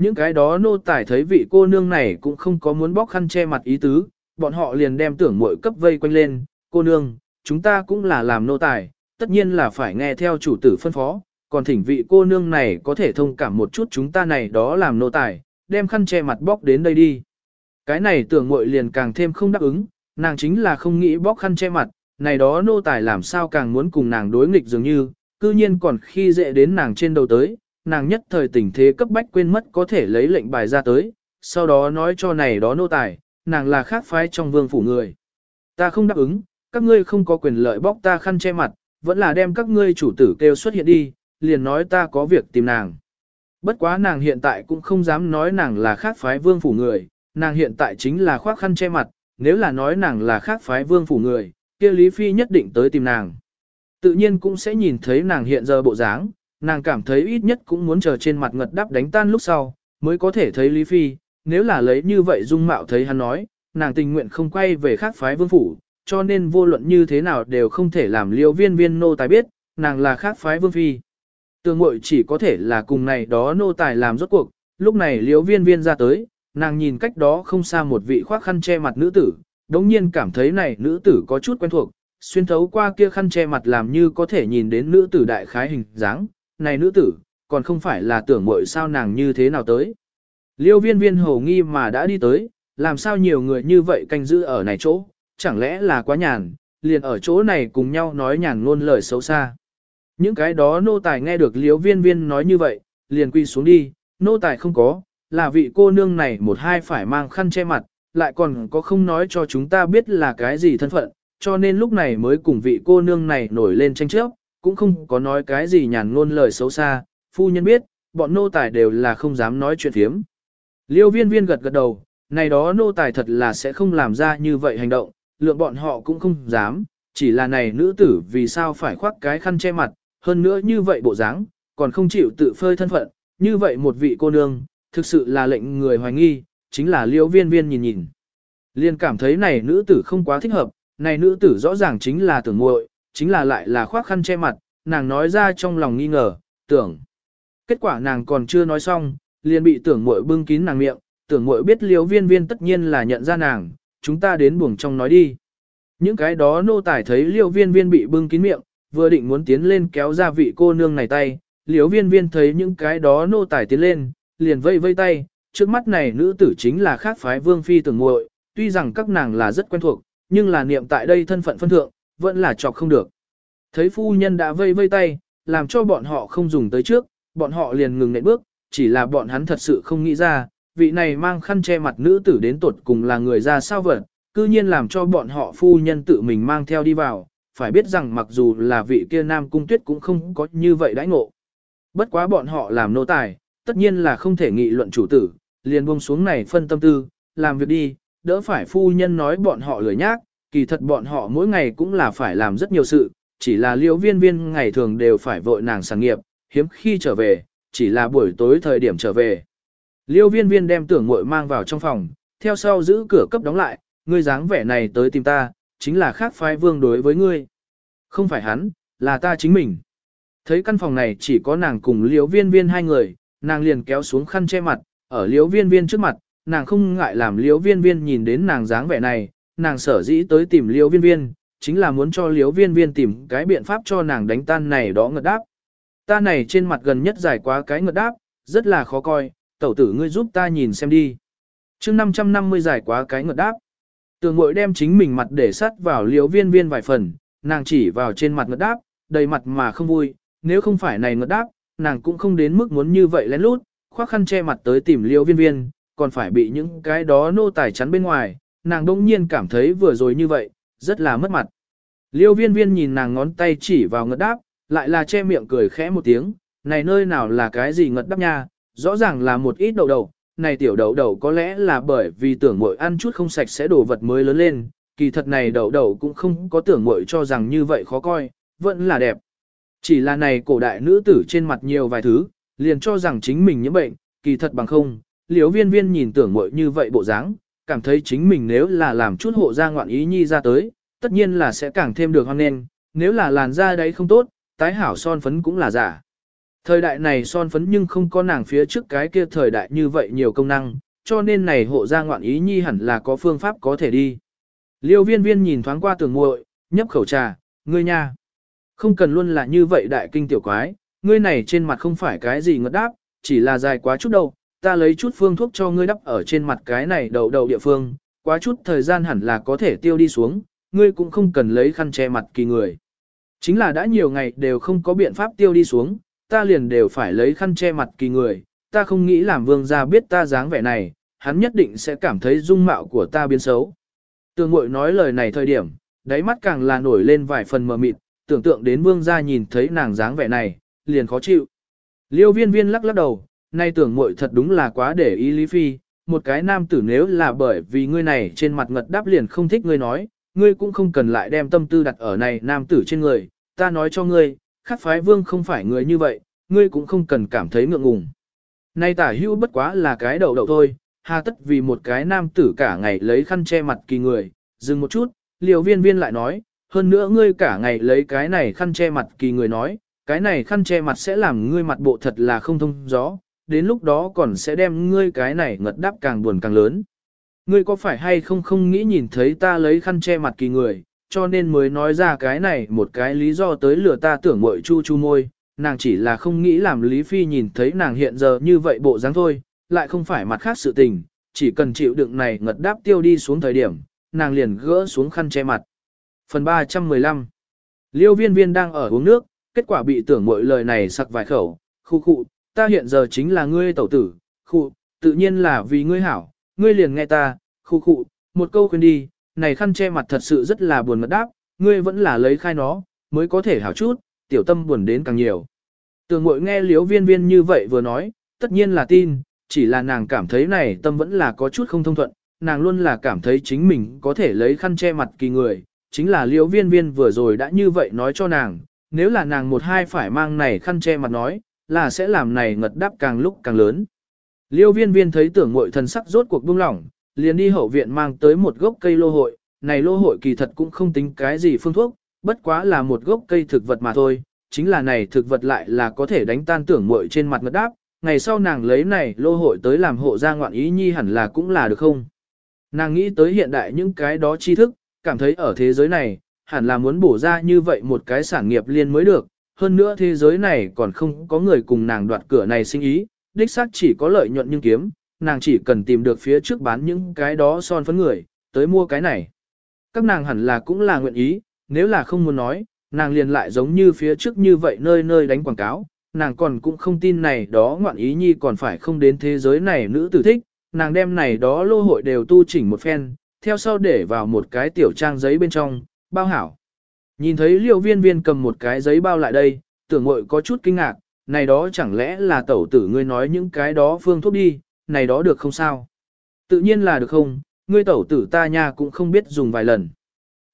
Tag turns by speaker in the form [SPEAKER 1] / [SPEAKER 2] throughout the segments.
[SPEAKER 1] Những cái đó nô tài thấy vị cô nương này cũng không có muốn bóc khăn che mặt ý tứ, bọn họ liền đem tưởng muội cấp vây quanh lên, cô nương, chúng ta cũng là làm nô tài, tất nhiên là phải nghe theo chủ tử phân phó, còn thỉnh vị cô nương này có thể thông cảm một chút chúng ta này đó làm nô tài, đem khăn che mặt bóc đến đây đi. Cái này tưởng muội liền càng thêm không đáp ứng, nàng chính là không nghĩ bóc khăn che mặt, này đó nô tài làm sao càng muốn cùng nàng đối nghịch dường như, cư nhiên còn khi dễ đến nàng trên đầu tới, nàng nhất thời tình thế cấp bách quên mất có thể lấy lệnh bài ra tới, sau đó nói cho này đó nô tài, nàng là khác phái trong vương phủ người. Ta không đáp ứng, các ngươi không có quyền lợi bóc ta khăn che mặt, vẫn là đem các ngươi chủ tử kêu xuất hiện đi, liền nói ta có việc tìm nàng. Bất quá nàng hiện tại cũng không dám nói nàng là khác phái vương phủ người, nàng hiện tại chính là khoác khăn che mặt, nếu là nói nàng là khác phái vương phủ người, kia Lý Phi nhất định tới tìm nàng. Tự nhiên cũng sẽ nhìn thấy nàng hiện giờ bộ dáng, nàng cảm thấy ít nhất cũng muốn chờ trên mặt ngật đáp đánh tan lúc sau, mới có thể thấy Lý Phi, nếu là lấy như vậy dung mạo thấy hắn nói, nàng tình nguyện không quay về khác phái vương phủ, cho nên vô luận như thế nào đều không thể làm liêu viên viên nô tài biết, nàng là khác phái vương phi. Tương mội chỉ có thể là cùng này đó nô tài làm rốt cuộc, lúc này liêu viên viên ra tới, nàng nhìn cách đó không xa một vị khoác khăn che mặt nữ tử, đống nhiên cảm thấy này nữ tử có chút quen thuộc, xuyên thấu qua kia khăn che mặt làm như có thể nhìn đến nữ tử đại khái hình dáng, này nữ tử, còn không phải là tưởng mội sao nàng như thế nào tới. Liêu viên viên hồ nghi mà đã đi tới, làm sao nhiều người như vậy canh giữ ở này chỗ, chẳng lẽ là quá nhàn, liền ở chỗ này cùng nhau nói nhàn ngôn lời xấu xa. Những cái đó nô tài nghe được liêu viên viên nói như vậy, liền quy xuống đi, nô tài không có, là vị cô nương này một hai phải mang khăn che mặt, lại còn có không nói cho chúng ta biết là cái gì thân phận, cho nên lúc này mới cùng vị cô nương này nổi lên tranh chấp, cũng không có nói cái gì nhàn ngôn lời xấu xa, phu nhân biết, bọn nô tài đều là không dám nói chuyện thiếm. Liêu viên viên gật gật đầu, này đó nô tài thật là sẽ không làm ra như vậy hành động, lượng bọn họ cũng không dám, chỉ là này nữ tử vì sao phải khoác cái khăn che mặt, hơn nữa như vậy bộ dáng, còn không chịu tự phơi thân phận, như vậy một vị cô nương, thực sự là lệnh người hoài nghi, chính là liêu viên viên nhìn nhìn. Liên cảm thấy này nữ tử không quá thích hợp, này nữ tử rõ ràng chính là tưởng muội chính là lại là khoác khăn che mặt, nàng nói ra trong lòng nghi ngờ, tưởng. Kết quả nàng còn chưa nói xong, liền bị tưởng muội bưng kín nàng miệng, tưởng muội biết liêu viên viên tất nhiên là nhận ra nàng, chúng ta đến buồng trong nói đi. Những cái đó nô tài thấy liêu viên viên bị bưng kín miệng, vừa định muốn tiến lên kéo ra vị cô nương này tay, liêu viên viên thấy những cái đó nô tài tiến lên, liền vây vây tay, trước mắt này nữ tử chính là khác phái vương phi tưởng muội tuy rằng các nàng là rất quen thuộc, nhưng là niệm tại đây thân phận phân thượng, vẫn là chọc không được. Thấy phu nhân đã vây vây tay, làm cho bọn họ không dùng tới trước, bọn họ liền ngừng nệm bước, chỉ là bọn hắn thật sự không nghĩ ra, vị này mang khăn che mặt nữ tử đến tột cùng là người ra sao vật, cư nhiên làm cho bọn họ phu nhân tự mình mang theo đi vào, phải biết rằng mặc dù là vị kia nam cung tuyết cũng không có như vậy đãi ngộ. Bất quá bọn họ làm nô tài, tất nhiên là không thể nghị luận chủ tử, liền buông xuống này phân tâm tư, làm việc đi, đỡ phải phu nhân nói bọn họ lười nhác, kỳ thật bọn họ mỗi ngày cũng là phải làm rất nhiều sự, chỉ là liễu viên viên ngày thường đều phải vội nàng sáng nghiệp, hiếm khi trở về, chỉ là buổi tối thời điểm trở về. Liêu viên viên đem tưởng muội mang vào trong phòng, theo sau giữ cửa cấp đóng lại, ngươi dáng vẻ này tới tìm ta, chính là khác phái vương đối với ngươi. Không phải hắn, là ta chính mình. Thấy căn phòng này chỉ có nàng cùng liêu viên viên hai người, nàng liền kéo xuống khăn che mặt, ở liêu viên viên trước mặt, nàng không ngại làm liêu viên viên nhìn đến nàng dáng vẻ này, nàng sở dĩ tới tìm liễu viên viên, chính là muốn cho liễu viên viên tìm cái biện pháp cho nàng đánh tan này đó ngợt đáp. Ta này trên mặt gần nhất dài quá cái ngợt đáp, rất là khó coi, tẩu tử ngươi giúp ta nhìn xem đi. chương 550 dài quá cái ngợt đáp. Tường mội đem chính mình mặt để sắt vào liễu viên viên vài phần, nàng chỉ vào trên mặt ngợt đáp, đầy mặt mà không vui, nếu không phải này ngợt đáp, nàng cũng không đến mức muốn như vậy lén lút, khoác khăn che mặt tới tìm liễu viên viên, còn phải bị những cái đó nô tài chắn bên ngoài, nàng đông nhiên cảm thấy vừa rồi như vậy, rất là mất mặt. Liêu viên viên nhìn nàng ngón tay chỉ vào ngật đáp, lại là che miệng cười khẽ một tiếng, này nơi nào là cái gì ngật đáp nha, rõ ràng là một ít đầu đầu. này tiểu đầu đầu có lẽ là bởi vì tưởng mội ăn chút không sạch sẽ đổ vật mới lớn lên, kỳ thật này đầu đầu cũng không có tưởng mội cho rằng như vậy khó coi, vẫn là đẹp. Chỉ là này cổ đại nữ tử trên mặt nhiều vài thứ, liền cho rằng chính mình nhiễm bệnh, kỳ thật bằng không, liếu viên viên nhìn tưởng mội như vậy bộ dáng, cảm thấy chính mình nếu là làm chút hộ ra ngoạn ý nhi ra tới, tất nhiên là sẽ càng thêm được hoan nghênh, nếu là làn da đấy không tốt, tái hảo son phấn cũng là giả. Thời đại này son phấn nhưng không có nàng phía trước cái kia thời đại như vậy nhiều công năng, cho nên này hộ gia ngoạn ý nhi hẳn là có phương pháp có thể đi. Liêu viên viên nhìn thoáng qua tường muội nhấp khẩu trà, ngươi nha. Không cần luôn là như vậy đại kinh tiểu quái, ngươi này trên mặt không phải cái gì ngất đáp, chỉ là dài quá chút đâu, ta lấy chút phương thuốc cho ngươi đắp ở trên mặt cái này đầu đầu địa phương, quá chút thời gian hẳn là có thể tiêu đi xuống, ngươi cũng không cần lấy khăn che mặt kỳ người. Chính là đã nhiều ngày đều không có biện pháp tiêu đi xuống, ta liền đều phải lấy khăn che mặt kỳ người, ta không nghĩ làm vương gia biết ta dáng vẻ này, hắn nhất định sẽ cảm thấy dung mạo của ta biến xấu. Tường mội nói lời này thời điểm, đáy mắt càng là nổi lên vài phần mờ mịt, tưởng tượng đến vương gia nhìn thấy nàng dáng vẻ này, liền khó chịu. Liêu viên viên lắc lắc đầu, nay tưởng muội thật đúng là quá để ý Lý Phi, một cái nam tử nếu là bởi vì ngươi này trên mặt ngật đáp liền không thích ngươi nói, ngươi cũng không cần lại đem tâm tư đặt ở này nam tử trên người, ta nói cho ngươi, khắc phái vương không phải người như vậy, ngươi cũng không cần cảm thấy ngượng ngùng. Nay tả hữu bất quá là cái đầu đầu thôi, hà tất vì một cái nam tử cả ngày lấy khăn che mặt kỳ người, dừng một chút, liều viên viên lại nói, hơn nữa ngươi cả ngày lấy cái này khăn che mặt kỳ người nói, cái này khăn che mặt sẽ làm ngươi mặt bộ thật là không thông gió, đến lúc đó còn sẽ đem ngươi cái này ngật đáp càng buồn càng lớn. Ngươi có phải hay không không nghĩ nhìn thấy ta lấy khăn che mặt kỳ người, cho nên mới nói ra cái này một cái lý do tới lừa ta tưởng mội chu chu môi, nàng chỉ là không nghĩ làm Lý Phi nhìn thấy nàng hiện giờ như vậy bộ dáng thôi, lại không phải mặt khác sự tình, chỉ cần chịu đựng này ngật đáp tiêu đi xuống thời điểm, nàng liền gỡ xuống khăn che mặt. Phần 315 Liêu viên viên đang ở uống nước, kết quả bị tưởng mội lời này sặc vài khẩu, khu khu, ta hiện giờ chính là ngươi tẩu tử, khụ, tự nhiên là vì ngươi hảo, ngươi liền nghe ta, khụ khụ, một câu khuyên đi, này khăn che mặt thật sự rất là buồn mật đáp, ngươi vẫn là lấy khai nó, mới có thể hảo chút, tiểu tâm buồn đến càng nhiều. Tường mội nghe liếu viên viên như vậy vừa nói, tất nhiên là tin, chỉ là nàng cảm thấy này tâm vẫn là có chút không thông thuận, nàng luôn là cảm thấy chính mình có thể lấy khăn che mặt kỳ người, chính là liếu viên viên vừa rồi đã như vậy nói cho nàng, nếu là nàng một hai phải mang này khăn che mặt nói, là sẽ làm này ngật đáp càng lúc càng lớn. Liêu viên viên thấy tưởng mội thần sắc rốt cuộc buông lỏng, liền đi hậu viện mang tới một gốc cây lô hội, này lô hội kỳ thật cũng không tính cái gì phương thuốc, bất quá là một gốc cây thực vật mà thôi, chính là này thực vật lại là có thể đánh tan tưởng mội trên mặt ngật đáp, ngày sau nàng lấy này lô hội tới làm hộ gia ngoạn ý nhi hẳn là cũng là được không. Nàng nghĩ tới hiện đại những cái đó tri thức, cảm thấy ở thế giới này, hẳn là muốn bổ ra như vậy một cái sản nghiệp liên mới được, hơn nữa thế giới này còn không có người cùng nàng đoạt cửa này sinh ý, đích xác chỉ có lợi nhuận nhưng kiếm, nàng chỉ cần tìm được phía trước bán những cái đó son phấn người, tới mua cái này. Các nàng hẳn là cũng là nguyện ý, nếu là không muốn nói, nàng liền lại giống như phía trước như vậy nơi nơi đánh quảng cáo, nàng còn cũng không tin này đó ngoạn ý nhi còn phải không đến thế giới này nữ tử thích, nàng đem này đó lô hội đều tu chỉnh một phen, theo sau để vào một cái tiểu trang giấy bên trong, bao hảo. Nhìn thấy liêu viên viên cầm một cái giấy bao lại đây, tưởng ngội có chút kinh ngạc, này đó chẳng lẽ là tẩu tử ngươi nói những cái đó phương thuốc đi, này đó được không sao? Tự nhiên là được không, ngươi tẩu tử ta nha cũng không biết dùng vài lần.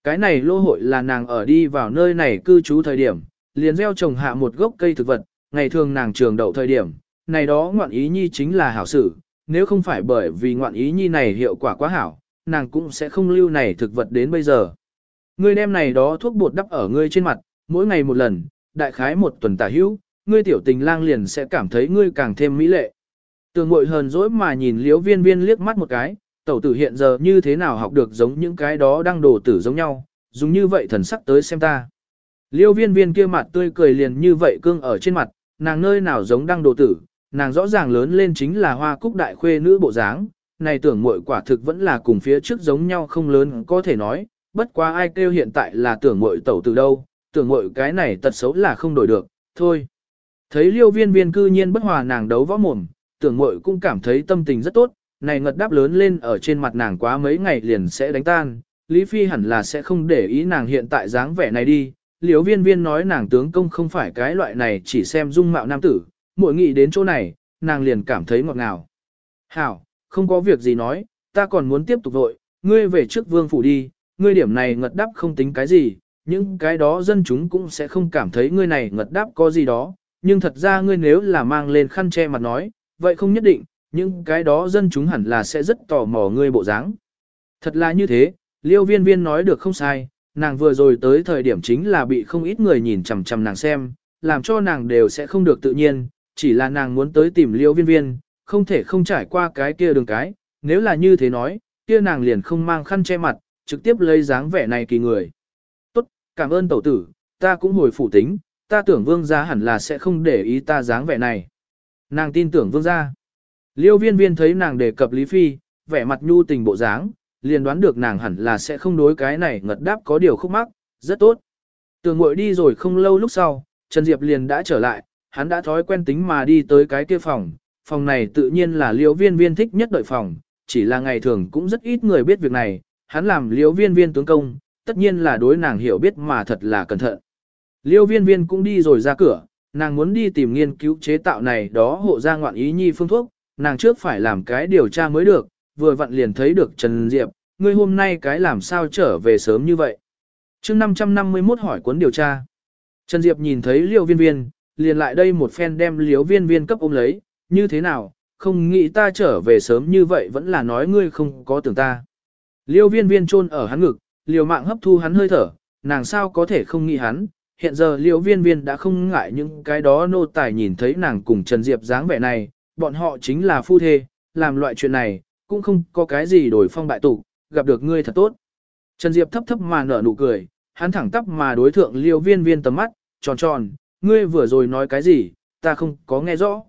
[SPEAKER 1] Cái này lô hội là nàng ở đi vào nơi này cư trú thời điểm, liền gieo trồng hạ một gốc cây thực vật, ngày thường nàng trường đậu thời điểm, này đó ngoạn ý nhi chính là hảo sự, nếu không phải bởi vì ngoạn ý nhi này hiệu quả quá hảo, nàng cũng sẽ không lưu này thực vật đến bây giờ. Ngươi đem này đó thuốc bột đắp ở ngươi trên mặt, mỗi ngày một lần, đại khái một tuần tả hữu, ngươi tiểu tình lang liền sẽ cảm thấy ngươi càng thêm mỹ lệ. Tường ngội hờn dỗi mà nhìn liễu viên viên liếc mắt một cái, tẩu tử hiện giờ như thế nào học được giống những cái đó đang đồ tử giống nhau, dùng như vậy thần sắc tới xem ta. Liêu viên viên kia mặt tươi cười liền như vậy cương ở trên mặt, nàng nơi nào giống đang đồ tử, nàng rõ ràng lớn lên chính là hoa cúc đại khuê nữ bộ dáng, này tưởng muội quả thực vẫn là cùng phía trước giống nhau không lớn có thể nói, bất quá ai kêu hiện tại là tưởng mội tẩu từ đâu, tưởng mội cái này tật xấu là không đổi được, thôi. Thấy liêu viên viên cư nhiên bất hòa nàng đấu võ mồm, tưởng mội cũng cảm thấy tâm tình rất tốt, này ngật đáp lớn lên ở trên mặt nàng quá mấy ngày liền sẽ đánh tan, Lý Phi hẳn là sẽ không để ý nàng hiện tại dáng vẻ này đi. Liễu viên viên nói nàng tướng công không phải cái loại này chỉ xem dung mạo nam tử, mỗi nghĩ đến chỗ này, nàng liền cảm thấy ngọt ngào. Hảo, không có việc gì nói, ta còn muốn tiếp tục vội, ngươi về trước vương phủ đi, ngươi điểm này ngật đáp không tính cái gì, những cái đó dân chúng cũng sẽ không cảm thấy ngươi này ngật đáp có gì đó, nhưng thật ra ngươi nếu là mang lên khăn che mặt nói, vậy không nhất định, những cái đó dân chúng hẳn là sẽ rất tò mò ngươi bộ dáng. Thật là như thế, liêu viên viên nói được không sai, nàng vừa rồi tới thời điểm chính là bị không ít người nhìn chằm chằm nàng xem, làm cho nàng đều sẽ không được tự nhiên, chỉ là nàng muốn tới tìm liêu viên viên, không thể không trải qua cái kia đường cái, nếu là như thế nói, kia nàng liền không mang khăn che mặt, trực tiếp lấy dáng vẻ này kỳ người. Tốt, cảm ơn tẩu tử, ta cũng hồi phủ tính, ta tưởng vương gia hẳn là sẽ không để ý ta dáng vẻ này. Nàng tin tưởng vương gia. Liêu viên viên thấy nàng đề cập Lý Phi, vẻ mặt nhu tình bộ dáng, liền đoán được nàng hẳn là sẽ không đối cái này ngật đáp có điều khúc mắc, rất tốt. Tường ngội đi rồi không lâu lúc sau, Trần Diệp liền đã trở lại, hắn đã thói quen tính mà đi tới cái kia phòng, phòng này tự nhiên là liêu viên viên thích nhất đợi phòng, chỉ là ngày thường cũng rất ít người biết việc này, hắn làm liêu viên viên tướng công, tất nhiên là đối nàng hiểu biết mà thật là cẩn thận. Liêu viên viên cũng đi rồi ra cửa, nàng muốn đi tìm nghiên cứu chế tạo này đó hộ ra ngoạn ý nhi phương thuốc, nàng trước phải làm cái điều tra mới được, vừa vặn liền thấy được Trần Diệp, ngươi hôm nay cái làm sao trở về sớm như vậy. chương 551 hỏi cuốn điều tra. Trần Diệp nhìn thấy liêu viên viên, liền lại đây một phen đem liêu viên viên cấp ôm lấy, như thế nào, không nghĩ ta trở về sớm như vậy vẫn là nói ngươi không có tưởng ta. Liêu viên viên chôn ở hắn ngực, liều mạng hấp thu hắn hơi thở, nàng sao có thể không nghĩ hắn, hiện giờ liêu viên viên đã không ngại những cái đó nô tài nhìn thấy nàng cùng Trần Diệp dáng vẻ này, bọn họ chính là phu thê, làm loại chuyện này, cũng không có cái gì đổi phong bại tụ. gặp được ngươi thật tốt. Trần Diệp thấp thấp mà nở nụ cười, hắn thẳng tắp mà đối thượng liêu viên viên tầm mắt, tròn tròn, ngươi vừa rồi nói cái gì, ta không có nghe rõ.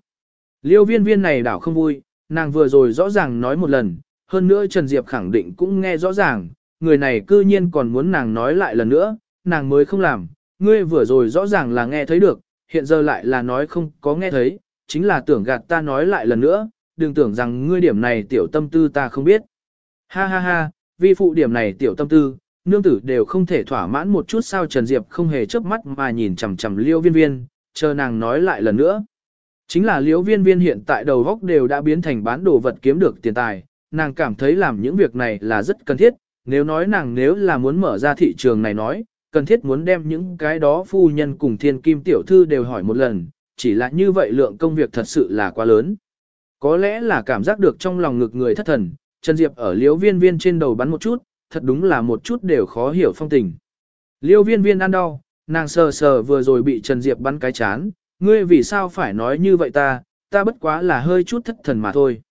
[SPEAKER 1] Liêu viên viên này đảo không vui, nàng vừa rồi rõ ràng nói một lần, hơn nữa Trần Diệp khẳng định cũng nghe rõ ràng, người này cư nhiên còn muốn nàng nói lại lần nữa, nàng mới không làm, ngươi vừa rồi rõ ràng là nghe thấy được, hiện giờ lại là nói không có nghe thấy, chính là tưởng gạt ta nói lại lần nữa, đừng tưởng rằng ngươi điểm này tiểu tâm tư ta không biết. Ha ha ha, vi phụ điểm này tiểu tâm tư, nương tử đều không thể thỏa mãn một chút sao Trần Diệp không hề chớp mắt mà nhìn chằm chằm liêu viên viên, chờ nàng nói lại lần nữa. Chính là liễu viên viên hiện tại đầu góc đều đã biến thành bán đồ vật kiếm được tiền tài, nàng cảm thấy làm những việc này là rất cần thiết, nếu nói nàng nếu là muốn mở ra thị trường này nói, cần thiết muốn đem những cái đó phu nhân cùng thiên kim tiểu thư đều hỏi một lần, chỉ là như vậy lượng công việc thật sự là quá lớn. Có lẽ là cảm giác được trong lòng ngực người thất thần, Trần Diệp ở liêu viên viên trên đầu bắn một chút, thật đúng là một chút đều khó hiểu phong tình. Liêu viên viên ăn đau, nàng sờ sờ vừa rồi bị Trần Diệp bắn cái chán, ngươi vì sao phải nói như vậy ta, ta bất quá là hơi chút thất thần mà thôi.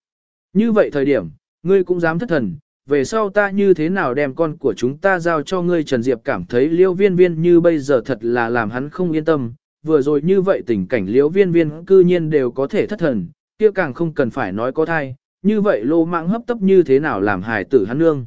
[SPEAKER 1] Như vậy thời điểm, ngươi cũng dám thất thần, về sau ta như thế nào đem con của chúng ta giao cho ngươi? Trần Diệp cảm thấy liêu viên viên như bây giờ thật là làm hắn không yên tâm, vừa rồi như vậy tình cảnh liêu viên viên cư nhiên đều có thể thất thần, kia càng không cần phải nói có thai, như vậy lô mạng hấp tấp như thế nào làm hài tử hắn nương.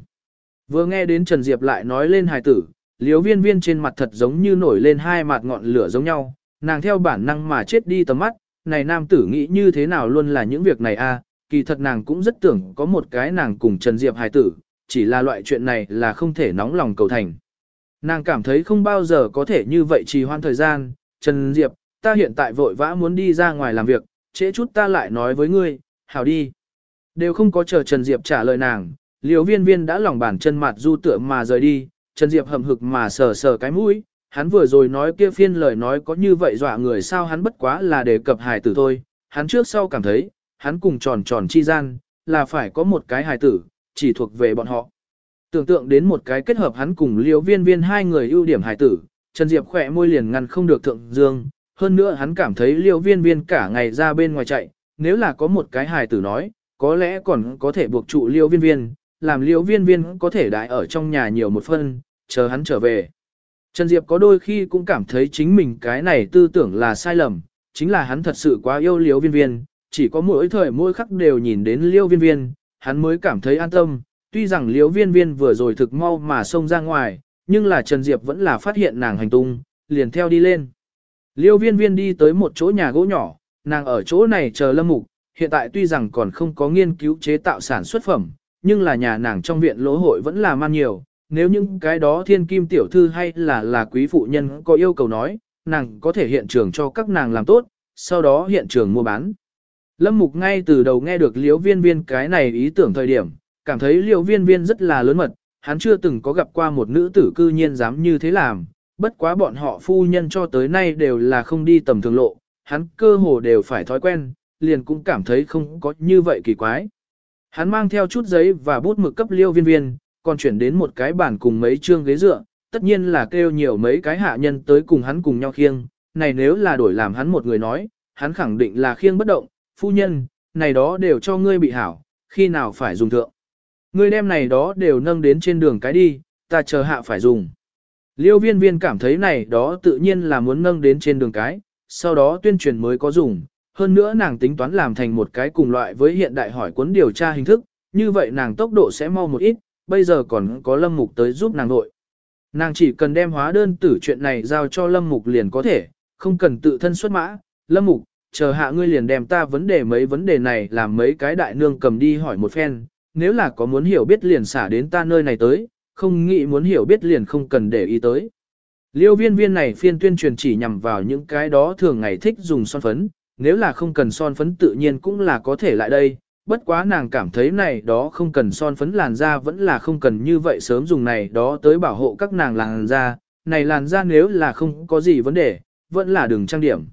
[SPEAKER 1] Vừa nghe đến Trần Diệp lại nói lên hài tử, liêu viên viên trên mặt thật giống như nổi lên hai mặt ngọn lửa giống nhau, nàng theo bản năng mà chết đi tầm mắt, này nam tử nghĩ như thế nào luôn là những việc này a? Kỳ thật nàng cũng rất tưởng có một cái nàng cùng Trần Diệp hài tử, chỉ là loại chuyện này là không thể nóng lòng cầu thành. Nàng cảm thấy không bao giờ có thể như vậy trì hoãn thời gian, Trần Diệp, ta hiện tại vội vã muốn đi ra ngoài làm việc, trễ chút ta lại nói với ngươi, hảo đi. Đều không có chờ Trần Diệp trả lời nàng, liều viên viên đã lòng bàn chân mặt du tựa mà rời đi, Trần Diệp hầm hực mà sờ sờ cái mũi, hắn vừa rồi nói kia phiên lời nói có như vậy dọa người sao hắn bất quá là đề cập hài tử thôi, hắn trước sau cảm thấy, hắn cùng tròn tròn chi gian, là phải có một cái hài tử, chỉ thuộc về bọn họ. Tưởng tượng đến một cái kết hợp hắn cùng liêu viên viên hai người ưu điểm hài tử, Trần Diệp khỏe môi liền ngăn không được thượng dương, hơn nữa hắn cảm thấy liêu viên viên cả ngày ra bên ngoài chạy, nếu là có một cái hài tử nói, có lẽ còn có thể buộc trụ liêu viên viên, làm liêu viên viên có thể đại ở trong nhà nhiều một phân, chờ hắn trở về. Trần Diệp có đôi khi cũng cảm thấy chính mình cái này tư tưởng là sai lầm, chính là hắn thật sự quá yêu liêu viên viên, chỉ có mỗi thời mỗi khắc đều nhìn đến liêu viên viên, hắn mới cảm thấy an tâm, tuy rằng liêu viên viên vừa rồi thực mau mà xông ra ngoài, nhưng là Trần Diệp vẫn là phát hiện nàng hành tung, liền theo đi lên. Liêu viên viên đi tới một chỗ nhà gỗ nhỏ, nàng ở chỗ này chờ lâm mục, hiện tại tuy rằng còn không có nghiên cứu chế tạo sản xuất phẩm, nhưng là nhà nàng trong viện lỗ hội vẫn là man nhiều, nếu những cái đó thiên kim tiểu thư hay là là quý phụ nhân có yêu cầu nói, nàng có thể hiện trường cho các nàng làm tốt, sau đó hiện trường mua bán. Lâm Mục ngay từ đầu nghe được liễu viên viên cái này ý tưởng thời điểm, cảm thấy liễu viên viên rất là lớn mật, hắn chưa từng có gặp qua một nữ tử cư nhiên dám như thế làm, bất quá bọn họ phu nhân cho tới nay đều là không đi tầm thường lộ, hắn cơ hồ đều phải thói quen, liền cũng cảm thấy không có như vậy kỳ quái. Hắn mang theo chút giấy và bút mực cấp liễu viên viên, còn chuyển đến một cái bàn cùng mấy chương ghế dựa, tất nhiên là kêu nhiều mấy cái hạ nhân tới cùng hắn cùng nhau khiêng, này nếu là đổi làm hắn một người nói, hắn khẳng định là khiêng bất động, phu nhân, này đó đều cho ngươi bị hảo, khi nào phải dùng thượng. Ngươi đem này đó đều nâng đến trên đường cái đi, ta chờ hạ phải dùng. Liêu viên viên cảm thấy này đó tự nhiên là muốn nâng đến trên đường cái, sau đó tuyên truyền mới có dùng. Hơn nữa nàng tính toán làm thành một cái cùng loại với hiện đại hỏi cuốn điều tra hình thức, như vậy nàng tốc độ sẽ mau một ít, bây giờ còn có lâm mục tới giúp nàng nội. Nàng chỉ cần đem hóa đơn tử chuyện này giao cho lâm mục liền có thể, không cần tự thân xuất mã. Lâm mục, chờ hạ ngươi liền đem ta vấn đề mấy vấn đề này làm mấy cái đại nương cầm đi hỏi một phen, nếu là có muốn hiểu biết liền xả đến ta nơi này tới, không nghĩ muốn hiểu biết liền không cần để ý tới. Liêu viên viên này phiên tuyên truyền chỉ nhằm vào những cái đó thường ngày thích dùng son phấn, nếu là không cần son phấn tự nhiên cũng là có thể lại đây, bất quá nàng cảm thấy này đó không cần son phấn làn da vẫn là không cần như vậy sớm dùng này đó tới bảo hộ các nàng làn da, này làn da nếu là không có gì vấn đề, vẫn là đường trang điểm.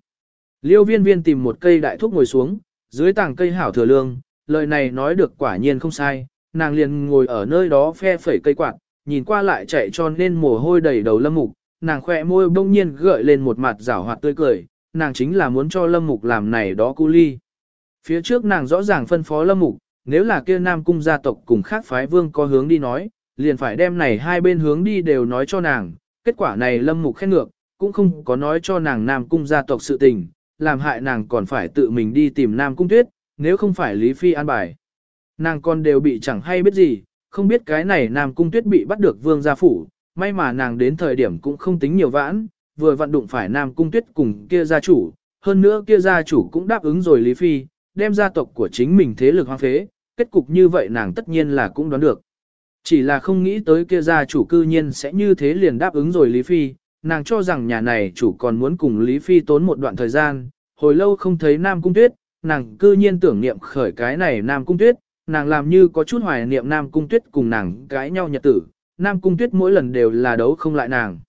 [SPEAKER 1] Liêu viên viên tìm một cây đại thúc ngồi xuống, dưới tàng cây hảo thừa lương, lời này nói được quả nhiên không sai, nàng liền ngồi ở nơi đó phe phẩy cây quạt, nhìn qua lại chạy cho nên mồ hôi đầy đầu lâm mục, nàng khỏe môi bỗng nhiên gợi lên một mặt rảo hoạt tươi cười, nàng chính là muốn cho lâm mục làm này đó cu ly. Phía trước nàng rõ ràng phân phó lâm mục, nếu là kia nam cung gia tộc cùng khác phái vương có hướng đi nói, liền phải đem này hai bên hướng đi đều nói cho nàng, kết quả này lâm mục khen ngược, cũng không có nói cho nàng nam cung gia tộc sự tình, làm hại nàng còn phải tự mình đi tìm nam cung tuyết, nếu không phải Lý Phi an bài. Nàng còn đều bị chẳng hay biết gì, không biết cái này Nam Cung Tuyết bị bắt được vương gia phủ, may mà nàng đến thời điểm cũng không tính nhiều vãn, vừa vận đụng phải Nam Cung Tuyết cùng kia gia chủ, hơn nữa kia gia chủ cũng đáp ứng rồi Lý Phi, đem gia tộc của chính mình thế lực hoang phế, kết cục như vậy nàng tất nhiên là cũng đoán được. Chỉ là không nghĩ tới kia gia chủ cư nhiên sẽ như thế liền đáp ứng rồi Lý Phi, nàng cho rằng nhà này chủ còn muốn cùng Lý Phi tốn một đoạn thời gian, hồi lâu không thấy Nam Cung Tuyết, nàng cư nhiên tưởng niệm khởi cái này Nam Cung Tuyết, nàng làm như có chút hoài niệm Nam Cung Tuyết cùng nàng cãi nhau nhật tử, Nam Cung Tuyết mỗi lần đều là đấu không lại nàng.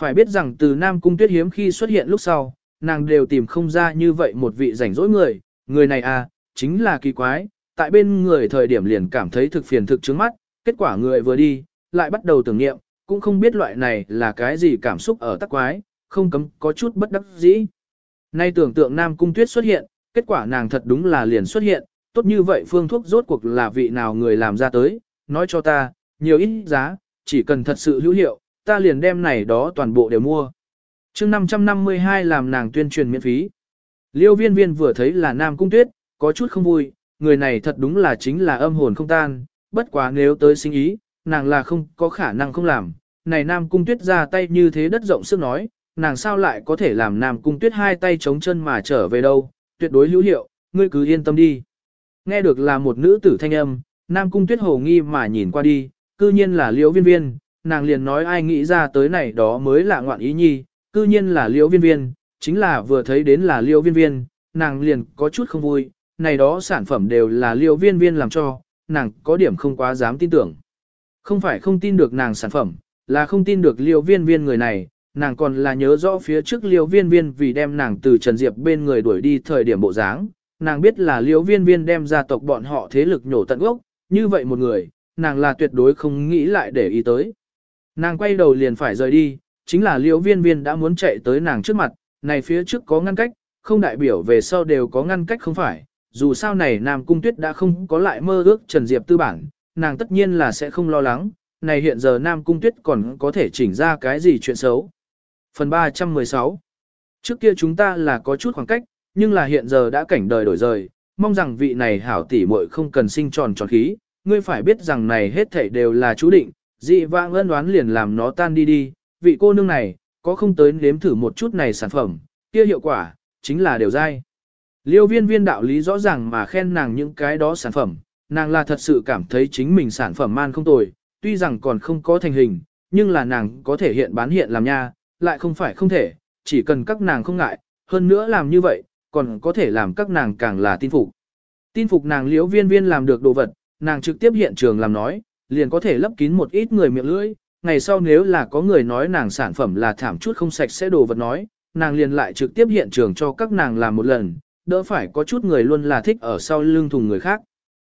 [SPEAKER 1] Phải biết rằng từ Nam Cung Tuyết hiếm khi xuất hiện lúc sau, nàng đều tìm không ra như vậy một vị rảnh rỗi người, người này à, chính là kỳ quái, tại bên người thời điểm liền cảm thấy thực phiền thực trước mắt, kết quả người vừa đi, lại bắt đầu tưởng niệm, cũng không biết loại này là cái gì cảm xúc ở tắc quái, không cấm có chút bất đắc dĩ. Nay tưởng tượng Nam Cung Tuyết xuất hiện, kết quả nàng thật đúng là liền xuất hiện, tốt như vậy phương thuốc rốt cuộc là vị nào người làm ra tới, nói cho ta, nhiều ít giá, chỉ cần thật sự hữu hiệu, ta liền đem này đó toàn bộ đều mua. chương 552 làm nàng tuyên truyền miễn phí. Liêu viên viên vừa thấy là Nam Cung Tuyết, có chút không vui, người này thật đúng là chính là âm hồn không tan, bất quá nếu tới sinh ý, nàng là không có khả năng không làm. Này Nam Cung Tuyết ra tay như thế đất rộng sức nói, nàng sao lại có thể làm Nam Cung Tuyết hai tay chống chân mà trở về đâu, tuyệt đối hữu hiệu, ngươi cứ yên tâm đi. Nghe được là một nữ tử thanh âm, Nam Cung Tuyết hồ nghi mà nhìn qua đi, cư nhiên là Liễu Viên Viên, nàng liền nói ai nghĩ ra tới này đó mới là ngoạn ý nhi, cư nhiên là Liễu Viên Viên, chính là vừa thấy đến là Liễu Viên Viên, nàng liền có chút không vui, này đó sản phẩm đều là Liễu Viên Viên làm cho, nàng có điểm không quá dám tin tưởng. Không phải không tin được nàng sản phẩm, là không tin được Liêu Viên Viên người này, nàng còn là nhớ rõ phía trước Liêu Viên Viên vì đem nàng từ Trần Diệp bên người đuổi đi thời điểm bộ dáng, nàng biết là Liêu viên viên đem gia tộc bọn họ thế lực nhổ tận gốc, như vậy một người, nàng là tuyệt đối không nghĩ lại để ý tới. Nàng quay đầu liền phải rời đi, chính là Liêu viên viên đã muốn chạy tới nàng trước mặt, này phía trước có ngăn cách, không đại biểu về sau đều có ngăn cách không phải, dù sao này Nam Cung Tuyết đã không có lại mơ ước Trần Diệp tư bản, nàng tất nhiên là sẽ không lo lắng, này hiện giờ Nam Cung Tuyết còn có thể chỉnh ra cái gì chuyện xấu. Phần 316 Trước kia chúng ta là có chút khoảng cách, nhưng là hiện giờ đã cảnh đời đổi rời, mong rằng vị này hảo tỷ muội không cần sinh tròn tròn khí, ngươi phải biết rằng này hết thảy đều là chú định, dị vãng ân đoán liền làm nó tan đi đi, vị cô nương này, có không tới nếm thử một chút này sản phẩm, kia hiệu quả, chính là đều dai. Liêu viên viên đạo lý rõ ràng mà khen nàng những cái đó sản phẩm, nàng là thật sự cảm thấy chính mình sản phẩm man không tồi, tuy rằng còn không có thành hình, nhưng là nàng có thể hiện bán hiện làm nha, lại không phải không thể, chỉ cần các nàng không ngại, hơn nữa làm như vậy, còn có thể làm các nàng càng là tin phục. Tin phục nàng liễu viên viên làm được đồ vật, nàng trực tiếp hiện trường làm nói, liền có thể lấp kín một ít người miệng lưỡi. Ngày sau nếu là có người nói nàng sản phẩm là thảm chút không sạch sẽ đồ vật nói, nàng liền lại trực tiếp hiện trường cho các nàng làm một lần, đỡ phải có chút người luôn là thích ở sau lưng thùng người khác.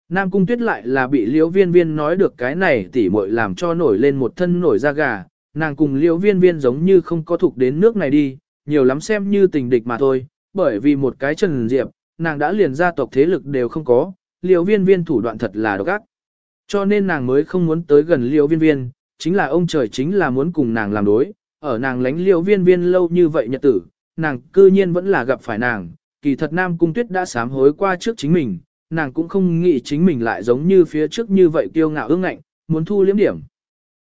[SPEAKER 1] Nam Cung Tuyết lại là bị Liễu Viên Viên nói được cái này tỉ muội làm cho nổi lên một thân nổi da gà, nàng cùng Liễu Viên Viên giống như không có thuộc đến nước này đi, nhiều lắm xem như tình địch mà thôi, bởi vì một cái Trần Diệp, nàng đã liền gia tộc thế lực đều không có, Liễu viên viên thủ đoạn thật là độc ác. Cho nên nàng mới không muốn tới gần Liễu viên viên, chính là ông trời chính là muốn cùng nàng làm đối, ở nàng lánh Liễu viên viên lâu như vậy nhật tử, nàng cư nhiên vẫn là gặp phải nàng, kỳ thật Nam Cung Tuyết đã sám hối qua trước chính mình, nàng cũng không nghĩ chính mình lại giống như phía trước như vậy kiêu ngạo ương ngạnh, muốn thu liếm điểm.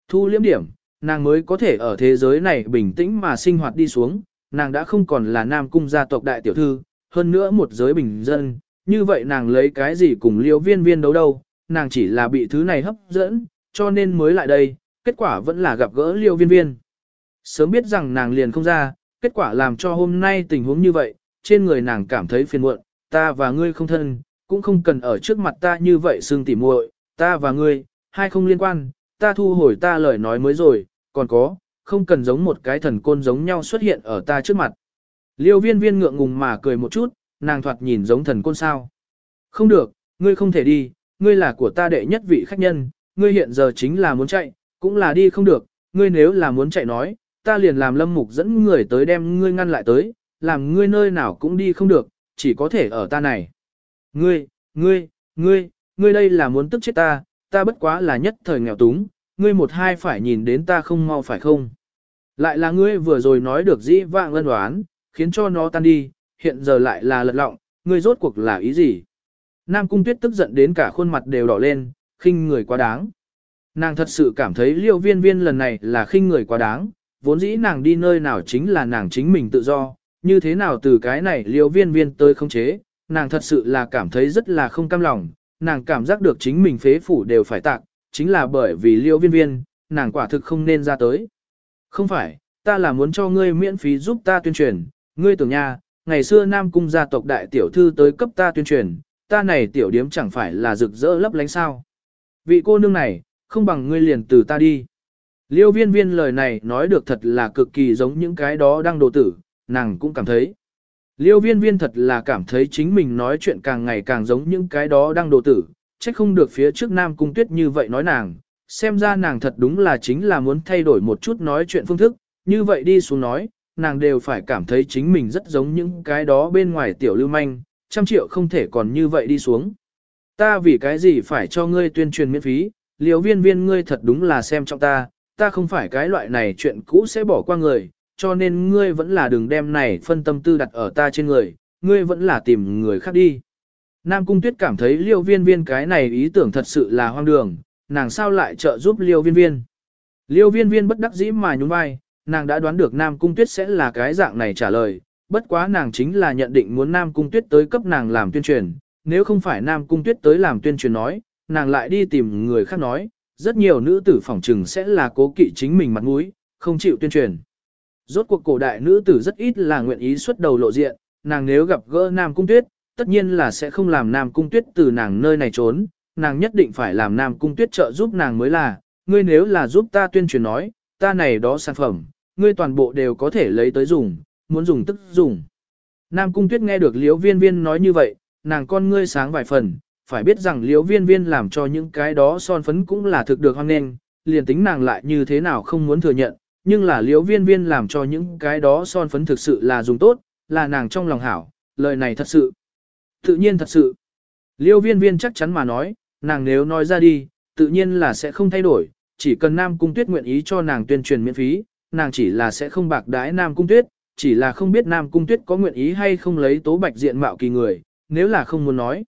[SPEAKER 1] Thu liếm điểm, nàng mới có thể ở thế giới này bình tĩnh mà sinh hoạt đi xuống, nàng đã không còn là Nam Cung gia tộc đại tiểu thư, hơn nữa một giới bình dân, như vậy nàng lấy cái gì cùng liêu viên viên đấu đâu, nàng chỉ là bị thứ này hấp dẫn, cho nên mới lại đây, kết quả vẫn là gặp gỡ liêu viên viên. Sớm biết rằng nàng liền không ra, kết quả làm cho hôm nay tình huống như vậy, trên người nàng cảm thấy phiền muộn, ta và ngươi không thân, cũng không cần ở trước mặt ta như vậy xương tỉ muội, ta và ngươi, hai không liên quan, ta thu hồi ta lời nói mới rồi, còn có, không cần giống một cái thần côn giống nhau xuất hiện ở ta trước mặt. Liêu viên viên ngượng ngùng mà cười một chút, nàng thoạt nhìn giống thần côn sao. Không được, ngươi không thể đi, ngươi là của ta đệ nhất vị khách nhân, ngươi hiện giờ chính là muốn chạy, cũng là đi không được, ngươi nếu là muốn chạy nói, ta liền làm lâm mục dẫn người tới đem ngươi ngăn lại tới, làm ngươi nơi nào cũng đi không được, chỉ có thể ở ta này. Ngươi, ngươi, ngươi, ngươi đây là muốn tức chết ta, ta bất quá là nhất thời nghèo túng, ngươi một hai phải nhìn đến ta không mau phải không? Lại là ngươi vừa rồi nói được dĩ vạng lân đoán, khiến cho nó tan đi, hiện giờ lại là lật lọng, ngươi rốt cuộc là ý gì? Nam Cung Tuyết tức giận đến cả khuôn mặt đều đỏ lên, khinh người quá đáng. Nàng thật sự cảm thấy liêu viên viên lần này là khinh người quá đáng, vốn dĩ nàng đi nơi nào chính là nàng chính mình tự do, như thế nào từ cái này liêu viên viên tới không chế, nàng thật sự là cảm thấy rất là không cam lòng, nàng cảm giác được chính mình phế phủ đều phải tạc, chính là bởi vì liêu viên viên, nàng quả thực không nên ra tới. Không phải, ta là muốn cho ngươi miễn phí giúp ta tuyên truyền, ngươi tưởng nha, ngày xưa Nam Cung gia tộc đại tiểu thư tới cấp ta tuyên truyền, ta này tiểu điếm chẳng phải là rực rỡ lấp lánh sao. Vị cô nương này, không bằng ngươi liền từ ta đi. Liêu viên viên lời này nói được thật là cực kỳ giống những cái đó đang đồ tử, nàng cũng cảm thấy. Liêu viên viên thật là cảm thấy chính mình nói chuyện càng ngày càng giống những cái đó đang đồ tử, trách không được phía trước Nam Cung Tuyết như vậy nói nàng, xem ra nàng thật đúng là chính là muốn thay đổi một chút nói chuyện phương thức, như vậy đi xuống nói, nàng đều phải cảm thấy chính mình rất giống những cái đó bên ngoài tiểu lưu manh, trăm triệu không thể còn như vậy đi xuống. Ta vì cái gì phải cho ngươi tuyên truyền miễn phí, liều viên viên ngươi thật đúng là xem trọng ta, ta không phải cái loại này chuyện cũ sẽ bỏ qua người, cho nên ngươi vẫn là đường đem này phân tâm tư đặt ở ta trên người, ngươi vẫn là tìm người khác đi. Nam Cung Tuyết cảm thấy liêu viên viên cái này ý tưởng thật sự là hoang đường, nàng sao lại trợ giúp liêu viên viên. Liêu viên viên bất đắc dĩ mà nhún vai, nàng đã đoán được Nam Cung Tuyết sẽ là cái dạng này trả lời, bất quá nàng chính là nhận định muốn Nam Cung Tuyết tới cấp nàng làm tuyên truyền, nếu không phải Nam Cung Tuyết tới làm tuyên truyền nói, nàng lại đi tìm người khác nói, rất nhiều nữ tử phỏng trừng sẽ là cố kỵ chính mình mặt mũi, không chịu tuyên truyền. Rốt cuộc cổ đại nữ tử rất ít là nguyện ý xuất đầu lộ diện, nàng nếu gặp gỡ Nam Cung Tuyết, tất nhiên là sẽ không làm Nam Cung Tuyết từ nàng nơi này trốn, nàng nhất định phải làm Nam Cung Tuyết trợ giúp nàng mới là, ngươi nếu là giúp ta tuyên truyền nói, ta này đó sản phẩm, ngươi toàn bộ đều có thể lấy tới dùng, muốn dùng tức dùng. Nam Cung Tuyết nghe được Liễu Viên Viên nói như vậy, nàng con ngươi sáng vài phần, phải biết rằng Liễu Viên Viên làm cho những cái đó son phấn cũng là thực được hoang nên, liền tính nàng lại như thế nào không muốn thừa nhận, nhưng là Liễu Viên Viên làm cho những cái đó son phấn thực sự là dùng tốt, là nàng trong lòng hảo, lời này thật sự. Tự nhiên thật sự. Liễu Viên Viên chắc chắn mà nói, nàng nếu nói ra đi, tự nhiên là sẽ không thay đổi, chỉ cần Nam Cung Tuyết nguyện ý cho nàng tuyên truyền miễn phí, nàng chỉ là sẽ không bạc đái Nam Cung Tuyết, chỉ là không biết Nam Cung Tuyết có nguyện ý hay không lấy tố bạch diện mạo kỳ người, nếu là không muốn nói.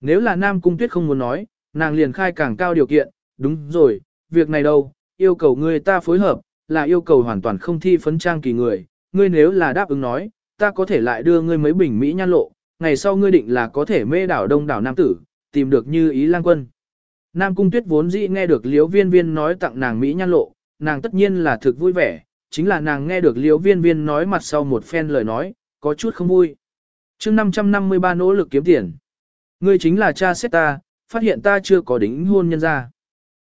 [SPEAKER 1] Nếu là Nam Cung Tuyết không muốn nói, nàng liền khai càng cao điều kiện, đúng rồi, việc này đâu, yêu cầu người ta phối hợp, là yêu cầu hoàn toàn không thi phấn trang kỳ người, ngươi nếu là đáp ứng nói, ta có thể lại đưa ngươi mấy bình Mỹ nhan lộ, ngày sau ngươi định là có thể mê đảo đông đảo nam tử, tìm được như ý lang quân. Nam Cung Tuyết vốn dĩ nghe được Liễu Viên Viên nói tặng nàng Mỹ nhan lộ, nàng tất nhiên là thực vui vẻ, chính là nàng nghe được Liễu Viên Viên nói mặt sau một phen lời nói, có chút không vui. chương 553 nỗ lực kiếm tiền. Ngươi chính là cha xét ta, phát hiện ta chưa có đính hôn nhân ra.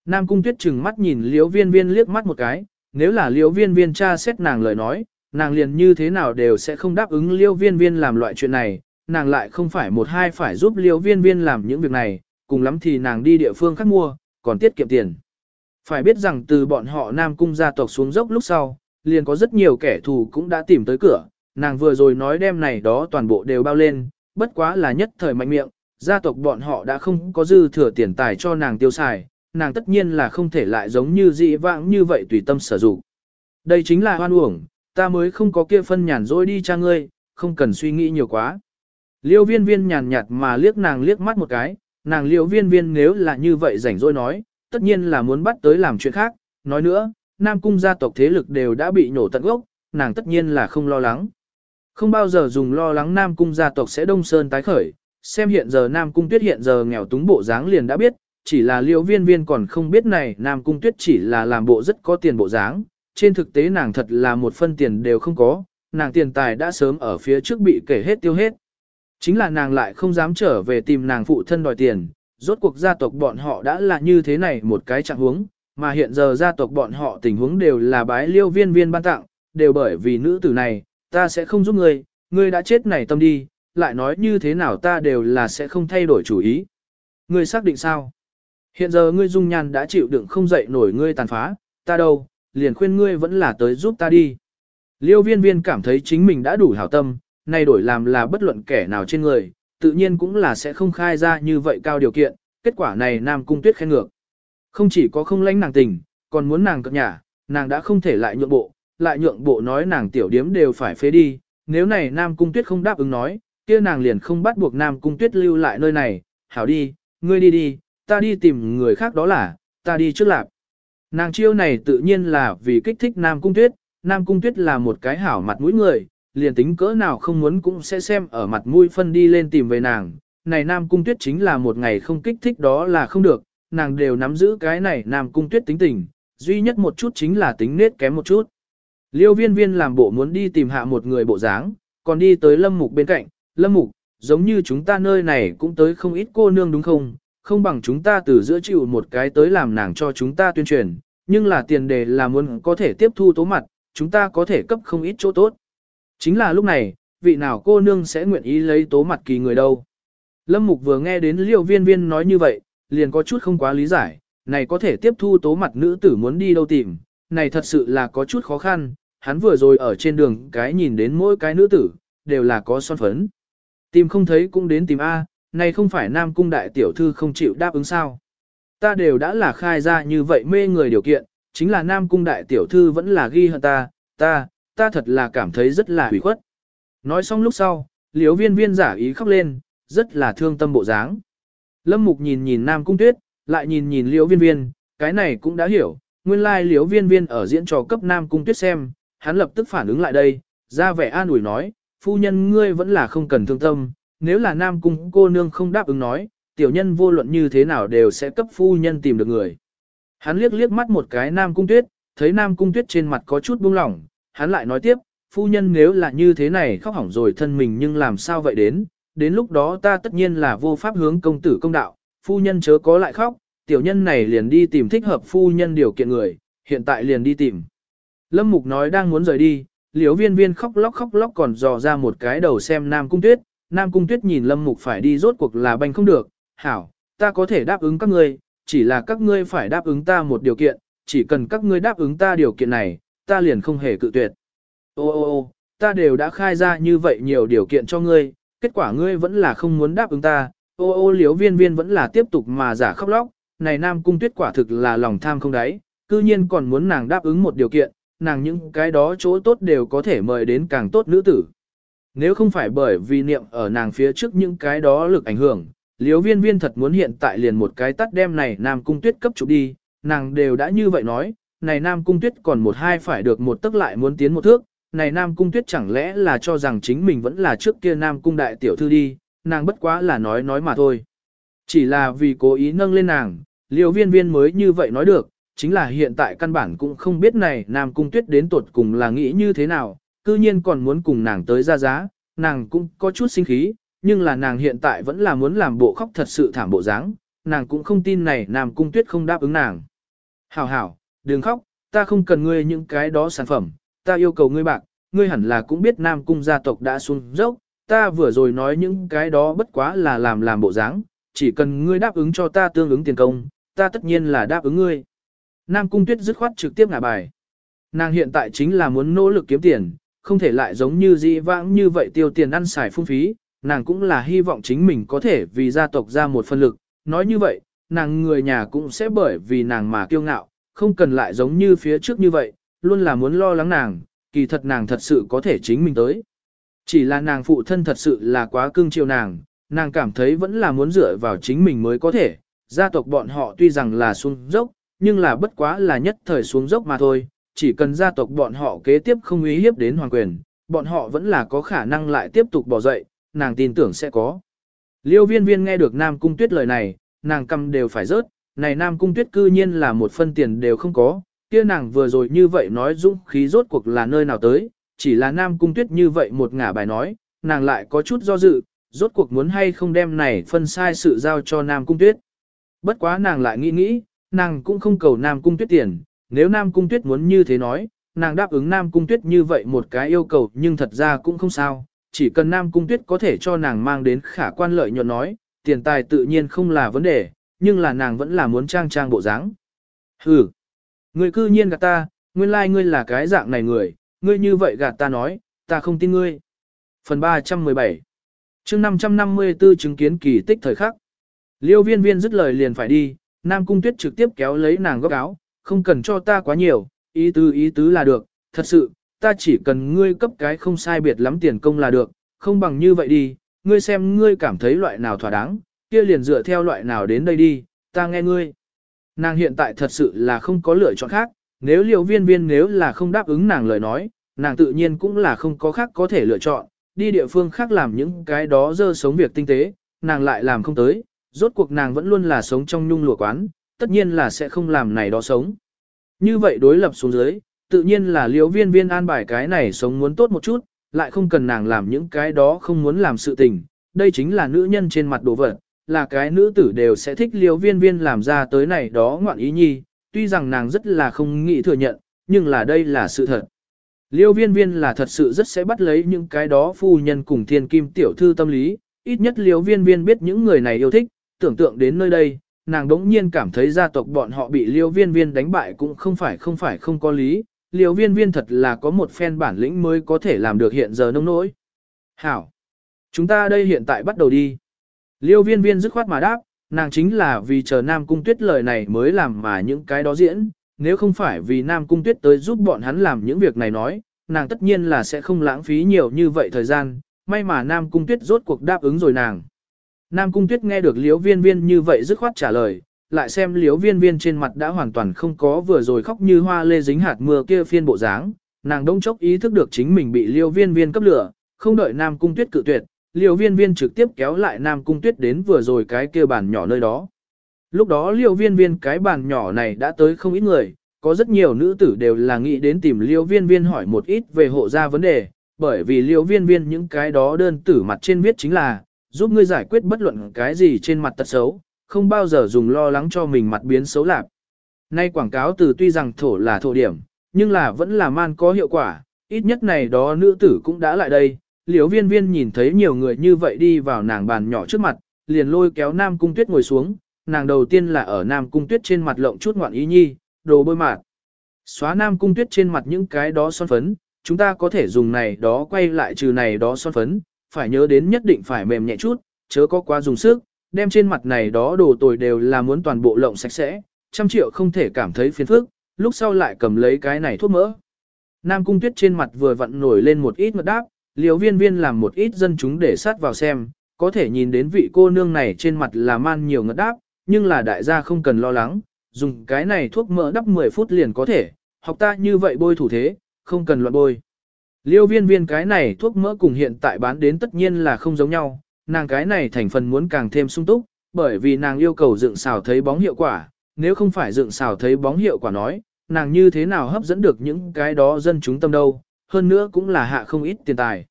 [SPEAKER 1] Nam Cung Tuyết chừng mắt nhìn Liễu Viên Viên liếc mắt một cái, nếu là Liễu Viên Viên cha xét nàng lời nói, nàng liền như thế nào đều sẽ không đáp ứng Liễu Viên Viên làm loại chuyện này, nàng lại không phải một hai phải giúp Liễu Viên Viên làm những việc này, cùng lắm thì nàng đi địa phương khác mua, còn tiết kiệm tiền. Phải biết rằng từ bọn họ Nam Cung gia tộc xuống dốc lúc sau, liền có rất nhiều kẻ thù cũng đã tìm tới cửa, nàng vừa rồi nói đem này đó toàn bộ đều bao lên, bất quá là nhất thời mạnh miệng, gia tộc bọn họ đã không có dư thừa tiền tài cho nàng tiêu xài, nàng tất nhiên là không thể lại giống như dị vãng như vậy tùy tâm sử dụng. Đây chính là hoan uổng, ta mới không có kia phân nhàn rỗi đi cha ngươi, không cần suy nghĩ nhiều quá. Liêu viên viên nhàn nhạt mà liếc nàng liếc mắt một cái, nàng liêu viên viên nếu là như vậy rảnh rỗi nói, tất nhiên là muốn bắt tới làm chuyện khác, nói nữa, Nam Cung gia tộc thế lực đều đã bị nổ tận gốc, nàng tất nhiên là không lo lắng. Không bao giờ dùng lo lắng Nam Cung gia tộc sẽ đông sơn tái khởi, xem hiện giờ Nam Cung Tuyết hiện giờ nghèo túng bộ dáng liền đã biết, chỉ là liêu viên viên còn không biết này Nam Cung Tuyết chỉ là làm bộ rất có tiền bộ dáng, trên thực tế nàng thật là một phân tiền đều không có, nàng tiền tài đã sớm ở phía trước bị kể hết tiêu hết. Chính là nàng lại không dám trở về tìm nàng phụ thân đòi tiền, rốt cuộc gia tộc bọn họ đã là như thế này một cái trạng huống, mà hiện giờ gia tộc bọn họ tình huống đều là bái liêu viên viên ban tặng, đều bởi vì nữ tử này, ta sẽ không giúp ngươi, ngươi đã chết này tâm đi, lại nói như thế nào ta đều là sẽ không thay đổi chủ ý. Ngươi xác định sao? Hiện giờ ngươi dung nhan đã chịu đựng không dậy nổi ngươi tàn phá, ta đâu, liền khuyên ngươi vẫn là tới giúp ta đi. Liêu viên viên cảm thấy chính mình đã đủ hảo tâm, nay đổi làm là bất luận kẻ nào trên người, tự nhiên cũng là sẽ không khai ra như vậy cao điều kiện, kết quả này Nam Cung Tuyết khen ngược. Không chỉ có không lãnh nàng tình, còn muốn nàng cập nhà, nàng đã không thể lại nhượng bộ, lại nhượng bộ nói nàng tiểu điếm đều phải phế đi, nếu này Nam Cung Tuyết không đáp ứng nói, kia nàng liền không bắt buộc Nam Cung Tuyết lưu lại nơi này, hảo đi, ngươi đi đi, ta đi tìm người khác đó là, ta đi trước lạp. Nàng chiêu này tự nhiên là vì kích thích Nam Cung Tuyết, Nam Cung Tuyết là một cái hảo mặt mũi người, liền tính cỡ nào không muốn cũng sẽ xem ở mặt mũi phân đi lên tìm về nàng. Này Nam Cung Tuyết chính là một ngày không kích thích đó là không được, nàng đều nắm giữ cái này Nam Cung Tuyết tính tình, duy nhất một chút chính là tính nết kém một chút. Liêu viên viên làm bộ muốn đi tìm hạ một người bộ dáng, còn đi tới Lâm Mục bên cạnh, Lâm Mục, giống như chúng ta nơi này cũng tới không ít cô nương đúng không, không bằng chúng ta từ giữa chịu một cái tới làm nàng cho chúng ta tuyên truyền, nhưng là tiền đề là muốn có thể tiếp thu tố mặt, chúng ta có thể cấp không ít chỗ tốt. Chính là lúc này, vị nào cô nương sẽ nguyện ý lấy tố mặt kỳ người đâu. Lâm Mục vừa nghe đến liêu viên viên nói như vậy, liền có chút không quá lý giải, này có thể tiếp thu tố mặt nữ tử muốn đi đâu tìm, này thật sự là có chút khó khăn, hắn vừa rồi ở trên đường cái nhìn đến mỗi cái nữ tử, đều là có son phấn. Tìm không thấy cũng đến tìm A, này không phải nam cung đại tiểu thư không chịu đáp ứng sao. Ta đều đã là khai ra như vậy mê người điều kiện, chính là nam cung đại tiểu thư vẫn là ghi hận ta, ta, ta thật là cảm thấy rất là hủy khuất. Nói xong lúc sau, liếu viên viên giả ý khóc lên, rất là thương tâm bộ dáng. Lâm mục nhìn nhìn nam cung tuyết, lại nhìn nhìn liếu viên viên, cái này cũng đã hiểu, nguyên lai like liếu viên viên ở diễn trò cấp nam cung tuyết xem, hắn lập tức phản ứng lại đây, ra vẻ an ủi nói, phu nhân ngươi vẫn là không cần thương tâm, nếu là nam cung cô nương không đáp ứng nói, tiểu nhân vô luận như thế nào đều sẽ cấp phu nhân tìm được người. Hắn liếc liếc mắt một cái nam cung tuyết, thấy nam cung tuyết trên mặt có chút buông lỏng, hắn lại nói tiếp, phu nhân nếu là như thế này khóc hỏng rồi thân mình nhưng làm sao vậy đến, đến lúc đó ta tất nhiên là vô pháp hướng công tử công đạo, phu nhân chớ có lại khóc, tiểu nhân này liền đi tìm thích hợp phu nhân điều kiện người, hiện tại liền đi tìm. Lâm Mục nói đang muốn rời đi, liếu viên viên khóc lóc khóc lóc còn dò ra một cái đầu xem Nam Cung Tuyết, Nam Cung Tuyết nhìn Lâm Mục phải đi rốt cuộc là banh không được, hảo, ta có thể đáp ứng các ngươi, chỉ là các ngươi phải đáp ứng ta một điều kiện, chỉ cần các ngươi đáp ứng ta điều kiện này, ta liền không hề cự tuyệt. Ô ô ô, ta đều đã khai ra như vậy nhiều điều kiện cho ngươi, kết quả ngươi vẫn là không muốn đáp ứng ta, ô ô liếu viên viên vẫn là tiếp tục mà giả khóc lóc, này Nam Cung Tuyết quả thực là lòng tham không đáy, cư nhiên còn muốn nàng đáp ứng một điều kiện, nàng những cái đó chỗ tốt đều có thể mời đến càng tốt nữ tử. Nếu không phải bởi vì niệm ở nàng phía trước những cái đó lực ảnh hưởng, liếu viên viên thật muốn hiện tại liền một cái tắt đem này Nam Cung Tuyết cấp chụp đi, nàng đều đã như vậy nói, này Nam Cung Tuyết còn một hai phải được một tức lại muốn tiến một thước, này Nam Cung Tuyết chẳng lẽ là cho rằng chính mình vẫn là trước kia Nam Cung Đại Tiểu Thư đi, nàng bất quá là nói nói mà thôi. Chỉ là vì cố ý nâng lên nàng, liều viên viên mới như vậy nói được, chính là hiện tại căn bản cũng không biết này Nam Cung Tuyết đến tuột cùng là nghĩ như thế nào, cư nhiên còn muốn cùng nàng tới ra giá, nàng cũng có chút sinh khí, nhưng là nàng hiện tại vẫn là muốn làm bộ khóc thật sự thảm bộ dáng, nàng cũng không tin này Nam Cung Tuyết không đáp ứng nàng. Hảo hảo, đừng khóc, ta không cần ngươi những cái đó sản phẩm, ta yêu cầu ngươi bạc, ngươi hẳn là cũng biết Nam Cung gia tộc đã xuống dốc, ta vừa rồi nói những cái đó bất quá là làm làm bộ dáng, chỉ cần ngươi đáp ứng cho ta tương ứng tiền công, ta tất nhiên là đáp ứng ngươi. Nam Cung Tuyết dứt khoát trực tiếp ngả bài. Nàng hiện tại chính là muốn nỗ lực kiếm tiền, không thể lại giống như dĩ vãng như vậy tiêu tiền ăn xài phung phí, nàng cũng là hy vọng chính mình có thể vì gia tộc ra một phân lực, nói như vậy, nàng người nhà cũng sẽ bởi vì nàng mà kiêu ngạo, không cần lại giống như phía trước như vậy, luôn là muốn lo lắng nàng, kỳ thật nàng thật sự có thể chính mình tới. Chỉ là nàng phụ thân thật sự là quá cưng chiều nàng, nàng cảm thấy vẫn là muốn dựa vào chính mình mới có thể, gia tộc bọn họ tuy rằng là xuống dốc, nhưng là bất quá là nhất thời xuống dốc mà thôi, chỉ cần gia tộc bọn họ kế tiếp không ý hiếp đến hoàng quyền, bọn họ vẫn là có khả năng lại tiếp tục bỏ dậy, nàng tin tưởng sẽ có. Liêu viên viên nghe được Nam Cung Tuyết lời này, nàng cầm đều phải rớt, này Nam Cung Tuyết cư nhiên là một phân tiền đều không có, kia nàng vừa rồi như vậy nói dũng khí rốt cuộc là nơi nào tới, chỉ là Nam Cung Tuyết như vậy một ngả bài nói, nàng lại có chút do dự, rốt cuộc muốn hay không đem này phân sai sự giao cho Nam Cung Tuyết. Bất quá nàng lại nghĩ nghĩ, nàng cũng không cầu Nam Cung Tuyết tiền, nếu Nam Cung Tuyết muốn như thế nói, nàng đáp ứng Nam Cung Tuyết như vậy một cái yêu cầu nhưng thật ra cũng không sao, chỉ cần Nam Cung Tuyết có thể cho nàng mang đến khả quan lợi nhuận nói, tiền tài tự nhiên không là vấn đề, nhưng là nàng vẫn là muốn trang trang bộ dáng. Hừ, người cư nhiên gạt ta, nguyên lai like ngươi là cái dạng này người, ngươi như vậy gạt ta nói, ta không tin ngươi. Phần 317 chương 554 chứng kiến kỳ tích thời khắc. Liêu viên viên dứt lời liền phải đi, Nam Cung Tuyết trực tiếp kéo lấy nàng góc áo, không cần cho ta quá nhiều, ý tứ ý tứ là được, thật sự, ta chỉ cần ngươi cấp cái không sai biệt lắm tiền công là được, không bằng như vậy đi, ngươi xem ngươi cảm thấy loại nào thỏa đáng, kia liền dựa theo loại nào đến đây đi, ta nghe ngươi. Nàng hiện tại thật sự là không có lựa chọn khác, nếu liều viên viên nếu là không đáp ứng nàng lời nói, nàng tự nhiên cũng là không có khác có thể lựa chọn, đi địa phương khác làm những cái đó dơ sống việc tinh tế, nàng lại làm không tới, rốt cuộc nàng vẫn luôn là sống trong nhung lụa quán, tất nhiên là sẽ không làm này đó sống. Như vậy đối lập xuống dưới, tự nhiên là liễu viên viên an bài cái này sống muốn tốt một chút, lại không cần nàng làm những cái đó không muốn làm sự tình, đây chính là nữ nhân trên mặt đồ vật, là cái nữ tử đều sẽ thích liễu viên viên làm ra tới này đó ngoạn ý nhi, tuy rằng nàng rất là không nghĩ thừa nhận, nhưng là đây là sự thật. Liêu viên viên là thật sự rất sẽ bắt lấy những cái đó phu nhân cùng thiên kim tiểu thư tâm lý, ít nhất liêu viên viên biết những người này yêu thích, tưởng tượng đến nơi đây, nàng đống nhiên cảm thấy gia tộc bọn họ bị liêu viên viên đánh bại cũng không phải không phải không có lý, liêu viên viên thật là có một phen bản lĩnh mới có thể làm được hiện giờ nông nỗi. Hảo! Chúng ta đây hiện tại bắt đầu đi. Liêu viên viên dứt khoát mà đáp, nàng chính là vì chờ Nam Cung Tuyết lời này mới làm mà những cái đó diễn, nếu không phải vì Nam Cung Tuyết tới giúp bọn hắn làm những việc này nói, nàng tất nhiên là sẽ không lãng phí nhiều như vậy thời gian, may mà Nam Cung Tuyết rốt cuộc đáp ứng rồi nàng. Nam Cung Tuyết nghe được Liễu Viên Viên như vậy dứt khoát trả lời, lại xem Liễu Viên Viên trên mặt đã hoàn toàn không có vừa rồi khóc như hoa lê dính hạt mưa kia phiên bộ dáng, nàng đông chốc ý thức được chính mình bị Liễu Viên Viên cấp lửa, không đợi Nam Cung Tuyết cự tuyệt, Liễu Viên Viên trực tiếp kéo lại Nam Cung Tuyết đến vừa rồi cái kia bàn nhỏ nơi đó. Lúc đó Liễu Viên Viên cái bàn nhỏ này đã tới không ít người, có rất nhiều nữ tử đều là nghĩ đến tìm Liễu Viên Viên hỏi một ít về hộ gia vấn đề, bởi vì Liễu Viên Viên những cái đó đơn tử mặt trên viết chính là giúp ngươi giải quyết bất luận cái gì trên mặt tật xấu, không bao giờ dùng lo lắng cho mình mặt biến xấu lạc. Nay quảng cáo từ tuy rằng thổ là thổ điểm, nhưng là vẫn là man có hiệu quả, ít nhất này đó nữ tử cũng đã lại đây. Liễu viên viên nhìn thấy nhiều người như vậy đi vào nàng bàn nhỏ trước mặt, liền lôi kéo Nam Cung Tuyết ngồi xuống, nàng đầu tiên là ở Nam Cung Tuyết trên mặt lộng chút ngoạn ý nhi, đồ bôi mạt. Xóa Nam Cung Tuyết trên mặt những cái đó son phấn, chúng ta có thể dùng này đó quay lại trừ này đó son phấn, phải nhớ đến nhất định phải mềm nhẹ chút, chớ có quá dùng sức, đem trên mặt này đó đồ tồi đều là muốn toàn bộ lộng sạch sẽ, trăm triệu không thể cảm thấy phiền phức, lúc sau lại cầm lấy cái này thuốc mỡ. Nam cung tuyết trên mặt vừa vặn nổi lên một ít ngật đáp, liều viên viên làm một ít dân chúng để sát vào xem, có thể nhìn đến vị cô nương này trên mặt là man nhiều ngật đáp, nhưng là đại gia không cần lo lắng, dùng cái này thuốc mỡ đắp 10 phút liền có thể, học ta như vậy bôi thủ thế, không cần loạn bôi. Liêu viên viên cái này thuốc mỡ cùng hiện tại bán đến tất nhiên là không giống nhau, nàng cái này thành phần muốn càng thêm sung túc, bởi vì nàng yêu cầu dựng xào thấy bóng hiệu quả, nếu không phải dựng xào thấy bóng hiệu quả nói, nàng như thế nào hấp dẫn được những cái đó dân chúng tâm đâu, hơn nữa cũng là hạ không ít tiền tài.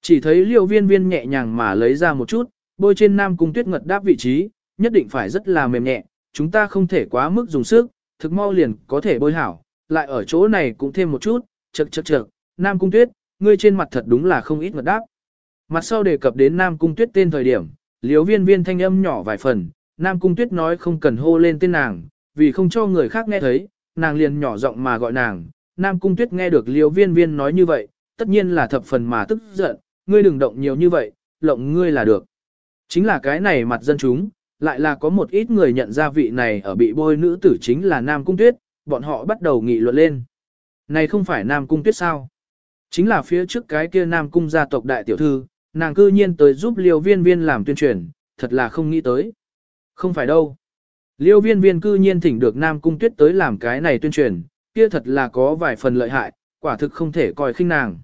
[SPEAKER 1] Chỉ thấy liêu viên viên nhẹ nhàng mà lấy ra một chút, bôi trên nam cung tuyết ngật đáp vị trí, nhất định phải rất là mềm nhẹ, chúng ta không thể quá mức dùng sức, thực mau liền có thể bôi hảo, lại ở chỗ này cũng thêm một chút, chật chật chật, Nam Cung Tuyết, ngươi trên mặt thật đúng là không ít ngật đáp. Mặt sau đề cập đến Nam Cung Tuyết tên thời điểm, liếu viên viên thanh âm nhỏ vài phần, Nam Cung Tuyết nói không cần hô lên tên nàng, vì không cho người khác nghe thấy, nàng liền nhỏ giọng mà gọi nàng. Nam Cung Tuyết nghe được liếu viên viên nói như vậy, tất nhiên là thập phần mà tức giận, ngươi đừng động nhiều như vậy, lộng ngươi là được. Chính là cái này mặt dân chúng, lại là có một ít người nhận ra vị này ở bị bôi nữ tử chính là Nam Cung Tuyết, bọn họ bắt đầu nghị luận lên. Này không phải Nam Cung Tuyết sao? Chính là phía trước cái kia Nam Cung gia tộc đại tiểu thư, nàng cư nhiên tới giúp liêu viên viên làm tuyên truyền, thật là không nghĩ tới. Không phải đâu. Liêu viên viên cư nhiên thỉnh được Nam Cung Tuyết tới làm cái này tuyên truyền, kia thật là có vài phần lợi hại, quả thực không thể coi khinh nàng.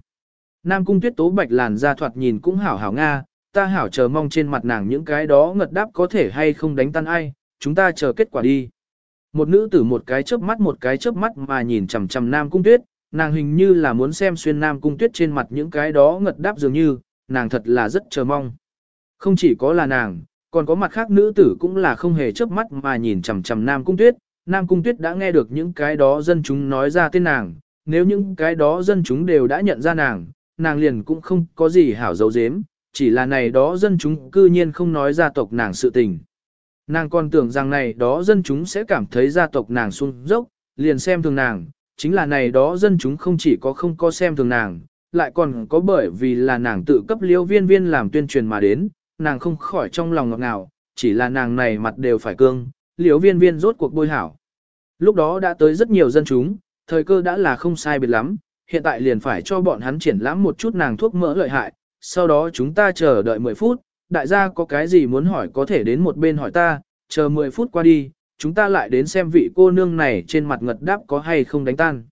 [SPEAKER 1] Nam Cung Tuyết tố bạch làn da thoạt nhìn cũng hảo hảo Nga, ta hảo chờ mong trên mặt nàng những cái đó ngật đáp có thể hay không đánh tan ai, chúng ta chờ kết quả đi. Một nữ tử một cái chớp mắt một cái chớp mắt mà nhìn chằm chằm Nam Cung Tuyết, nàng hình như là muốn xem xuyên Nam Cung Tuyết trên mặt những cái đó ngật đáp dường như, nàng thật là rất chờ mong. Không chỉ có là nàng, còn có mặt khác nữ tử cũng là không hề chớp mắt mà nhìn chằm chằm Nam Cung Tuyết, Nam Cung Tuyết đã nghe được những cái đó dân chúng nói ra tên nàng, nếu những cái đó dân chúng đều đã nhận ra nàng, nàng liền cũng không có gì hảo dấu dếm, chỉ là này đó dân chúng cư nhiên không nói gia tộc nàng sự tình. Nàng còn tưởng rằng này đó dân chúng sẽ cảm thấy gia tộc nàng xuống dốc, liền xem thường nàng, chính là này đó dân chúng không chỉ có không có xem thường nàng, lại còn có bởi vì là nàng tự cấp liêu viên viên làm tuyên truyền mà đến, nàng không khỏi trong lòng ngọt ngào, chỉ là nàng này mặt đều phải cương, liêu viên viên rốt cuộc bôi hảo. Lúc đó đã tới rất nhiều dân chúng, thời cơ đã là không sai biệt lắm, hiện tại liền phải cho bọn hắn triển lãm một chút nàng thuốc mỡ lợi hại, sau đó chúng ta chờ đợi 10 phút, đại gia có cái gì muốn hỏi có thể đến một bên hỏi ta, chờ 10 phút qua đi, chúng ta lại đến xem vị cô nương này trên mặt ngật đáp có hay không đánh tan.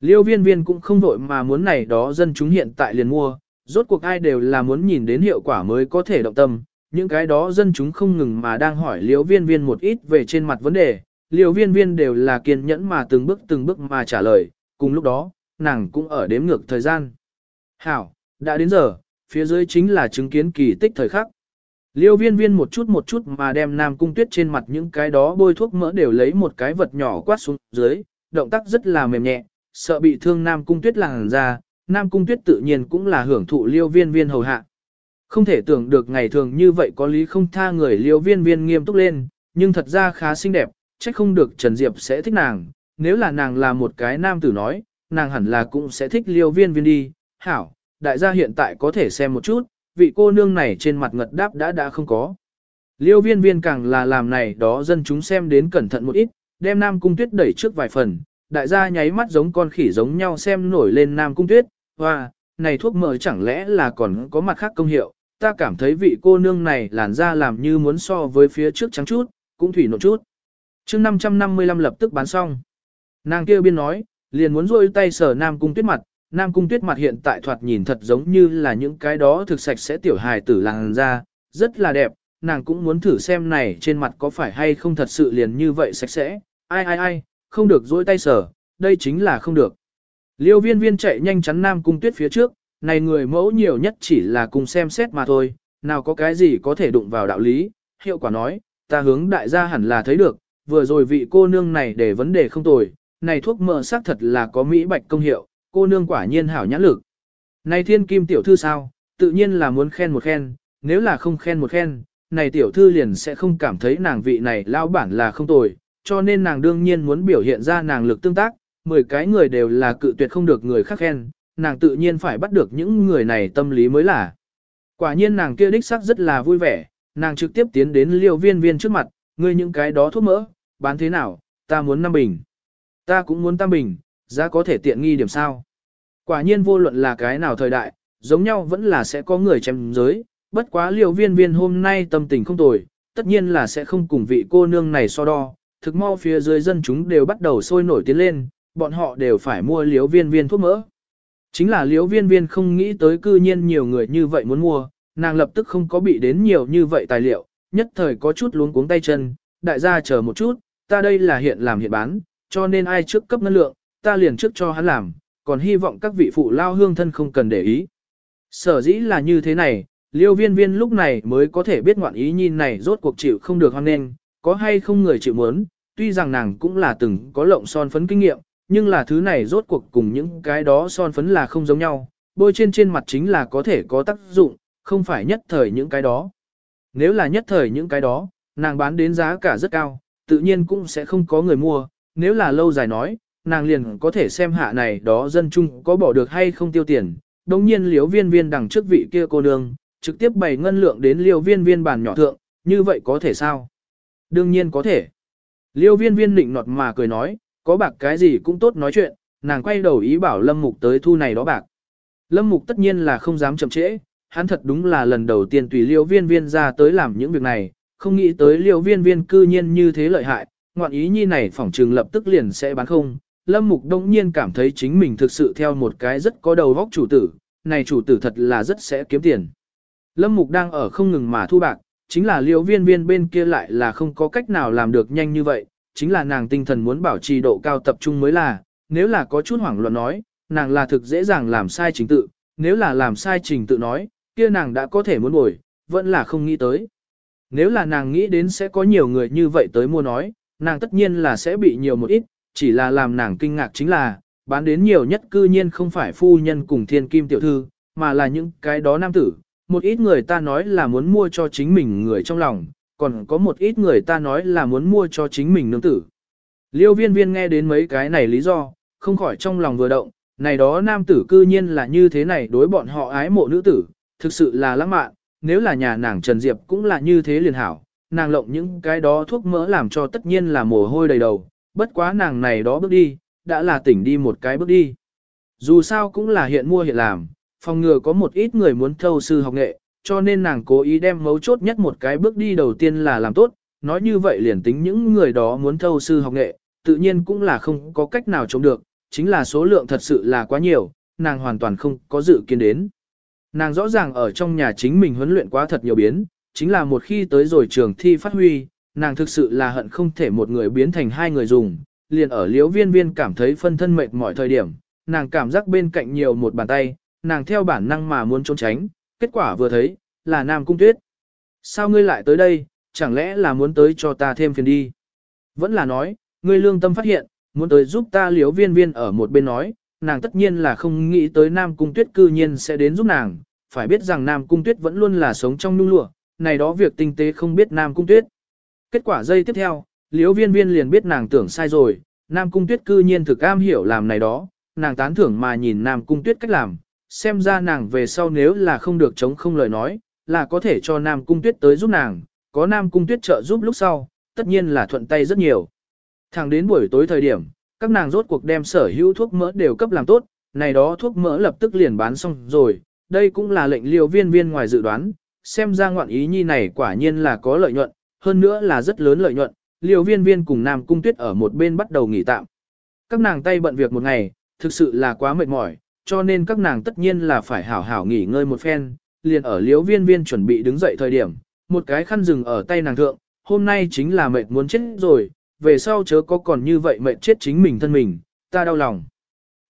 [SPEAKER 1] Liêu viên viên cũng không vội mà muốn này đó dân chúng hiện tại liền mua, rốt cuộc ai đều là muốn nhìn đến hiệu quả mới có thể động tâm, những cái đó dân chúng không ngừng mà đang hỏi liêu viên viên một ít về trên mặt vấn đề, liêu viên viên đều là kiên nhẫn mà từng bước từng bước mà trả lời, cùng lúc đó, nàng cũng ở đếm ngược thời gian. Hảo, đã đến giờ, phía dưới chính là chứng kiến kỳ tích thời khắc. Liêu viên viên một chút một chút mà đem nam cung tuyết trên mặt những cái đó bôi thuốc mỡ đều lấy một cái vật nhỏ quát xuống dưới, động tác rất là mềm nhẹ, sợ bị thương nam cung tuyết làng ra, nam cung tuyết tự nhiên cũng là hưởng thụ liêu viên viên hầu hạ. Không thể tưởng được ngày thường như vậy có lý không tha người liêu viên viên nghiêm túc lên, nhưng thật ra khá xinh đẹp, chắc không được Trần Diệp sẽ thích nàng, nếu là nàng là một cái nam tử nói, nàng hẳn là cũng sẽ thích liêu viên viên đi, hảo, đại gia hiện tại có thể xem một chút, vị cô nương này trên mặt ngật đáp đã đã không có. Liêu viên viên càng là làm này đó dân chúng xem đến cẩn thận một ít, đem Nam Cung Tuyết đẩy trước vài phần, đại gia nháy mắt giống con khỉ giống nhau xem nổi lên Nam Cung Tuyết, hoa, này thuốc mỡ chẳng lẽ là còn có mặt khác công hiệu, ta cảm thấy vị cô nương này làn da làm như muốn so với phía trước trắng chút, cũng thủy nộn chút. chương 555 lập tức bán xong. Nàng kêu biên nói, liền muốn rôi tay sở Nam Cung Tuyết mặt, Nam Cung Tuyết mặt hiện tại thoạt nhìn thật giống như là những cái đó thực sạch sẽ tiểu hài tử làng ra, rất là đẹp, nàng cũng muốn thử xem này trên mặt có phải hay không thật sự liền như vậy sạch sẽ, ai ai ai, không được dỗi tay sở, đây chính là không được. Liêu viên viên chạy nhanh chắn Nam Cung Tuyết phía trước, này người mẫu nhiều nhất chỉ là cùng xem xét mà thôi, nào có cái gì có thể đụng vào đạo lý, hiệu quả nói, ta hướng đại gia hẳn là thấy được, vừa rồi vị cô nương này để vấn đề không tồi, này thuốc mỡ xác thật là có mỹ bạch công hiệu, cô nương quả nhiên hảo nhãn lực. Này thiên kim tiểu thư sao, tự nhiên là muốn khen một khen, nếu là không khen một khen, này tiểu thư liền sẽ không cảm thấy nàng vị này lao bản là không tồi, cho nên nàng đương nhiên muốn biểu hiện ra nàng lực tương tác, 10 cái người đều là cự tuyệt không được người khác khen, nàng tự nhiên phải bắt được những người này tâm lý mới là. Quả nhiên nàng kia đích sắc rất là vui vẻ, nàng trực tiếp tiến đến liêu viên viên trước mặt, ngươi những cái đó thuốc mỡ, bán thế nào, ta muốn 5 bình. Ta cũng muốn tam bình, giá có thể tiện nghi điểm sao. Quả nhiên vô luận là cái nào thời đại, giống nhau vẫn là sẽ có người chém giới, bất quá liều viên viên hôm nay tâm tình không tồi, tất nhiên là sẽ không cùng vị cô nương này so đo, thực mau phía dưới dân chúng đều bắt đầu sôi nổi tiến lên, bọn họ đều phải mua liều viên viên thuốc mỡ. Chính là liều viên viên không nghĩ tới cư nhiên nhiều người như vậy muốn mua, nàng lập tức không có bị đến nhiều như vậy tài liệu, nhất thời có chút luống cuống tay chân, đại gia chờ một chút, ta đây là hiện làm hiện bán, cho nên ai trước cấp ngân lượng, ta liền trước cho hắn làm, còn hy vọng các vị phụ lao hương thân không cần để ý. Sở dĩ là như thế này, liêu viên viên lúc này mới có thể biết ngoạn ý nhìn này rốt cuộc chịu không được hoang nên, có hay không người chịu muốn, tuy rằng nàng cũng là từng có lộng son phấn kinh nghiệm, nhưng là thứ này rốt cuộc cùng những cái đó son phấn là không giống nhau, bôi trên trên mặt chính là có thể có tác dụng, không phải nhất thời những cái đó. Nếu là nhất thời những cái đó, nàng bán đến giá cả rất cao, tự nhiên cũng sẽ không có người mua, nếu là lâu dài nói, nàng liền có thể xem hạ này đó dân chung có bỏ được hay không tiêu tiền, đồng nhiên liếu viên viên đằng trước vị kia cô nương, trực tiếp bày ngân lượng đến liêu viên viên bàn nhỏ thượng, như vậy có thể sao? Đương nhiên có thể. Liêu viên viên nịnh nọt mà cười nói, có bạc cái gì cũng tốt nói chuyện, nàng quay đầu ý bảo Lâm Mục tới thu này đó bạc. Lâm Mục tất nhiên là không dám chậm trễ, hắn thật đúng là lần đầu tiên tùy liêu viên viên ra tới làm những việc này, không nghĩ tới liêu viên viên cư nhiên như thế lợi hại, ngoạn ý nhi này phỏng trừng lập tức liền sẽ bán không. Lâm Mục đông nhiên cảm thấy chính mình thực sự theo một cái rất có đầu vóc chủ tử, này chủ tử thật là rất sẽ kiếm tiền. Lâm Mục đang ở không ngừng mà thu bạc, chính là liêu viên viên bên kia lại là không có cách nào làm được nhanh như vậy, chính là nàng tinh thần muốn bảo trì độ cao tập trung mới là, nếu là có chút hoảng loạn nói, nàng là thực dễ dàng làm sai trình tự, nếu là làm sai trình tự nói, kia nàng đã có thể muốn bồi, vẫn là không nghĩ tới. Nếu là nàng nghĩ đến sẽ có nhiều người như vậy tới mua nói, nàng tất nhiên là sẽ bị nhiều một ít, chỉ là làm nàng kinh ngạc chính là, bán đến nhiều nhất cư nhiên không phải phu nhân cùng thiên kim tiểu thư, mà là những cái đó nam tử. Một ít người ta nói là muốn mua cho chính mình người trong lòng, còn có một ít người ta nói là muốn mua cho chính mình nương tử. Liêu viên viên nghe đến mấy cái này lý do, không khỏi trong lòng vừa động, này đó nam tử cư nhiên là như thế này đối bọn họ ái mộ nữ tử, thực sự là lãng mạn, nếu là nhà nàng Trần Diệp cũng là như thế liền hảo, nàng lộng những cái đó thuốc mỡ làm cho tất nhiên là mồ hôi đầy đầu, bất quá nàng này đó bước đi, đã là tỉnh đi một cái bước đi. Dù sao cũng là hiện mua hiện làm, phòng ngừa có một ít người muốn thâu sư học nghệ, cho nên nàng cố ý đem mấu chốt nhất một cái bước đi đầu tiên là làm tốt, nói như vậy liền tính những người đó muốn thâu sư học nghệ, tự nhiên cũng là không có cách nào chống được, chính là số lượng thật sự là quá nhiều, nàng hoàn toàn không có dự kiến đến. Nàng rõ ràng ở trong nhà chính mình huấn luyện quá thật nhiều biến, chính là một khi tới rồi trường thi phát huy, nàng thực sự là hận không thể một người biến thành hai người dùng, liền ở liếu viên viên cảm thấy phân thân mệt mọi thời điểm, nàng cảm giác bên cạnh nhiều một bàn tay, nàng theo bản năng mà muốn trốn tránh, kết quả vừa thấy, là Nam Cung Tuyết. Sao ngươi lại tới đây, chẳng lẽ là muốn tới cho ta thêm phiền đi? Vẫn là nói, ngươi lương tâm phát hiện, muốn tới giúp ta liếu viên viên ở một bên nói, nàng tất nhiên là không nghĩ tới Nam Cung Tuyết cư nhiên sẽ đến giúp nàng, phải biết rằng Nam Cung Tuyết vẫn luôn là sống trong nhung lụa, này đó việc tinh tế không biết Nam Cung Tuyết. Kết quả dây tiếp theo, Liễu viên viên liền biết nàng tưởng sai rồi, Nam Cung Tuyết cư nhiên thực am hiểu làm này đó, nàng tán thưởng mà nhìn Nam Cung Tuyết cách làm, xem ra nàng về sau nếu là không được chống không lời nói, là có thể cho Nam Cung Tuyết tới giúp nàng, có Nam Cung Tuyết trợ giúp lúc sau, tất nhiên là thuận tay rất nhiều. Thẳng đến buổi tối thời điểm, các nàng rốt cuộc đem sở hữu thuốc mỡ đều cấp làm tốt, này đó thuốc mỡ lập tức liền bán xong rồi, đây cũng là lệnh liều viên viên ngoài dự đoán, xem ra ngoạn ý nhi này quả nhiên là có lợi nhuận, hơn nữa là rất lớn lợi nhuận, liều viên viên cùng Nam Cung Tuyết ở một bên bắt đầu nghỉ tạm. Các nàng tay bận việc một ngày, thực sự là quá mệt mỏi, cho nên các nàng tất nhiên là phải hảo hảo nghỉ ngơi một phen, liền ở liều viên viên chuẩn bị đứng dậy thời điểm, một cái khăn rừng ở tay nàng thượng, hôm nay chính là mệt muốn chết rồi, về sau chớ có còn như vậy mệt chết chính mình thân mình, ta đau lòng.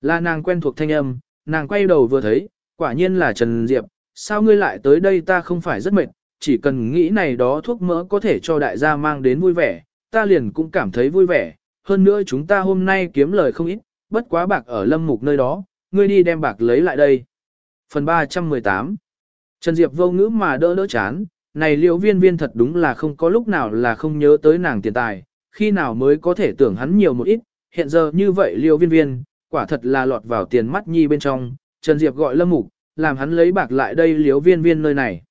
[SPEAKER 1] Là nàng quen thuộc thanh âm, nàng quay đầu vừa thấy, quả nhiên là Trần Diệp, sao ngươi lại tới đây ta không phải rất mệt, chỉ cần nghĩ này đó thuốc mỡ có thể cho đại gia mang đến vui vẻ, ta liền cũng cảm thấy vui vẻ, hơn nữa chúng ta hôm nay kiếm lời không ít, bất quá bạc ở lâm mục nơi đó, ngươi đi đem bạc lấy lại đây. Phần 318 Trần Diệp vô ngữ mà đỡ đỡ chán, này liễu viên viên thật đúng là không có lúc nào là không nhớ tới nàng tiền tài, khi nào mới có thể tưởng hắn nhiều một ít, hiện giờ như vậy liễu viên viên, quả thật là lọt vào tiền mắt nhi bên trong, Trần Diệp gọi Lâm Mục, làm hắn lấy bạc lại đây liễu viên viên nơi này.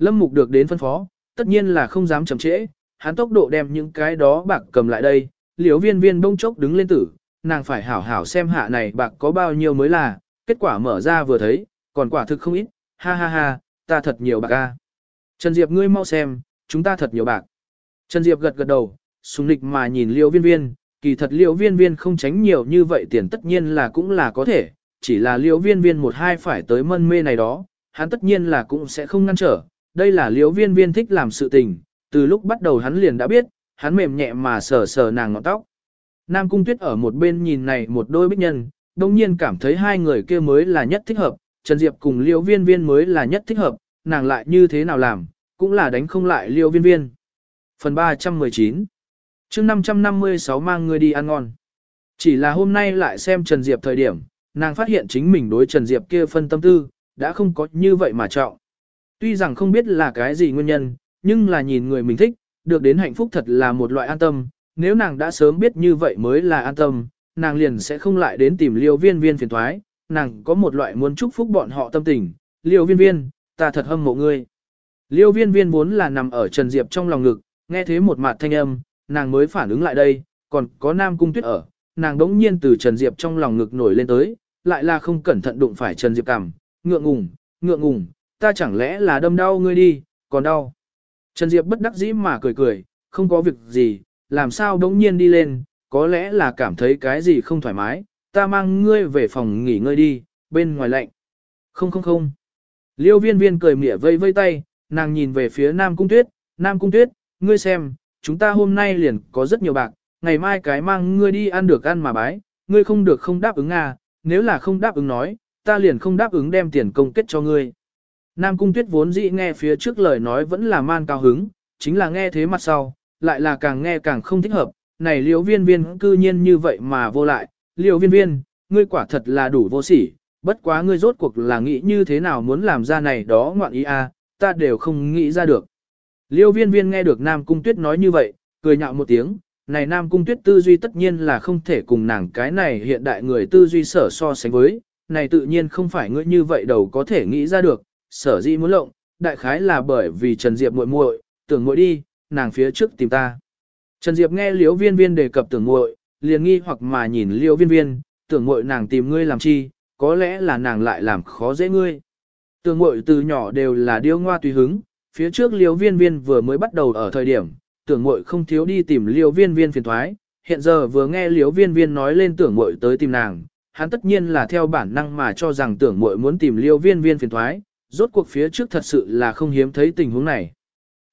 [SPEAKER 1] Lâm Mục được đến phân phó, tất nhiên là không dám chậm trễ, hắn tốc độ đem những cái đó bạc cầm lại đây, liễu viên viên bông chốc đứng lên tử, nàng phải hảo hảo xem hạ này bạc có bao nhiêu mới là, kết quả mở ra vừa thấy, còn quả thực không ít, ha ha ha, ta thật nhiều bạc a. Trần Diệp ngươi mau xem, chúng ta thật nhiều bạc. Trần Diệp gật gật đầu, sùng lịch mà nhìn liễu viên viên, kỳ thật liễu viên viên không tránh nhiều như vậy tiền tất nhiên là cũng là có thể, chỉ là liễu viên viên một hai phải tới mân mê này đó, hắn tất nhiên là cũng sẽ không ngăn trở, đây là liễu viên viên thích làm sự tình, từ lúc bắt đầu hắn liền đã biết, hắn mềm nhẹ mà sờ sờ nàng ngọn tóc. Nam Cung Tuyết ở một bên nhìn này một đôi bích nhân, đồng nhiên cảm thấy hai người kia mới là nhất thích hợp, Trần Diệp cùng liễu viên viên mới là nhất thích hợp, nàng lại như thế nào làm, cũng là đánh không lại liễu viên viên. Phần 319 chương 556 mang người đi ăn ngon. Chỉ là hôm nay lại xem Trần Diệp thời điểm, nàng phát hiện chính mình đối Trần Diệp kia phân tâm tư, đã không có như vậy mà trọng. Tuy rằng không biết là cái gì nguyên nhân, nhưng là nhìn người mình thích, được đến hạnh phúc thật là một loại an tâm, nếu nàng đã sớm biết như vậy mới là an tâm, nàng liền sẽ không lại đến tìm liêu viên viên phiền thoái, nàng có một loại muốn chúc phúc bọn họ tâm tình, liêu viên viên, ta thật hâm mộ ngươi. Liêu viên viên vốn là nằm ở Trần Diệp trong lòng ngực, nghe thế một mặt thanh âm, nàng mới phản ứng lại đây, còn có Nam Cung Tuyết ở, nàng đống nhiên từ Trần Diệp trong lòng ngực nổi lên tới, lại là không cẩn thận đụng phải Trần Diệp cằm, ngượng ngùng, ngượng ngùng, ta chẳng lẽ là đâm đau ngươi đi, còn đau. Trần Diệp bất đắc dĩ mà cười cười, không có việc gì, làm sao đống nhiên đi lên, có lẽ là cảm thấy cái gì không thoải mái, ta mang ngươi về phòng nghỉ ngơi đi, bên ngoài lạnh. Không không không. Liêu viên viên cười mỉa vây vây tay, nàng nhìn về phía Nam Cung Tuyết, Nam Cung Tuyết, ngươi xem, chúng ta hôm nay liền có rất nhiều bạc, ngày mai cái mang ngươi đi ăn được ăn mà bái, ngươi không được không đáp ứng à, nếu là không đáp ứng nói, ta liền không đáp ứng đem tiền công kết cho ngươi. Nam Cung Tuyết vốn dĩ nghe phía trước lời nói vẫn là man cao hứng, chính là nghe thế mặt sau, lại là càng nghe càng không thích hợp, này liêu viên viên cư nhiên như vậy mà vô lại, liêu viên viên, ngươi quả thật là đủ vô sỉ, bất quá ngươi rốt cuộc là nghĩ như thế nào muốn làm ra này đó ngoạn ý a, à, ta đều không nghĩ ra được. Liêu viên viên nghe được Nam Cung Tuyết nói như vậy, cười nhạo một tiếng, này Nam Cung Tuyết tư duy tất nhiên là không thể cùng nàng cái này hiện đại người tư duy sở so sánh với, này tự nhiên không phải ngươi như vậy đầu có thể nghĩ ra được, sở dĩ muốn lộng, đại khái là bởi vì Trần Diệp muội muội, tưởng muội đi, nàng phía trước tìm ta. Trần Diệp nghe Liễu Viên Viên đề cập tưởng muội, liền nghi hoặc mà nhìn Liễu Viên Viên, tưởng muội nàng tìm ngươi làm chi, có lẽ là nàng lại làm khó dễ ngươi. Tưởng muội từ nhỏ đều là điêu ngoa tùy hứng, phía trước Liễu Viên Viên vừa mới bắt đầu ở thời điểm, tưởng muội không thiếu đi tìm Liễu Viên Viên phiền toái, hiện giờ vừa nghe Liễu Viên Viên nói lên tưởng muội tới tìm nàng, hắn tất nhiên là theo bản năng mà cho rằng tưởng muội muốn tìm Liễu Viên Viên phiền toái, rốt cuộc phía trước thật sự là không hiếm thấy tình huống này.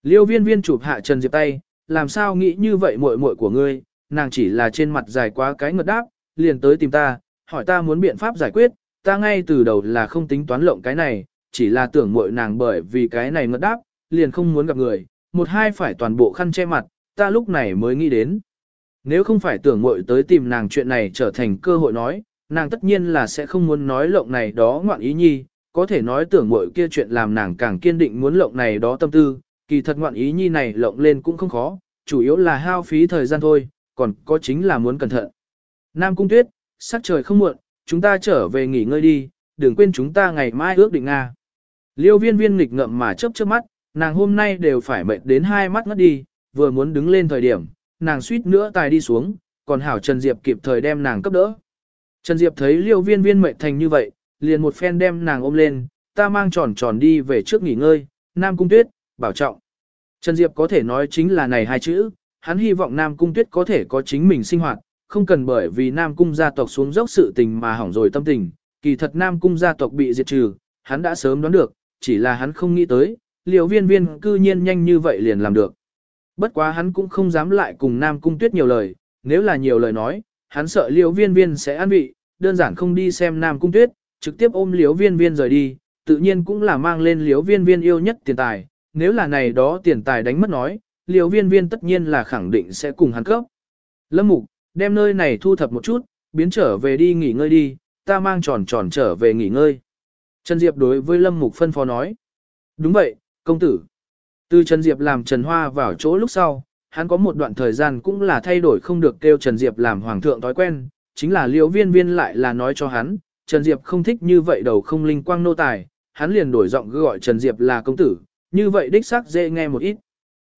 [SPEAKER 1] Liêu viên viên chụp hạ Trần Diệp tay, làm sao nghĩ như vậy muội muội của ngươi, nàng chỉ là trên mặt dài quá cái ngợt đáp, liền tới tìm ta, hỏi ta muốn biện pháp giải quyết, ta ngay từ đầu là không tính toán lộng cái này, chỉ là tưởng muội nàng bởi vì cái này ngợt đáp, liền không muốn gặp người, một hai phải toàn bộ khăn che mặt, ta lúc này mới nghĩ đến. Nếu không phải tưởng muội tới tìm nàng chuyện này trở thành cơ hội nói, nàng tất nhiên là sẽ không muốn nói lộng này đó ngoạn ý nhi, có thể nói tưởng muội kia chuyện làm nàng càng kiên định muốn lộng này đó tâm tư, kỳ thật ngoạn ý nhi này lộng lên cũng không khó, chủ yếu là hao phí thời gian thôi, còn có chính là muốn cẩn thận. Nam Cung Tuyết, sắc trời không muộn, chúng ta trở về nghỉ ngơi đi, đừng quên chúng ta ngày mai ước định Nga. Liêu viên viên nghịch ngậm mà chớp chớp mắt, nàng hôm nay đều phải mệt đến hai mắt ngất đi, vừa muốn đứng lên thời điểm, nàng suýt nữa tài đi xuống, còn hảo Trần Diệp kịp thời đem nàng cấp đỡ. Trần Diệp thấy liêu viên viên mệt thành như vậy, liền một phen đem nàng ôm lên, ta mang tròn tròn đi về trước nghỉ ngơi, Nam Cung Tuyết, bảo trọng. Trần Diệp có thể nói chính là này hai chữ, hắn hy vọng Nam Cung Tuyết có thể có chính mình sinh hoạt, không cần bởi vì Nam Cung gia tộc xuống dốc sự tình mà hỏng rồi tâm tình, kỳ thật Nam Cung gia tộc bị diệt trừ, hắn đã sớm đoán được, chỉ là hắn không nghĩ tới, liều viên viên cư nhiên nhanh như vậy liền làm được. Bất quá hắn cũng không dám lại cùng Nam Cung Tuyết nhiều lời, nếu là nhiều lời nói, hắn sợ liều viên viên sẽ an vị, đơn giản không đi xem Nam Cung Tuyết, trực tiếp ôm liếu viên viên rời đi, tự nhiên cũng là mang lên liếu viên viên yêu nhất tiền tài, nếu là này đó tiền tài đánh mất nói, liếu viên viên tất nhiên là khẳng định sẽ cùng hắn cấp. Lâm Mục, đem nơi này thu thập một chút, biến trở về đi nghỉ ngơi đi, ta mang tròn tròn trở về nghỉ ngơi. Trần Diệp đối với Lâm Mục phân phó nói. Đúng vậy, công tử. Từ Trần Diệp làm Trần Hoa vào chỗ lúc sau, hắn có một đoạn thời gian cũng là thay đổi không được kêu Trần Diệp làm hoàng thượng thói quen, chính là Liễu viên viên lại là nói cho hắn, Trần Diệp không thích như vậy đầu không linh quang nô tài, hắn liền đổi giọng gọi Trần Diệp là công tử, như vậy đích xác dễ nghe một ít.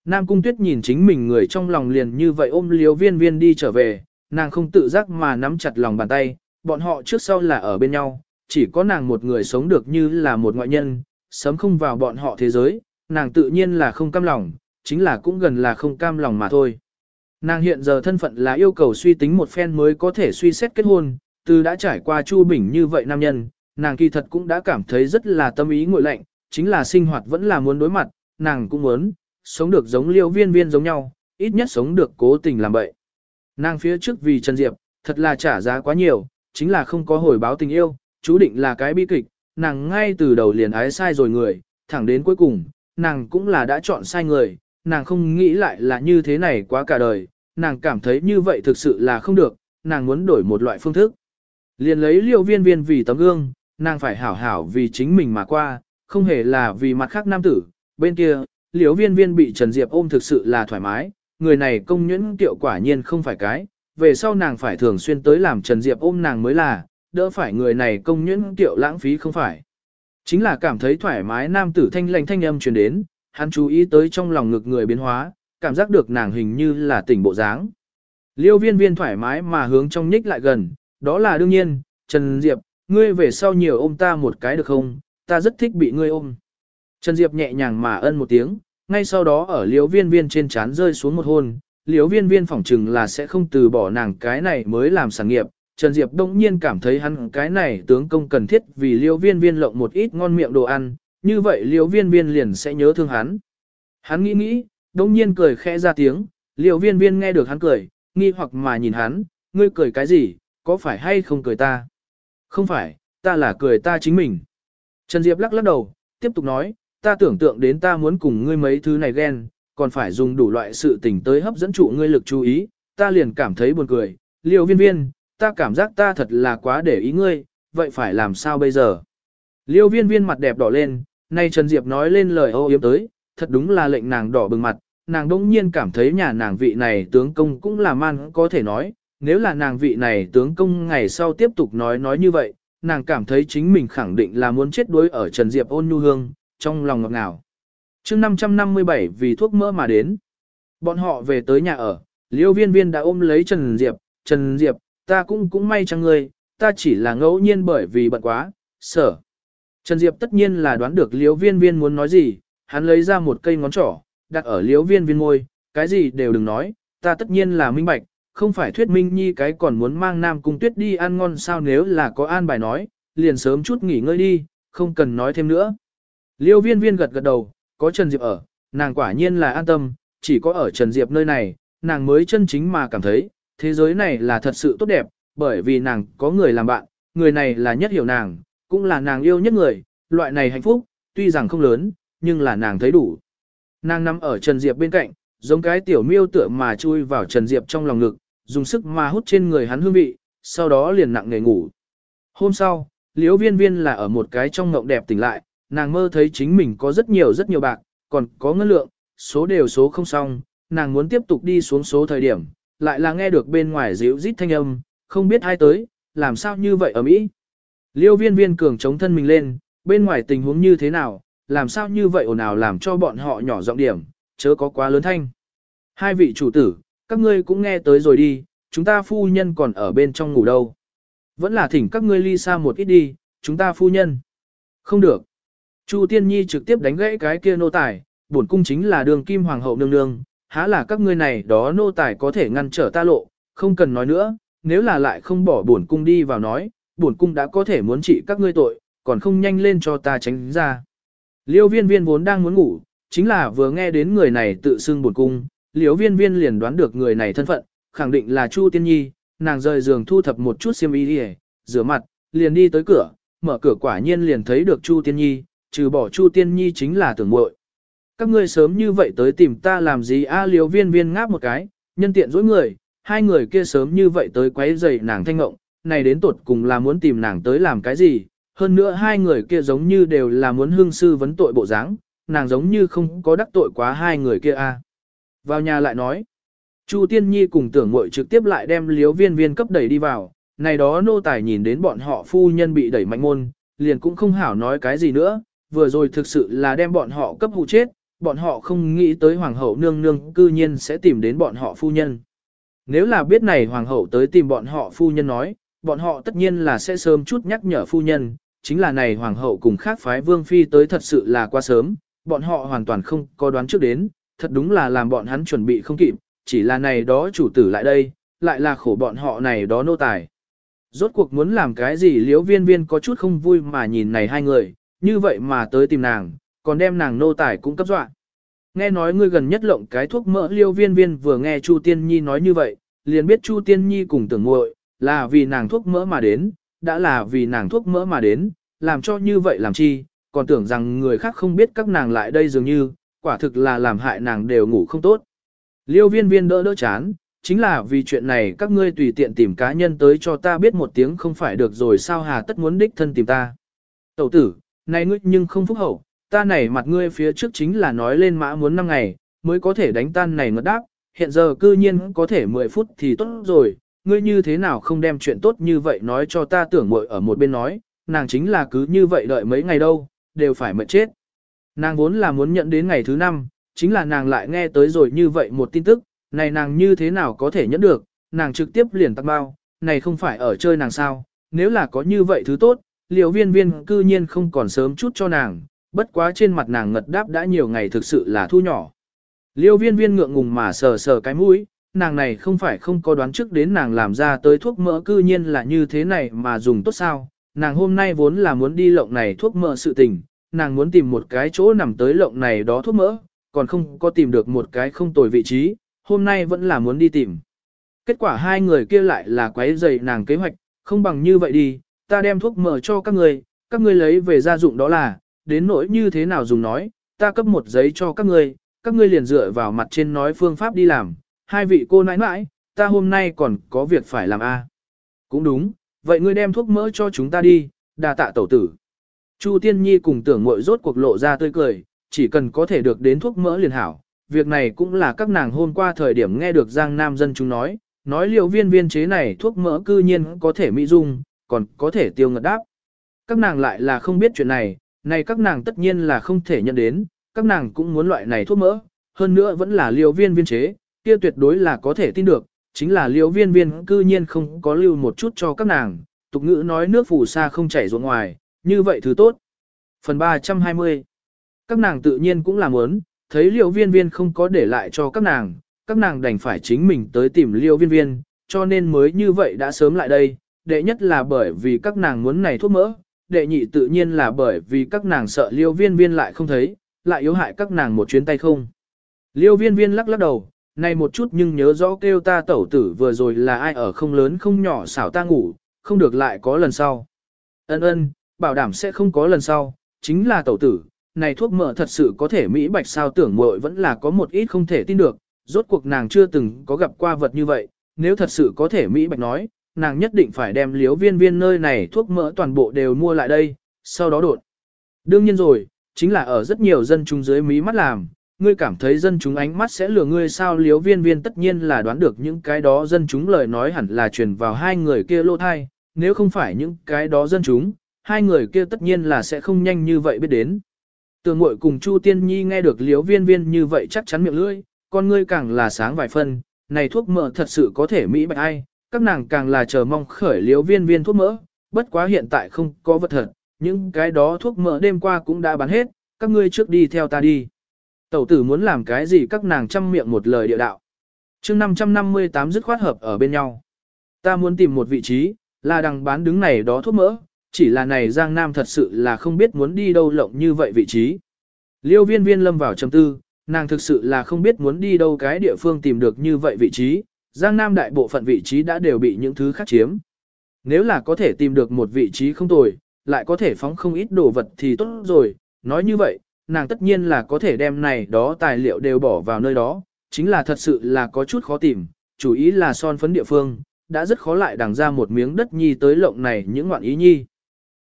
[SPEAKER 1] Nam Cung Tuyết nhìn chính mình người trong lòng liền như vậy ôm liếu viên viên đi trở về, nàng không tự giác mà nắm chặt lòng bàn tay, bọn họ trước sau là ở bên nhau, chỉ có nàng một người sống được như là một ngoại nhân, sớm không vào bọn họ thế giới, nàng tự nhiên là không cam lòng, chính là cũng gần là không cam lòng mà thôi. Nàng hiện giờ thân phận là yêu cầu suy tính một phen mới có thể suy xét kết hôn, từ đã trải qua Chu Bình như vậy nam nhân, nàng kỳ thật cũng đã cảm thấy rất là tâm ý ngội lạnh, chính là sinh hoạt vẫn là muốn đối mặt, nàng cũng muốn, sống được giống liêu viên viên giống nhau, ít nhất sống được cố tình làm bậy. Nàng phía trước vì Trần Diệp, thật là trả giá quá nhiều, chính là không có hồi báo tình yêu, chú định là cái bi kịch, nàng ngay từ đầu liền ái sai rồi người, thẳng đến cuối cùng, nàng cũng là đã chọn sai người, nàng không nghĩ lại là như thế này quá cả đời, nàng cảm thấy như vậy thực sự là không được, nàng muốn đổi một loại phương thức. Liền lấy liêu viên viên vì tấm gương, nàng phải hảo hảo vì chính mình mà qua, không hề là vì mặt khác nam tử, bên kia, liêu viên viên bị Trần Diệp ôm thực sự là thoải mái, người này công nhuyễn tiệu quả nhiên không phải cái, về sau nàng phải thường xuyên tới làm Trần Diệp ôm nàng mới là, đỡ phải người này công nhuyễn tiệu lãng phí không phải. Chính là cảm thấy thoải mái nam tử thanh lành thanh âm truyền đến, hắn chú ý tới trong lòng ngực người biến hóa, cảm giác được nàng hình như là tỉnh bộ dáng. Liêu viên viên thoải mái mà hướng trong nhích lại gần, đó là đương nhiên, Trần Diệp, ngươi về sau nhiều ôm ta một cái được không, ta rất thích bị ngươi ôm. Trần Diệp nhẹ nhàng mà ân một tiếng, ngay sau đó ở Liễu viên viên trên trán rơi xuống một hôn, Liễu viên viên phỏng chừng là sẽ không từ bỏ nàng cái này mới làm sản nghiệp. Trần Diệp đông nhiên cảm thấy hắn cái này tướng công cần thiết vì liêu viên viên lộng một ít ngon miệng đồ ăn, như vậy liêu viên viên liền sẽ nhớ thương hắn. Hắn nghĩ nghĩ, đông nhiên cười khẽ ra tiếng, liêu viên viên nghe được hắn cười, nghi hoặc mà nhìn hắn, ngươi cười cái gì, có phải hay không cười ta? Không phải, ta là cười ta chính mình. Trần Diệp lắc lắc đầu, tiếp tục nói, ta tưởng tượng đến ta muốn cùng ngươi mấy thứ này ghen, còn phải dùng đủ loại sự tình tới hấp dẫn trụ ngươi lực chú ý, ta liền cảm thấy buồn cười, liều viên viên, ta cảm giác ta thật là quá để ý ngươi, vậy phải làm sao bây giờ? Liêu viên viên mặt đẹp đỏ lên, nay Trần Diệp nói lên lời ô yếm tới, thật đúng là lệnh nàng đỏ bừng mặt, nàng đông nhiên cảm thấy nhà nàng vị này tướng công cũng là man có thể nói, nếu là nàng vị này tướng công ngày sau tiếp tục nói nói như vậy, nàng cảm thấy chính mình khẳng định là muốn chết đuối ở Trần Diệp ôn nhu hương, trong lòng ngọt ngào. chương 557 vì thuốc mỡ mà đến. Bọn họ về tới nhà ở, liêu viên viên đã ôm lấy Trần Diệp, Trần Diệp, ta cũng cũng may chăng ngươi, ta chỉ là ngẫu nhiên bởi vì bận quá, sở. Trần Diệp tất nhiên là đoán được liêu viên viên muốn nói gì, hắn lấy ra một cây ngón trỏ, đặt ở liêu viên viên môi, cái gì đều đừng nói, ta tất nhiên là minh bạch, không phải thuyết minh nhi cái còn muốn mang nam cung tuyết đi ăn ngon sao nếu là có an bài nói, liền sớm chút nghỉ ngơi đi, không cần nói thêm nữa. Liêu viên viên gật gật đầu, có Trần Diệp ở, nàng quả nhiên là an tâm, chỉ có ở Trần Diệp nơi này, nàng mới chân chính mà cảm thấy, thế giới này là thật sự tốt đẹp, bởi vì nàng có người làm bạn, người này là nhất hiểu nàng, cũng là nàng yêu nhất người, loại này hạnh phúc, tuy rằng không lớn, nhưng là nàng thấy đủ. Nàng nằm ở Trần Diệp bên cạnh, giống cái tiểu miêu tựa mà chui vào Trần Diệp trong lòng ngực, dùng sức mà hút trên người hắn hương vị, sau đó liền nặng nề ngủ. Hôm sau, Liễu Viên Viên là ở một cái trong ngộng đẹp tỉnh lại, nàng mơ thấy chính mình có rất nhiều rất nhiều bạc, còn có ngân lượng, số đều số không xong, nàng muốn tiếp tục đi xuống số thời điểm, lại là nghe được bên ngoài ríu rít thanh âm, không biết ai tới, làm sao như vậy ở Mỹ. Liêu viên viên cường chống thân mình lên, bên ngoài tình huống như thế nào, làm sao như vậy ồn ào làm cho bọn họ nhỏ giọng điểm, chớ có quá lớn thanh. Hai vị chủ tử, các ngươi cũng nghe tới rồi đi, chúng ta phu nhân còn ở bên trong ngủ đâu. Vẫn là thỉnh các ngươi ly xa một ít đi, chúng ta phu nhân. Không được. Chu Tiên Nhi trực tiếp đánh gãy cái kia nô tài, bổn cung chính là đường kim hoàng hậu nương nương, há là các ngươi này đó nô tài có thể ngăn trở ta lộ, không cần nói nữa, nếu là lại không bỏ bổn cung đi vào nói, bổn cung đã có thể muốn trị các ngươi tội, còn không nhanh lên cho ta tránh ra. Liêu viên viên vốn đang muốn ngủ, chính là vừa nghe đến người này tự xưng bổn cung, Liễu viên viên liền đoán được người này thân phận, khẳng định là Chu Tiên Nhi, nàng rời giường thu thập một chút xiêm y đi rửa mặt, liền đi tới cửa, mở cửa quả nhiên liền thấy được Chu Tiên Nhi, trừ bỏ Chu Tiên Nhi chính là tưởng muội. Các ngươi sớm như vậy tới tìm ta làm gì a liễu viên viên ngáp một cái, nhân tiện dối người, hai người kia sớm như vậy tới quấy rầy nàng thanh ngộng, này đến tột cùng là muốn tìm nàng tới làm cái gì, hơn nữa hai người kia giống như đều là muốn hương sư vấn tội bộ dáng, nàng giống như không có đắc tội quá hai người kia a. Vào nhà lại nói, Chu Tiên Nhi cùng tưởng muội trực tiếp lại đem liếu viên viên cấp đẩy đi vào, này đó nô tài nhìn đến bọn họ phu nhân bị đẩy mạnh môn, liền cũng không hảo nói cái gì nữa, vừa rồi thực sự là đem bọn họ cấp hụ chết, bọn họ không nghĩ tới hoàng hậu nương nương cư nhiên sẽ tìm đến bọn họ phu nhân. Nếu là biết này hoàng hậu tới tìm bọn họ phu nhân nói, bọn họ tất nhiên là sẽ sớm chút nhắc nhở phu nhân, chính là này hoàng hậu cùng khác phái vương phi tới thật sự là quá sớm, bọn họ hoàn toàn không có đoán trước đến, thật đúng là làm bọn hắn chuẩn bị không kịp, chỉ là này đó chủ tử lại đây, lại là khổ bọn họ này đó nô tài. Rốt cuộc muốn làm cái gì liễu viên viên có chút không vui mà nhìn này hai người, như vậy mà tới tìm nàng, còn đem nàng nô tài cũng cấp dọa. Nghe nói ngươi gần nhất lộng cái thuốc mỡ liêu viên viên vừa nghe Chu Tiên Nhi nói như vậy, liền biết Chu Tiên Nhi cùng tưởng muội là vì nàng thuốc mỡ mà đến, đã là vì nàng thuốc mỡ mà đến, làm cho như vậy làm chi, còn tưởng rằng người khác không biết các nàng lại đây dường như, quả thực là làm hại nàng đều ngủ không tốt. Liêu viên viên đỡ đỡ chán, chính là vì chuyện này các ngươi tùy tiện tìm cá nhân tới cho ta biết một tiếng không phải được rồi sao hà tất muốn đích thân tìm ta. Tẩu tử, này ngươi nhưng không phúc hậu, ta này mặt ngươi phía trước chính là nói lên mã muốn 5 ngày, mới có thể đánh tan này ngất đáp, hiện giờ cư nhiên có thể 10 phút thì tốt rồi, ngươi như thế nào không đem chuyện tốt như vậy nói cho ta tưởng muội ở một bên nói, nàng chính là cứ như vậy đợi mấy ngày đâu, đều phải mệt chết. Nàng vốn là muốn nhận đến ngày thứ năm, chính là nàng lại nghe tới rồi như vậy một tin tức, này nàng như thế nào có thể nhẫn được, nàng trực tiếp liền tắt bao, này không phải ở chơi nàng sao, nếu là có như vậy thứ tốt, liều viên viên cư nhiên không còn sớm chút cho nàng, bất quá trên mặt nàng ngật đáp đã nhiều ngày thực sự là thu nhỏ. Liêu viên viên ngượng ngùng mà sờ sờ cái mũi, nàng này không phải không có đoán trước đến nàng làm ra tới thuốc mỡ cư nhiên là như thế này mà dùng tốt sao, nàng hôm nay vốn là muốn đi lộng này thuốc mỡ sự tình, nàng muốn tìm một cái chỗ nằm tới lộng này đó thuốc mỡ, còn không có tìm được một cái không tồi vị trí, hôm nay vẫn là muốn đi tìm. Kết quả hai người kia lại là quấy rầy nàng kế hoạch, không bằng như vậy đi, ta đem thuốc mỡ cho các người, các ngươi lấy về gia dụng đó là, đến nỗi như thế nào dùng nói, ta cấp một giấy cho các ngươi, các ngươi liền dựa vào mặt trên nói phương pháp đi làm, hai vị cô nãi nãi, ta hôm nay còn có việc phải làm a. Cũng đúng, vậy ngươi đem thuốc mỡ cho chúng ta đi, đà tạ tẩu tử. Chu Tiên Nhi cùng tưởng muội rốt cuộc lộ ra tươi cười, chỉ cần có thể được đến thuốc mỡ liền hảo. Việc này cũng là các nàng hôm qua thời điểm nghe được Giang Nam dân chúng nói, nói liệu viên viên chế này thuốc mỡ cư nhiên có thể mỹ dung, còn có thể tiêu ngật đáp. Các nàng lại là không biết chuyện này, này các nàng tất nhiên là không thể nhận đến, các nàng cũng muốn loại này thuốc mỡ, hơn nữa vẫn là liều viên viên chế, kia tuyệt đối là có thể tin được, chính là liều viên viên cư nhiên không có lưu một chút cho các nàng, tục ngữ nói nước phù sa không chảy ruộng ngoài, như vậy thứ tốt. Phần 320 Các nàng tự nhiên cũng là muốn, thấy liều viên viên không có để lại cho các nàng, các nàng đành phải chính mình tới tìm liều viên viên, cho nên mới như vậy đã sớm lại đây, đệ nhất là bởi vì các nàng muốn này thuốc mỡ, đệ nhị tự nhiên là bởi vì các nàng sợ liêu viên viên lại không thấy, lại yếu hại các nàng một chuyến tay không. Liêu viên viên lắc lắc đầu, này một chút nhưng nhớ rõ kêu ta tẩu tử vừa rồi là ai ở không lớn không nhỏ xảo ta ngủ, không được lại có lần sau. Ân ân, bảo đảm sẽ không có lần sau, chính là tẩu tử, này thuốc mỡ thật sự có thể Mỹ bạch sao tưởng muội vẫn là có một ít không thể tin được, rốt cuộc nàng chưa từng có gặp qua vật như vậy, nếu thật sự có thể Mỹ bạch nói, nàng nhất định phải đem liếu viên viên nơi này thuốc mỡ toàn bộ đều mua lại đây, sau đó đột. Đương nhiên rồi, chính là ở rất nhiều dân chúng dưới mí mắt làm, ngươi cảm thấy dân chúng ánh mắt sẽ lừa ngươi sao liếu viên viên tất nhiên là đoán được những cái đó dân chúng lời nói hẳn là truyền vào hai người kia lô thai, nếu không phải những cái đó dân chúng, hai người kia tất nhiên là sẽ không nhanh như vậy biết đến. Tường Ngụy cùng Chu Tiên Nhi nghe được liếu viên viên như vậy chắc chắn miệng lưỡi, con ngươi càng là sáng vài phân, này thuốc mỡ thật sự có thể mỹ bạch ai, các nàng càng là chờ mong khởi liếu viên viên thuốc mỡ, bất quá hiện tại không có vật thật, những cái đó thuốc mỡ đêm qua cũng đã bán hết, các ngươi trước đi theo ta đi. Tẩu tử muốn làm cái gì các nàng chăm miệng một lời địa đạo. chương 558 dứt khoát hợp ở bên nhau. Ta muốn tìm một vị trí, là đằng bán đứng này đó thuốc mỡ, chỉ là này Giang Nam thật sự là không biết muốn đi đâu lộng như vậy vị trí. Liêu viên viên lâm vào trầm tư, nàng thực sự là không biết muốn đi đâu cái địa phương tìm được như vậy vị trí, Giang Nam đại bộ phận vị trí đã đều bị những thứ khác chiếm. Nếu là có thể tìm được một vị trí không tồi, lại có thể phóng không ít đồ vật thì tốt rồi, nói như vậy, nàng tất nhiên là có thể đem này đó tài liệu đều bỏ vào nơi đó, chính là thật sự là có chút khó tìm, chủ ý là son phấn địa phương, đã rất khó lại đằng ra một miếng đất nhi tới lộng này những ngoạn ý nhi.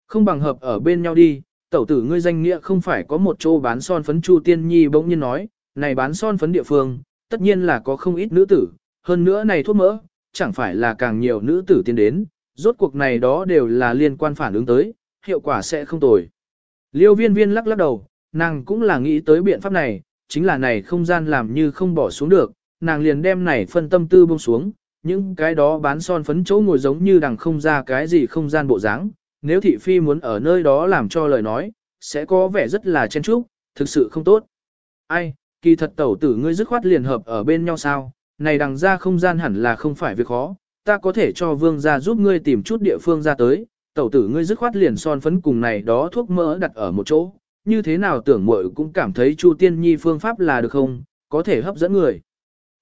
[SPEAKER 1] Không bằng hợp ở bên nhau đi, tẩu tử ngươi danh nghĩa không phải có một chỗ bán son phấn Chu Tiên Nhi bỗng nhiên nói, này bán son phấn địa phương, tất nhiên là có không ít nữ tử, hơn nữa này thuốc mỡ, chẳng phải là càng nhiều nữ tử tiến đến, rốt cuộc này đó đều là liên quan phản ứng tới, hiệu quả sẽ không tồi. Liêu viên viên lắc lắc đầu, nàng cũng là nghĩ tới biện pháp này, chính là này không gian làm như không bỏ xuống được, nàng liền đem này phân tâm tư buông xuống, những cái đó bán son phấn chỗ ngồi giống như đằng không ra cái gì không gian bộ dáng nếu thị phi muốn ở nơi đó làm cho lời nói, sẽ có vẻ rất là chen chúc, thực sự không tốt. Ai, kỳ thật tẩu tử ngươi dứt khoát liền hợp ở bên nhau sao, này đằng ra không gian hẳn là không phải việc khó, ta có thể cho vương gia giúp ngươi tìm chút địa phương ra tới, tẩu tử ngươi dứt khoát liền son phấn cùng này đó thuốc mỡ đặt ở một chỗ, như thế nào tưởng muội cũng cảm thấy Chu Tiên Nhi phương pháp là được không, có thể hấp dẫn người.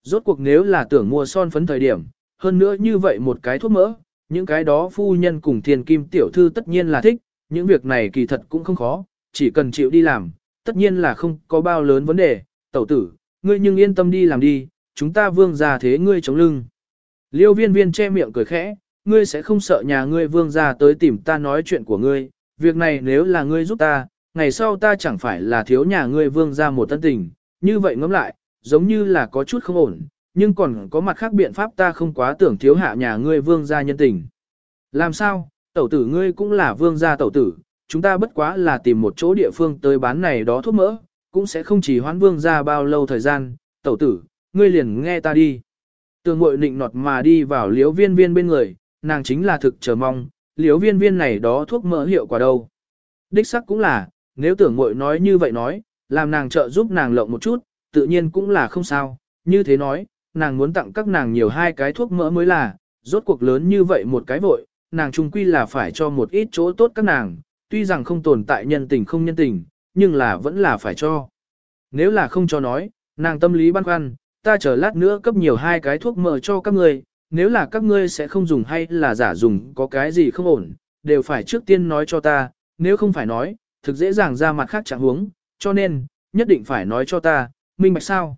[SPEAKER 1] Rốt cuộc nếu là tưởng mua son phấn thời điểm, hơn nữa như vậy một cái thuốc mỡ, những cái đó phu nhân cùng thiên kim tiểu thư tất nhiên là thích, những việc này kỳ thật cũng không khó, chỉ cần chịu đi làm, tất nhiên là không có bao lớn vấn đề, tẩu tử, ngươi nhưng yên tâm đi làm đi, chúng ta vương gia thế ngươi chống lưng. Liêu viên viên che miệng cười khẽ, ngươi sẽ không sợ nhà ngươi vương gia tới tìm ta nói chuyện của ngươi, việc này nếu là ngươi giúp ta, ngày sau ta chẳng phải là thiếu nhà ngươi vương gia một tân tình, như vậy ngẫm lại, giống như là có chút không ổn, nhưng còn có mặt khác biện pháp ta không quá tưởng thiếu hạ nhà ngươi vương gia nhân tình. Làm sao, tẩu tử ngươi cũng là vương gia tẩu tử, chúng ta bất quá là tìm một chỗ địa phương tới bán này đó thuốc mỡ, cũng sẽ không chỉ hoán vương gia bao lâu thời gian, tẩu tử, ngươi liền nghe ta đi. Tường mội nịnh nọt mà đi vào liếu viên viên bên người, nàng chính là thực chờ mong, liếu viên viên này đó thuốc mỡ hiệu quả đâu. Đích sắc cũng là, nếu tưởng mội nói như vậy nói, làm nàng trợ giúp nàng lộng một chút, tự nhiên cũng là không sao, như thế nói, nàng muốn tặng các nàng nhiều hai cái thuốc mỡ mới là, rốt cuộc lớn như vậy một cái vội, nàng trung quy là phải cho một ít chỗ tốt các nàng, tuy rằng không tồn tại nhân tình không nhân tình, nhưng là vẫn là phải cho. Nếu là không cho nói, nàng tâm lý băn khoăn, ta chờ lát nữa cấp nhiều hai cái thuốc mỡ cho các ngươi, nếu là các ngươi sẽ không dùng hay là giả dùng có cái gì không ổn, đều phải trước tiên nói cho ta, nếu không phải nói, thực dễ dàng ra mặt khác chẳng huống, cho nên, nhất định phải nói cho ta, minh bạch sao.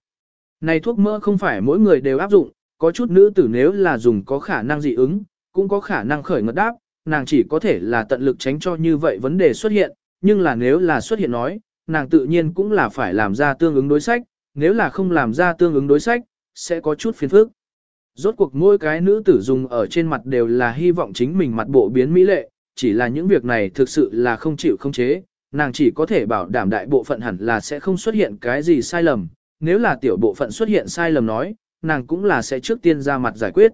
[SPEAKER 1] Này thuốc mỡ không phải mỗi người đều áp dụng, có chút nữ tử nếu là dùng có khả năng dị ứng, cũng có khả năng khởi ngất đáp, nàng chỉ có thể là tận lực tránh cho như vậy vấn đề xuất hiện, nhưng là nếu là xuất hiện nói, nàng tự nhiên cũng là phải làm ra tương ứng đối sách, nếu là không làm ra tương ứng đối sách, sẽ có chút phiền phức. Rốt cuộc mỗi cái nữ tử dùng ở trên mặt đều là hy vọng chính mình mặt bộ biến mỹ lệ, chỉ là những việc này thực sự là không chịu không chế, nàng chỉ có thể bảo đảm đại bộ phận hẳn là sẽ không xuất hiện cái gì sai lầm, nếu là tiểu bộ phận xuất hiện sai lầm nói, nàng cũng là sẽ trước tiên ra mặt giải quyết.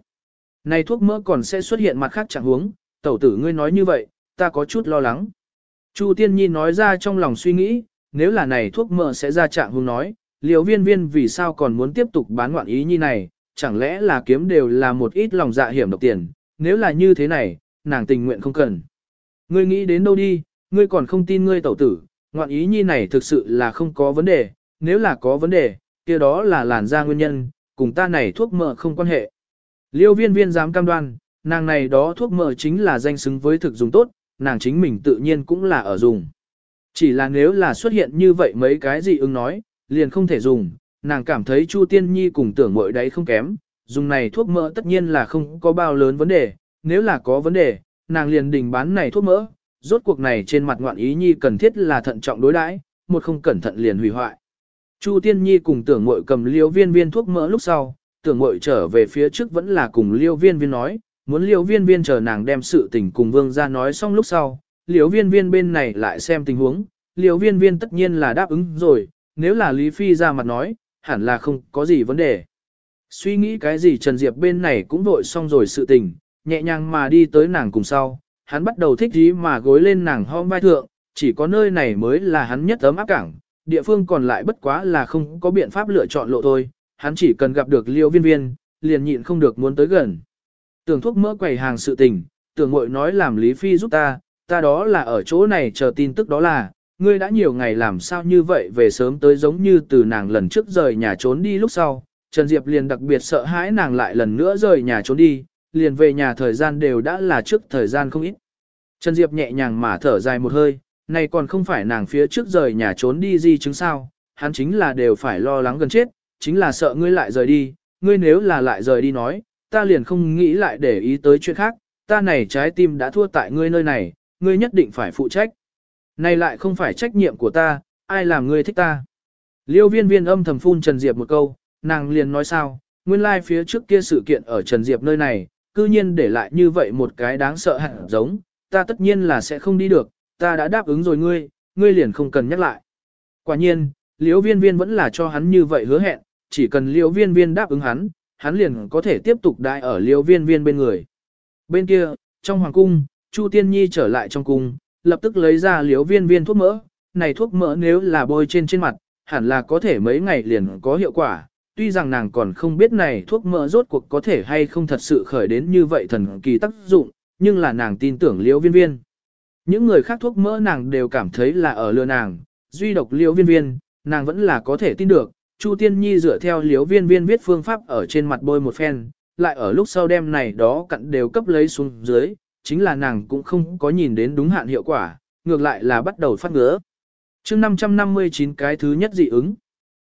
[SPEAKER 1] Này thuốc mỡ còn sẽ xuất hiện mặt khác chẳng huống, tẩu tử ngươi nói như vậy, ta có chút lo lắng. Chu Tiên Nhi nói ra trong lòng suy nghĩ, nếu là này thuốc mỡ sẽ ra trạng huống nói, liều viên viên vì sao còn muốn tiếp tục bán ngoạn ý như này, chẳng lẽ là kiếm đều là một ít lòng dạ hiểm độc tiền, nếu là như thế này, nàng tình nguyện không cần. Ngươi nghĩ đến đâu đi, ngươi còn không tin ngươi tẩu tử, ngoạn ý nhi này thực sự là không có vấn đề, nếu là có vấn đề, kia đó là làn da nguyên nhân, cùng ta này thuốc mỡ không quan hệ. Liêu viên viên dám cam đoan, nàng này đó thuốc mỡ chính là danh xứng với thực dùng tốt, nàng chính mình tự nhiên cũng là ở dùng. Chỉ là nếu là xuất hiện như vậy mấy cái gì ứng nói, liền không thể dùng, nàng cảm thấy Chu Tiên Nhi cùng tưởng mội đấy không kém, dùng này thuốc mỡ tất nhiên là không có bao lớn vấn đề, nếu là có vấn đề, nàng liền đình bán này thuốc mỡ, rốt cuộc này trên mặt ngoạn ý nhi cần thiết là thận trọng đối đãi, một không cẩn thận liền hủy hoại. Chu Tiên Nhi cùng tưởng mội cầm liêu viên viên thuốc mỡ lúc sau, tưởng mội trở về phía trước vẫn là cùng liêu viên viên nói, muốn liêu viên viên chờ nàng đem sự tình cùng vương ra nói xong lúc sau, liêu viên viên bên này lại xem tình huống, liêu viên viên tất nhiên là đáp ứng rồi, nếu là Lý Phi ra mặt nói, hẳn là không có gì vấn đề. Suy nghĩ cái gì Trần Diệp bên này cũng vội xong rồi sự tình, nhẹ nhàng mà đi tới nàng cùng sau, hắn bắt đầu thích ý mà gối lên nàng hom vai thượng, chỉ có nơi này mới là hắn nhất ấm áp cảng, địa phương còn lại bất quá là không có biện pháp lựa chọn lộ thôi, hắn chỉ cần gặp được liêu viên viên, liền nhịn không được muốn tới gần. Tưởng thuốc mỡ quầy hàng sự tình, tưởng mội nói làm Lý Phi giúp ta, ta đó là ở chỗ này chờ tin tức đó là, ngươi đã nhiều ngày làm sao như vậy về sớm tới giống như từ nàng lần trước rời nhà trốn đi lúc sau, Trần Diệp liền đặc biệt sợ hãi nàng lại lần nữa rời nhà trốn đi, liền về nhà thời gian đều đã là trước thời gian không ít. Trần Diệp nhẹ nhàng mà thở dài một hơi, này còn không phải nàng phía trước rời nhà trốn đi gì chứng sao, hắn chính là đều phải lo lắng gần chết, chính là sợ ngươi lại rời đi, ngươi nếu là lại rời đi nói, ta liền không nghĩ lại để ý tới chuyện khác, ta này trái tim đã thua tại ngươi nơi này, ngươi nhất định phải phụ trách. Này lại không phải trách nhiệm của ta, ai làm ngươi thích ta. Liêu viên viên âm thầm phun Trần Diệp một câu, nàng liền nói sao, nguyên lai like phía trước kia sự kiện ở Trần Diệp nơi này, cư nhiên để lại như vậy một cái đáng sợ hẳn giống, ta tất nhiên là sẽ không đi được, ta đã đáp ứng rồi ngươi, ngươi liền không cần nhắc lại. Quả nhiên, liễu viên viên vẫn là cho hắn như vậy hứa hẹn, chỉ cần liễu viên viên đáp ứng hắn, hắn liền có thể tiếp tục đại ở liễu viên viên bên người. Bên kia, trong hoàng cung, Chu Tiên Nhi trở lại trong cung, lập tức lấy ra liễu viên viên thuốc mỡ, này thuốc mỡ nếu là bôi trên trên mặt, hẳn là có thể mấy ngày liền có hiệu quả. Tuy rằng nàng còn không biết này thuốc mỡ rốt cuộc có thể hay không thật sự khởi đến như vậy thần kỳ tác dụng, nhưng là nàng tin tưởng liễu viên viên. Những người khác thuốc mỡ nàng đều cảm thấy là ở lừa nàng, duy độc liễu viên viên, nàng vẫn là có thể tin được. Chu Tiên Nhi dựa theo liễu viên viên viết phương pháp ở trên mặt bôi một phen, lại ở lúc sau đem này đó cặn đều cấp lấy xuống dưới, chính là nàng cũng không có nhìn đến đúng hạn hiệu quả, ngược lại là bắt đầu phát ngứa. chương 559 cái thứ nhất dị ứng.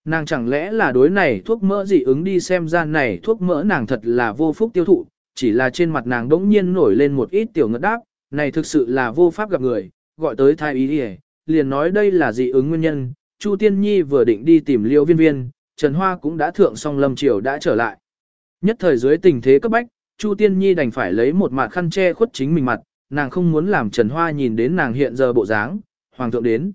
[SPEAKER 1] Nàng chẳng lẽ là đối này thuốc mỡ dị ứng đi xem ra này thuốc mỡ nàng thật là vô phúc tiêu thụ, chỉ là trên mặt nàng đỗng nhiên nổi lên một ít tiểu ngất đáp, này thực sự là vô pháp gặp người, gọi tới thái ý đi liền nói đây là dị ứng nguyên nhân. Chu Tiên Nhi vừa định đi tìm liêu viên viên, Trần Hoa cũng đã thượng xong lâm triều đã trở lại. Nhất thời dưới tình thế cấp bách, Chu Tiên Nhi đành phải lấy một mặt khăn che khuất chính mình mặt, nàng không muốn làm Trần Hoa nhìn đến nàng hiện giờ bộ dáng, hoàng thượng đến.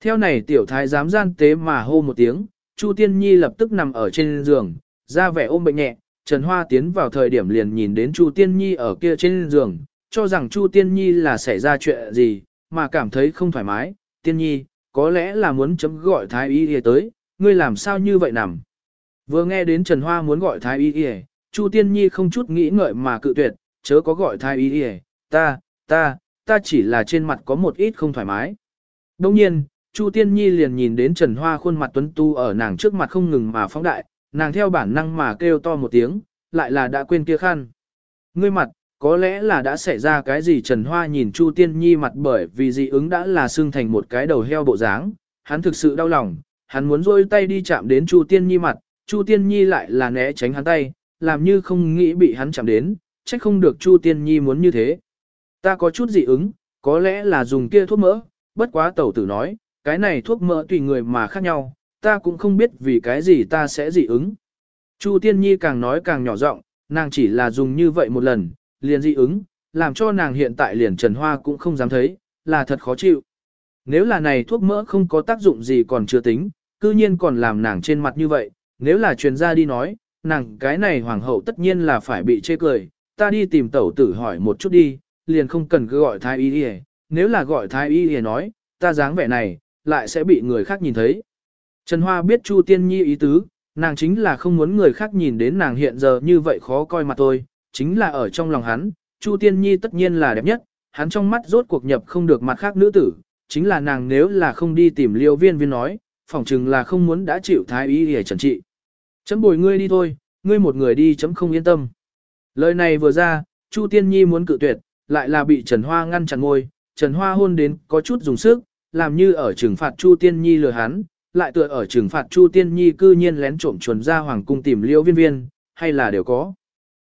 [SPEAKER 1] Theo này tiểu thái dám gian tế mà hô một tiếng, Chu Tiên Nhi lập tức nằm ở trên giường, ra vẻ ôm bệnh nhẹ, Trần Hoa tiến vào thời điểm liền nhìn đến Chu Tiên Nhi ở kia trên giường, cho rằng Chu Tiên Nhi là xảy ra chuyện gì, mà cảm thấy không thoải mái, Tiên Nhi, có lẽ là muốn chấm gọi thái y y tới, ngươi làm sao như vậy nằm. Vừa nghe đến Trần Hoa muốn gọi thái y y, Chu Tiên Nhi không chút nghĩ ngợi mà cự tuyệt, chớ có gọi thái y y, ta, ta, ta chỉ là trên mặt có một ít không thoải mái. Đồng nhiên, Chu Tiên Nhi liền nhìn đến Trần Hoa khuôn mặt tuấn tu ở nàng trước mặt không ngừng mà phóng đại, nàng theo bản năng mà kêu to một tiếng, lại là đã quên kia khăn. Ngươi mặt, có lẽ là đã xảy ra cái gì Trần Hoa nhìn Chu Tiên Nhi mặt bởi vì dị ứng đã là xương thành một cái đầu heo bộ dáng, hắn thực sự đau lòng, hắn muốn rôi tay đi chạm đến Chu Tiên Nhi mặt, Chu Tiên Nhi lại là né tránh hắn tay, làm như không nghĩ bị hắn chạm đến, trách không được Chu Tiên Nhi muốn như thế. Ta có chút dị ứng, có lẽ là dùng kia thuốc mỡ, bất quá tẩu tử nói, cái này thuốc mỡ tùy người mà khác nhau, ta cũng không biết vì cái gì ta sẽ dị ứng. Chu Tiên Nhi càng nói càng nhỏ giọng, nàng chỉ là dùng như vậy một lần, liền dị ứng, làm cho nàng hiện tại liền trần hoa cũng không dám thấy, là thật khó chịu. Nếu là này thuốc mỡ không có tác dụng gì còn chưa tính, cư nhiên còn làm nàng trên mặt như vậy, nếu là truyền ra đi nói, nàng cái này hoàng hậu tất nhiên là phải bị chê cười, ta đi tìm tẩu tử hỏi một chút đi, liền không cần cứ gọi thái y y, nếu là gọi thái y y nói, ta dáng vẻ này, lại sẽ bị người khác nhìn thấy. Trần Hoa biết Chu Tiên Nhi ý tứ, nàng chính là không muốn người khác nhìn đến nàng hiện giờ như vậy khó coi mặt tôi, chính là ở trong lòng hắn, Chu Tiên Nhi tất nhiên là đẹp nhất, hắn trong mắt rốt cuộc nhập không được mặt khác nữ tử, chính là nàng nếu là không đi tìm liêu viên viên nói, phỏng chừng là không muốn đã chịu thái ý để trần trị. Chấm bồi ngươi đi thôi, ngươi một người đi chấm không yên tâm. Lời này vừa ra, Chu Tiên Nhi muốn cự tuyệt, lại là bị Trần Hoa ngăn chặn ngôi, Trần Hoa hôn đến có chút dùng sức, làm như ở trừng phạt Chu Tiên Nhi lừa hắn, lại tựa ở trừng phạt Chu Tiên Nhi cư nhiên lén trộm chuẩn ra hoàng cung tìm liêu viên viên, hay là đều có.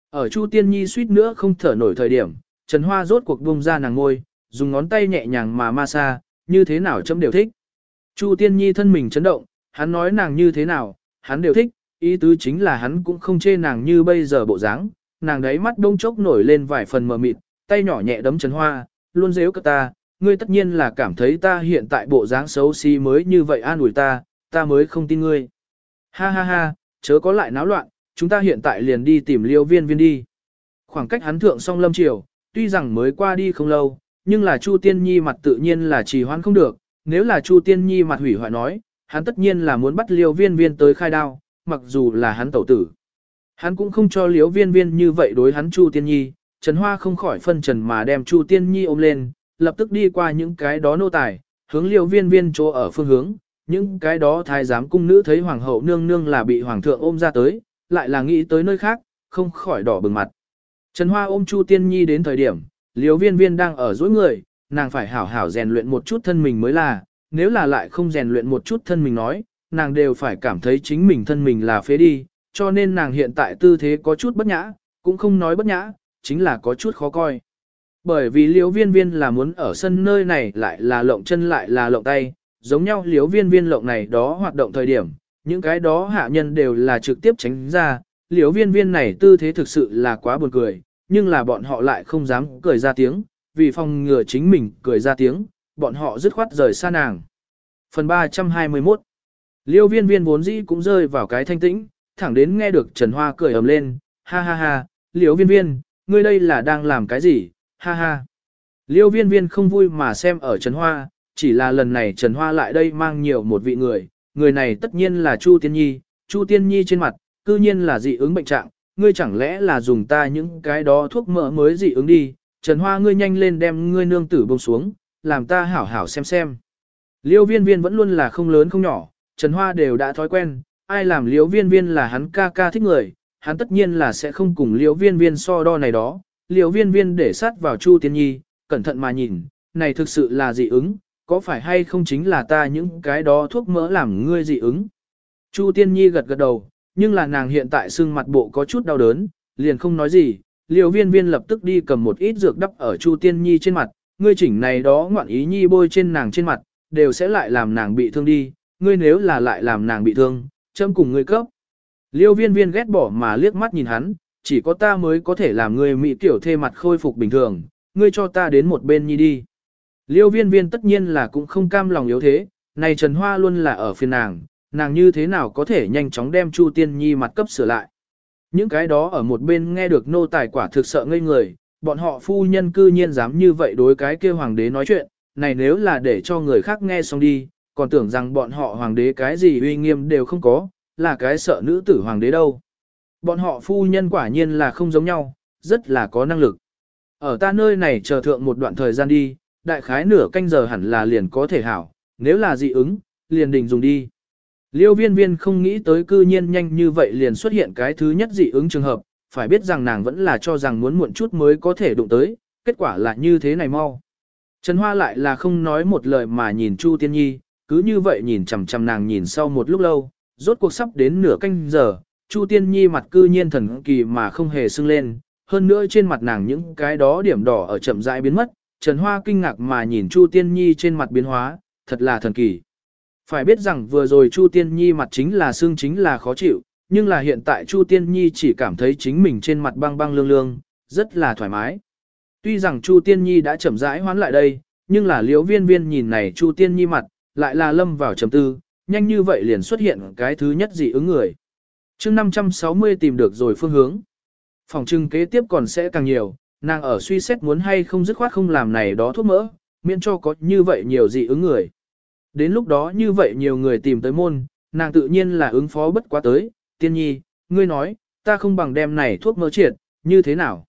[SPEAKER 1] Ở Chu Tiên Nhi suýt nữa không thở nổi thời điểm, Trần Hoa rốt cuộc bung ra nàng ngôi, dùng ngón tay nhẹ nhàng mà ma xa, như thế nào chấm đều thích. Chu Tiên Nhi thân mình chấn động, hắn nói nàng như thế nào, hắn đều thích, ý tứ chính là hắn cũng không chê nàng như bây giờ bộ dáng, nàng đấy mắt đông chốc nổi lên vài phần mờ mịt, tay nhỏ nhẹ đấm Trần Hoa, luôn dếu cơ ta, ngươi tất nhiên là cảm thấy ta hiện tại bộ dáng xấu xí mới như vậy an ủi ta, ta mới không tin ngươi. Ha ha ha, chớ có lại náo loạn, chúng ta hiện tại liền đi tìm liêu viên viên đi. Khoảng cách hắn thượng song lâm triều, tuy rằng mới qua đi không lâu, nhưng là Chu Tiên Nhi mặt tự nhiên là trì hoãn không được, nếu là Chu Tiên Nhi mặt hủy hoại nói, hắn tất nhiên là muốn bắt liêu viên viên tới khai đao, mặc dù là hắn tẩu tử. Hắn cũng không cho liêu viên viên như vậy đối hắn Chu Tiên Nhi, Trần Hoa không khỏi phân trần mà đem Chu Tiên Nhi ôm lên, lập tức đi qua những cái đó nô tài, hướng liêu viên viên chỗ ở phương hướng, những cái đó thái giám cung nữ thấy hoàng hậu nương nương là bị hoàng thượng ôm ra tới, lại là nghĩ tới nơi khác, không khỏi đỏ bừng mặt. Trần Hoa ôm Chu Tiên Nhi đến thời điểm, Liễu Viên Viên đang ở dối người, nàng phải hảo hảo rèn luyện một chút thân mình mới là, nếu là lại không rèn luyện một chút thân mình nói, nàng đều phải cảm thấy chính mình thân mình là phế đi, cho nên nàng hiện tại tư thế có chút bất nhã, cũng không nói bất nhã, chính là có chút khó coi. Bởi vì Liễu Viên Viên là muốn ở sân nơi này lại là lộng chân lại là lộng tay, giống nhau Liễu Viên Viên lộng này đó hoạt động thời điểm, những cái đó hạ nhân đều là trực tiếp tránh ra, liễu viên viên này tư thế thực sự là quá buồn cười, nhưng là bọn họ lại không dám cười ra tiếng, vì phòng ngừa chính mình cười ra tiếng, bọn họ dứt khoát rời xa nàng. Phần 321 Liêu viên viên vốn dĩ cũng rơi vào cái thanh tĩnh, thẳng đến nghe được Trần Hoa cười ầm lên, ha ha ha, liêu viên viên, ngươi đây là đang làm cái gì, ha ha. Liêu viên viên không vui mà xem ở Trần Hoa, chỉ là lần này Trần Hoa lại đây mang nhiều một vị người, người này tất nhiên là Chu Tiên Nhi, Chu Tiên Nhi trên mặt, cư nhiên là dị ứng bệnh trạng, ngươi chẳng lẽ là dùng ta những cái đó thuốc mỡ mới dị ứng đi, Trần Hoa ngươi nhanh lên đem ngươi nương tử buông xuống, làm ta hảo hảo xem xem. Liêu viên viên vẫn luôn là không lớn không nhỏ, Trần Hoa đều đã thói quen, ai làm liêu viên viên là hắn ca ca thích người, hắn tất nhiên là sẽ không cùng liêu viên viên so đo này đó, liêu viên viên để sát vào Chu Tiên Nhi, cẩn thận mà nhìn, này thực sự là dị ứng, có phải hay không chính là ta những cái đó thuốc mỡ làm ngươi dị ứng. Chu Tiên Nhi gật gật đầu, nhưng là nàng hiện tại xương mặt bộ có chút đau đớn, liền không nói gì, liều viên viên lập tức đi cầm một ít dược đắp ở Chu Tiên Nhi trên mặt, ngươi chỉnh này đó ngoạn ý nhi bôi trên nàng trên mặt, đều sẽ lại làm nàng bị thương đi, ngươi nếu là lại làm nàng bị thương, châm cùng ngươi cấp. Liêu viên viên ghét bỏ mà liếc mắt nhìn hắn, chỉ có ta mới có thể làm ngươi mỹ tiểu thê mặt khôi phục bình thường, ngươi cho ta đến một bên nhi đi. Liêu viên viên tất nhiên là cũng không cam lòng yếu thế, này Trần Hoa luôn là ở phiên nàng, nàng như thế nào có thể nhanh chóng đem Chu Tiên Nhi mặt cấp sửa lại. Những cái đó ở một bên nghe được nô tài quả thực sợ ngây người, bọn họ phu nhân cư nhiên dám như vậy đối cái kia hoàng đế nói chuyện, này nếu là để cho người khác nghe xong đi, còn tưởng rằng bọn họ hoàng đế cái gì uy nghiêm đều không có, là cái sợ nữ tử hoàng đế đâu. Bọn họ phu nhân quả nhiên là không giống nhau, rất là có năng lực. Ở ta nơi này chờ thượng một đoạn thời gian đi, đại khái nửa canh giờ hẳn là liền có thể hảo, nếu là dị ứng, liền đình dùng đi. Liêu viên viên không nghĩ tới cư nhiên nhanh như vậy liền xuất hiện cái thứ nhất dị ứng trường hợp, phải biết rằng nàng vẫn là cho rằng muốn muộn chút mới có thể đụng tới, kết quả là như thế này mau. Trần Hoa lại là không nói một lời mà nhìn Chu Tiên Nhi, cứ như vậy nhìn chằm chằm nàng nhìn sau một lúc lâu, rốt cuộc sắp đến nửa canh giờ, Chu Tiên Nhi mặt cư nhiên thần kỳ mà không hề sưng lên, hơn nữa trên mặt nàng những cái đó điểm đỏ ở chậm rãi biến mất, Trần Hoa kinh ngạc mà nhìn Chu Tiên Nhi trên mặt biến hóa, thật là thần kỳ. Phải biết rằng vừa rồi Chu Tiên Nhi mặt chính là xương chính là khó chịu, nhưng là hiện tại Chu Tiên Nhi chỉ cảm thấy chính mình trên mặt băng băng lương lương, rất là thoải mái. Tuy rằng Chu Tiên Nhi đã chậm rãi hoán lại đây, nhưng là liễu viên viên nhìn này Chu Tiên Nhi mặt, lại là lâm vào trầm tư, nhanh như vậy liền xuất hiện cái thứ nhất dị ứng người. chương 560 tìm được rồi phương hướng. Phòng trưng kế tiếp còn sẽ càng nhiều, nàng ở suy xét muốn hay không dứt khoát không làm này đó thuốc mỡ, miễn cho có như vậy nhiều dị ứng người. Đến lúc đó như vậy nhiều người tìm tới môn, nàng tự nhiên là ứng phó bất quá tới, tiên nhi, ngươi nói, ta không bằng đem này thuốc mỡ triệt, như thế nào?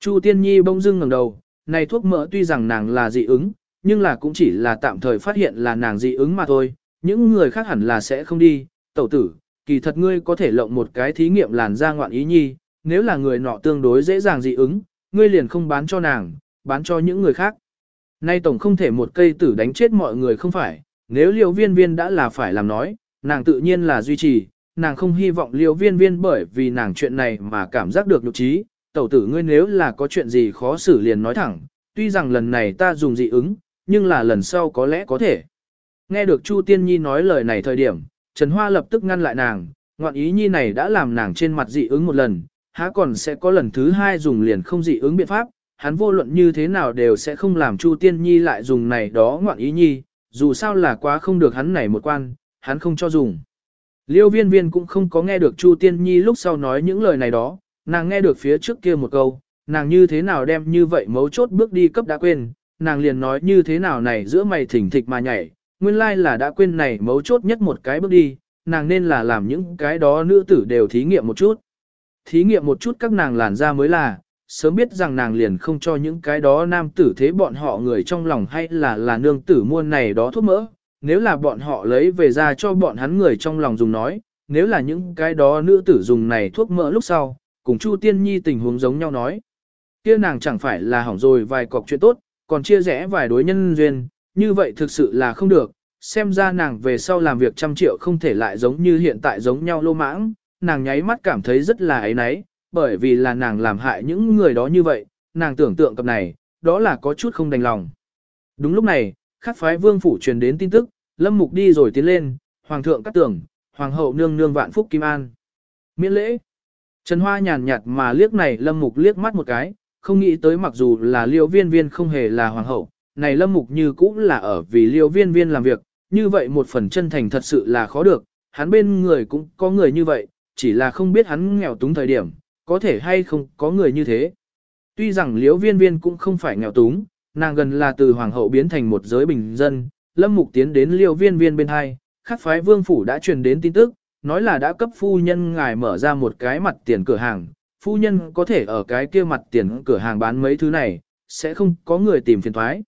[SPEAKER 1] Chu tiên nhi bỗng dưng ngẩng đầu, này thuốc mỡ tuy rằng nàng là dị ứng, nhưng là cũng chỉ là tạm thời phát hiện là nàng dị ứng mà thôi, những người khác hẳn là sẽ không đi, tẩu tử, kỳ thật ngươi có thể lộng một cái thí nghiệm làn da ngoạn ý nhi, nếu là người nọ tương đối dễ dàng dị ứng, ngươi liền không bán cho nàng, bán cho những người khác. Nay tổng không thể một cây tử đánh chết mọi người không phải, nếu liều viên viên đã là phải làm nói, nàng tự nhiên là duy trì, nàng không hy vọng liều viên viên bởi vì nàng chuyện này mà cảm giác được nhục trí, tẩu tử ngươi nếu là có chuyện gì khó xử liền nói thẳng, tuy rằng lần này ta dùng dị ứng, nhưng là lần sau có lẽ có thể. Nghe được Chu Tiên Nhi nói lời này thời điểm, Trần Hoa lập tức ngăn lại nàng, ngoạn ý nhi này đã làm nàng trên mặt dị ứng một lần, há còn sẽ có lần thứ hai dùng liền không dị ứng biện pháp, hắn vô luận như thế nào đều sẽ không làm Chu Tiên Nhi lại dùng này đó ngoạn ý nhi, dù sao là quá không được hắn này một quan, hắn không cho dùng. Liêu viên viên cũng không có nghe được Chu Tiên Nhi lúc sau nói những lời này đó, nàng nghe được phía trước kia một câu, nàng như thế nào đem như vậy mấu chốt bước đi cấp đã quên, nàng liền nói như thế nào này giữa mày thỉnh thịch mà nhảy, nguyên lai là đã quên này mấu chốt nhất một cái bước đi, nàng nên là làm những cái đó nữ tử đều thí nghiệm một chút. Thí nghiệm một chút các nàng làn ra mới là, sớm biết rằng nàng liền không cho những cái đó nam tử thế bọn họ người trong lòng hay là là nương tử mua này đó thuốc mỡ, nếu là bọn họ lấy về ra cho bọn hắn người trong lòng dùng nói, nếu là những cái đó nữ tử dùng này thuốc mỡ lúc sau, cùng Chu Tiên Nhi tình huống giống nhau nói. kia nàng chẳng phải là hỏng rồi vài cọc chuyện tốt, còn chia rẽ vài đối nhân duyên, như vậy thực sự là không được, xem ra nàng về sau làm việc trăm triệu không thể lại giống như hiện tại giống nhau lô mãng, nàng nháy mắt cảm thấy rất là ấy náy, bởi vì là nàng làm hại những người đó như vậy, nàng tưởng tượng cập này, đó là có chút không đành lòng. Đúng lúc này, khắc phái vương phủ truyền đến tin tức, lâm mục đi rồi tiến lên, hoàng thượng cắt tưởng, hoàng hậu nương nương vạn phúc kim an. Miễn lễ. Trần Hoa nhàn nhạt mà liếc này lâm mục liếc mắt một cái, không nghĩ tới mặc dù là liêu viên viên không hề là hoàng hậu, này lâm mục như cũng là ở vì liêu viên viên làm việc, như vậy một phần chân thành thật sự là khó được, hắn bên người cũng có người như vậy, chỉ là không biết hắn nghèo túng thời điểm, có thể hay không có người như thế. Tuy rằng liễu viên viên cũng không phải nghèo túng, nàng gần là từ hoàng hậu biến thành một giới bình dân, lâm mục tiến đến liễu viên viên bên hai, khắc phái vương phủ đã truyền đến tin tức, nói là đã cấp phu nhân ngài mở ra một cái mặt tiền cửa hàng, phu nhân có thể ở cái kia mặt tiền cửa hàng bán mấy thứ này, sẽ không có người tìm phiền thoái.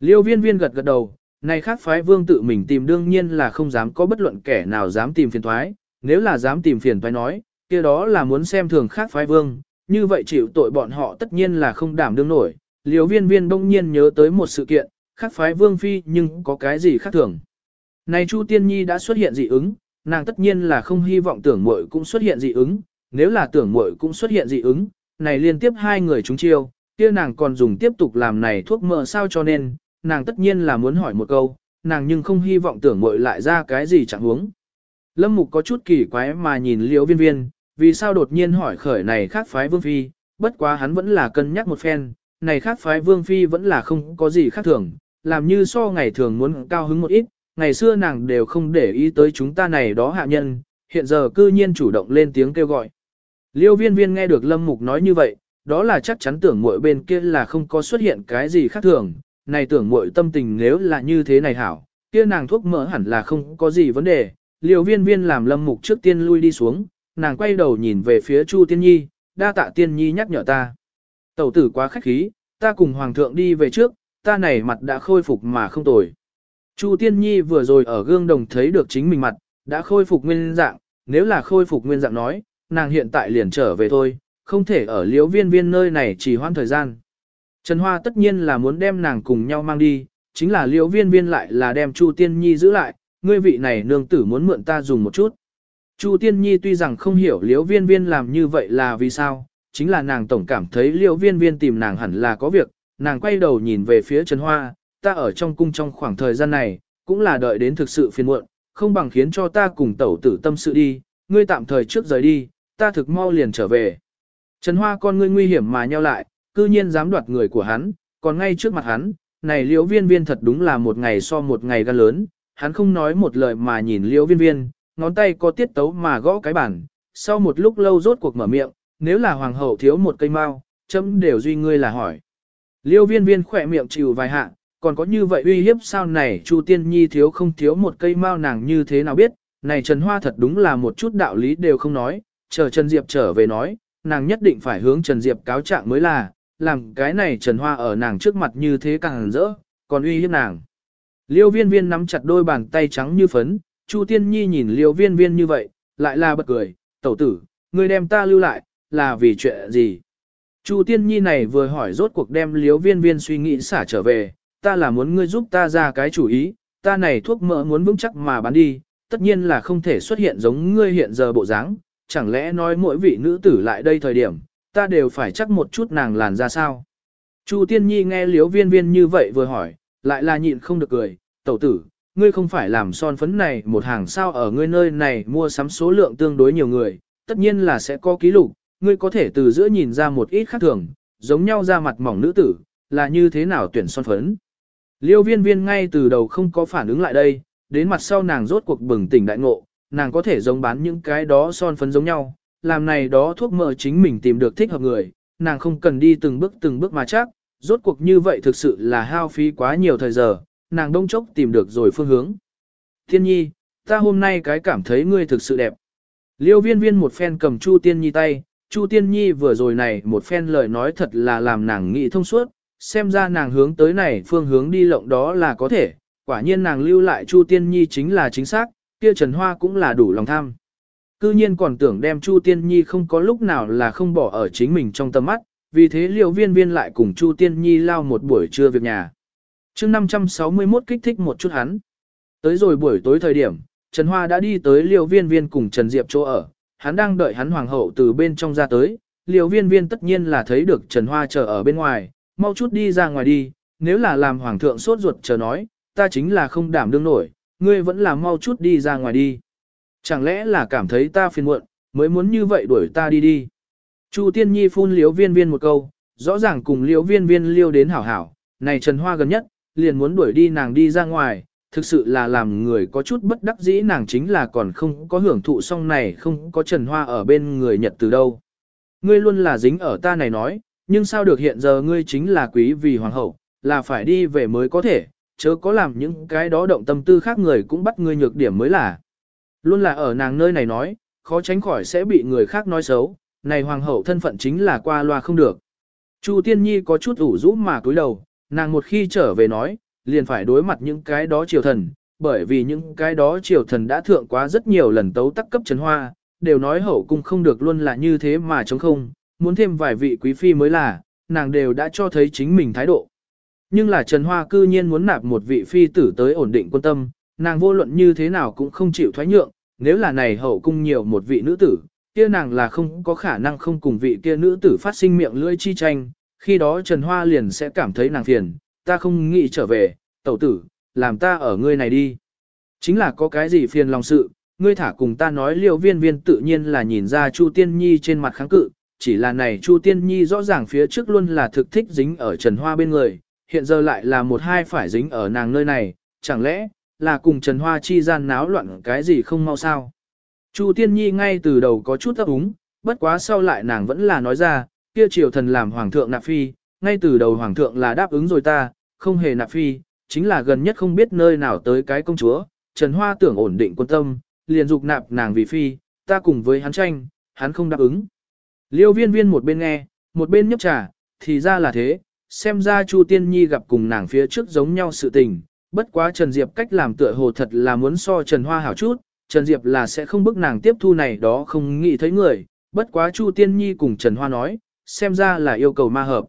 [SPEAKER 1] Liêu viên viên gật gật đầu, này khác phái vương tự mình tìm đương nhiên là không dám có bất luận kẻ nào dám tìm phiền thoái, nếu là dám tìm phiền phải nói, kia đó là muốn xem thường khác phái vương, như vậy chịu tội bọn họ tất nhiên là không đảm đương nổi. Liêu viên viên bỗng nhiên nhớ tới một sự kiện, khác phái vương phi nhưng có cái gì khác thường. Này Chu Tiên Nhi đã xuất hiện dị ứng, nàng tất nhiên là không hy vọng tưởng muội cũng xuất hiện dị ứng, nếu là tưởng muội cũng xuất hiện dị ứng, này liên tiếp hai người chúng chiêu, kia nàng còn dùng tiếp tục làm này thuốc mỡ sao cho nên, nàng tất nhiên là muốn hỏi một câu, nàng nhưng không hy vọng tưởng muội lại ra cái gì chẳng huống. Lâm Mục có chút kỳ quái mà nhìn liễu viên viên, vì sao đột nhiên hỏi khởi này khác phái vương phi, bất quá hắn vẫn là cân nhắc một phen, này khác phái vương phi vẫn là không có gì khác thường, làm như so ngày thường muốn cao hứng một ít, ngày xưa nàng đều không để ý tới chúng ta này đó hạ nhân, hiện giờ cư nhiên chủ động lên tiếng kêu gọi. Liêu viên viên nghe được Lâm Mục nói như vậy, đó là chắc chắn tưởng muội bên kia là không có xuất hiện cái gì khác thường, này tưởng muội tâm tình nếu là như thế này hảo, kia nàng thuốc mỡ hẳn là không có gì vấn đề. Liều viên viên làm Lâm Mục trước tiên lui đi xuống, nàng quay đầu nhìn về phía Chu Tiên Nhi, đa tạ Tiên Nhi nhắc nhở ta. Tẩu tử quá khách khí, ta cùng Hoàng thượng đi về trước, ta này mặt đã khôi phục mà không tồi. Chu Tiên Nhi vừa rồi ở gương đồng thấy được chính mình mặt, đã khôi phục nguyên dạng, nếu là khôi phục nguyên dạng nói, nàng hiện tại liền trở về thôi, không thể ở liễu viên viên nơi này chỉ hoãn thời gian. Trần Hoa tất nhiên là muốn đem nàng cùng nhau mang đi, chính là liễu viên viên lại là đem Chu Tiên Nhi giữ lại, ngươi vị này nương tử muốn mượn ta dùng một chút. Chu Tiên Nhi tuy rằng không hiểu liễu viên viên làm như vậy là vì sao, chính là nàng tổng cảm thấy liễu viên viên tìm nàng hẳn là có việc, nàng quay đầu nhìn về phía Trần Hoa, ta ở trong cung trong khoảng thời gian này, cũng là đợi đến thực sự phiền muộn, không bằng khiến cho ta cùng tẩu tử tâm sự đi, ngươi tạm thời trước rời đi, ta thực mau liền trở về. Trần Hoa con ngươi nguy hiểm mà nheo lại, cư nhiên dám đoạt người của hắn, còn ngay trước mặt hắn, này liễu viên viên thật đúng là một ngày so một ngày gan lớn, hắn không nói một lời mà nhìn liễu viên viên, ngón tay có tiết tấu mà gõ cái bản, sau một lúc lâu rốt cuộc mở miệng, nếu là hoàng hậu thiếu một cây mao, chấm đều duy ngươi là hỏi. Liêu viên viên khỏe miệng chịu vài hạ, còn có như vậy uy hiếp sao này Chu Tiên Nhi thiếu không thiếu một cây mao nàng như thế nào biết, này Trần Hoa thật đúng là một chút đạo lý đều không nói, chờ Trần Diệp trở về nói, nàng nhất định phải hướng Trần Diệp cáo trạng mới là, làm cái này Trần Hoa ở nàng trước mặt như thế càng rỡ, còn uy hiếp nàng. Liêu viên viên nắm chặt đôi bàn tay trắng như phấn, Chu Tiên Nhi nhìn liêu viên viên như vậy, lại là bật cười, tẩu tử, người đem ta lưu lại, là vì chuyện gì? Chu Tiên Nhi này vừa hỏi rốt cuộc đem liêu viên viên suy nghĩ xả trở về, ta là muốn ngươi giúp ta ra cái chủ ý, ta này thuốc mỡ muốn vững chắc mà bán đi, tất nhiên là không thể xuất hiện giống ngươi hiện giờ bộ dáng, chẳng lẽ nói mỗi vị nữ tử lại đây thời điểm, ta đều phải chắc một chút nàng làn ra sao. Chu Tiên Nhi nghe Liêu viên viên như vậy vừa hỏi, lại là nhịn không được cười, tẩu tử, ngươi không phải làm son phấn này một hàng sao ở ngươi nơi này mua sắm số lượng tương đối nhiều người, tất nhiên là sẽ có ký lục, ngươi có thể từ giữa nhìn ra một ít khác thường, giống nhau ra mặt mỏng nữ tử, là như thế nào tuyển son phấn. Liêu viên viên ngay từ đầu không có phản ứng lại đây, đến mặt sau nàng rốt cuộc bừng tỉnh đại ngộ, nàng có thể giống bán những cái đó son phấn giống nhau, làm này đó thuốc mỡ chính mình tìm được thích hợp người, nàng không cần đi từng bước từng bước mà chắc, rốt cuộc như vậy thực sự là hao phí quá nhiều thời giờ, nàng đông chốc tìm được rồi phương hướng. Thiên nhi, ta hôm nay cái cảm thấy ngươi thực sự đẹp. Liêu viên viên một phen cầm Chu Tiên Nhi tay, Chu Tiên Nhi vừa rồi này một phen lời nói thật là làm nàng nghĩ thông suốt, xem ra nàng hướng tới này phương hướng đi lộng đó là có thể, quả nhiên nàng lưu lại Chu Tiên Nhi chính là chính xác, kia Trần Hoa cũng là đủ lòng tham. Cư nhiên còn tưởng đem Chu Tiên Nhi không có lúc nào là không bỏ ở chính mình trong tầm mắt, vì thế liệu viên viên lại cùng Chu Tiên Nhi lao một buổi trưa việc nhà. chương 561 kích thích một chút hắn. Tới rồi buổi tối thời điểm, Trần Hoa đã đi tới liều viên viên cùng Trần Diệp chỗ ở, hắn đang đợi hắn hoàng hậu từ bên trong ra tới, liều viên viên tất nhiên là thấy được Trần Hoa chờ ở bên ngoài, mau chút đi ra ngoài đi, nếu là làm hoàng thượng sốt ruột chờ nói, ta chính là không đảm đương nổi, ngươi vẫn là mau chút đi ra ngoài đi. Chẳng lẽ là cảm thấy ta phiền muộn, mới muốn như vậy đuổi ta đi đi. Chu Tiên Nhi phun liếu viên viên một câu, rõ ràng cùng liếu viên viên liêu đến hảo hảo, này Trần Hoa gần nhất, liền muốn đuổi đi nàng đi ra ngoài, thực sự là làm người có chút bất đắc dĩ nàng chính là còn không có hưởng thụ xong này không có Trần Hoa ở bên người Nhật từ đâu. Ngươi luôn là dính ở ta này nói, nhưng sao được hiện giờ ngươi chính là quý vì hoàng hậu, là phải đi về mới có thể, chớ có làm những cái đó động tâm tư khác người cũng bắt ngươi nhược điểm mới là. Luôn là ở nàng nơi này nói, khó tránh khỏi sẽ bị người khác nói xấu, này hoàng hậu thân phận chính là qua loa không được. Chu Tiên Nhi có chút ủ rũ mà cúi đầu, nàng một khi trở về nói, liền phải đối mặt những cái đó triều thần, bởi vì những cái đó triều thần đã thượng quá rất nhiều lần tấu tắc cấp trần hoa, đều nói hậu cung không được luôn là như thế mà chống không, muốn thêm vài vị quý phi mới là, nàng đều đã cho thấy chính mình thái độ. Nhưng là Trần Hoa cư nhiên muốn nạp một vị phi tử tới ổn định quân tâm, nàng vô luận như thế nào cũng không chịu thoái nhượng, nếu là này hậu cung nhiều một vị nữ tử, kia nàng là không có khả năng không cùng vị kia nữ tử phát sinh miệng lưỡi chi tranh, khi đó Trần Hoa liền sẽ cảm thấy nàng phiền, ta không nghĩ trở về, tẩu tử, làm ta ở ngươi này đi. Chính là có cái gì phiền lòng sự, ngươi thả cùng ta nói liều viên viên tự nhiên là nhìn ra Chu Tiên Nhi trên mặt kháng cự, chỉ là này Chu Tiên Nhi rõ ràng phía trước luôn là thực thích dính ở Trần Hoa bên người, hiện giờ lại là một hai phải dính ở nàng nơi này, chẳng lẽ là cùng Trần Hoa chi gian náo loạn cái gì không mau sao. Chu Tiên Nhi ngay từ đầu có chút ấp úng, bất quá sau lại nàng vẫn là nói ra, kia triều thần làm hoàng thượng nạp phi, ngay từ đầu hoàng thượng là đáp ứng rồi ta, không hề nạp phi, chính là gần nhất không biết nơi nào tới cái công chúa, Trần Hoa tưởng ổn định quân tâm, liền dục nạp nàng vì phi, ta cùng với hắn tranh, hắn không đáp ứng. Liêu viên viên một bên nghe, một bên nhấp trà, thì ra là thế, xem ra Chu Tiên Nhi gặp cùng nàng phía trước giống nhau sự tình, bất quá Trần Diệp cách làm tựa hồ thật là muốn so Trần Hoa hảo chút, Trần Diệp là sẽ không bức nàng tiếp thu này đó không nghĩ thấy người, bất quá Chu Tiên Nhi cùng Trần Hoa nói, xem ra là yêu cầu ma hợp.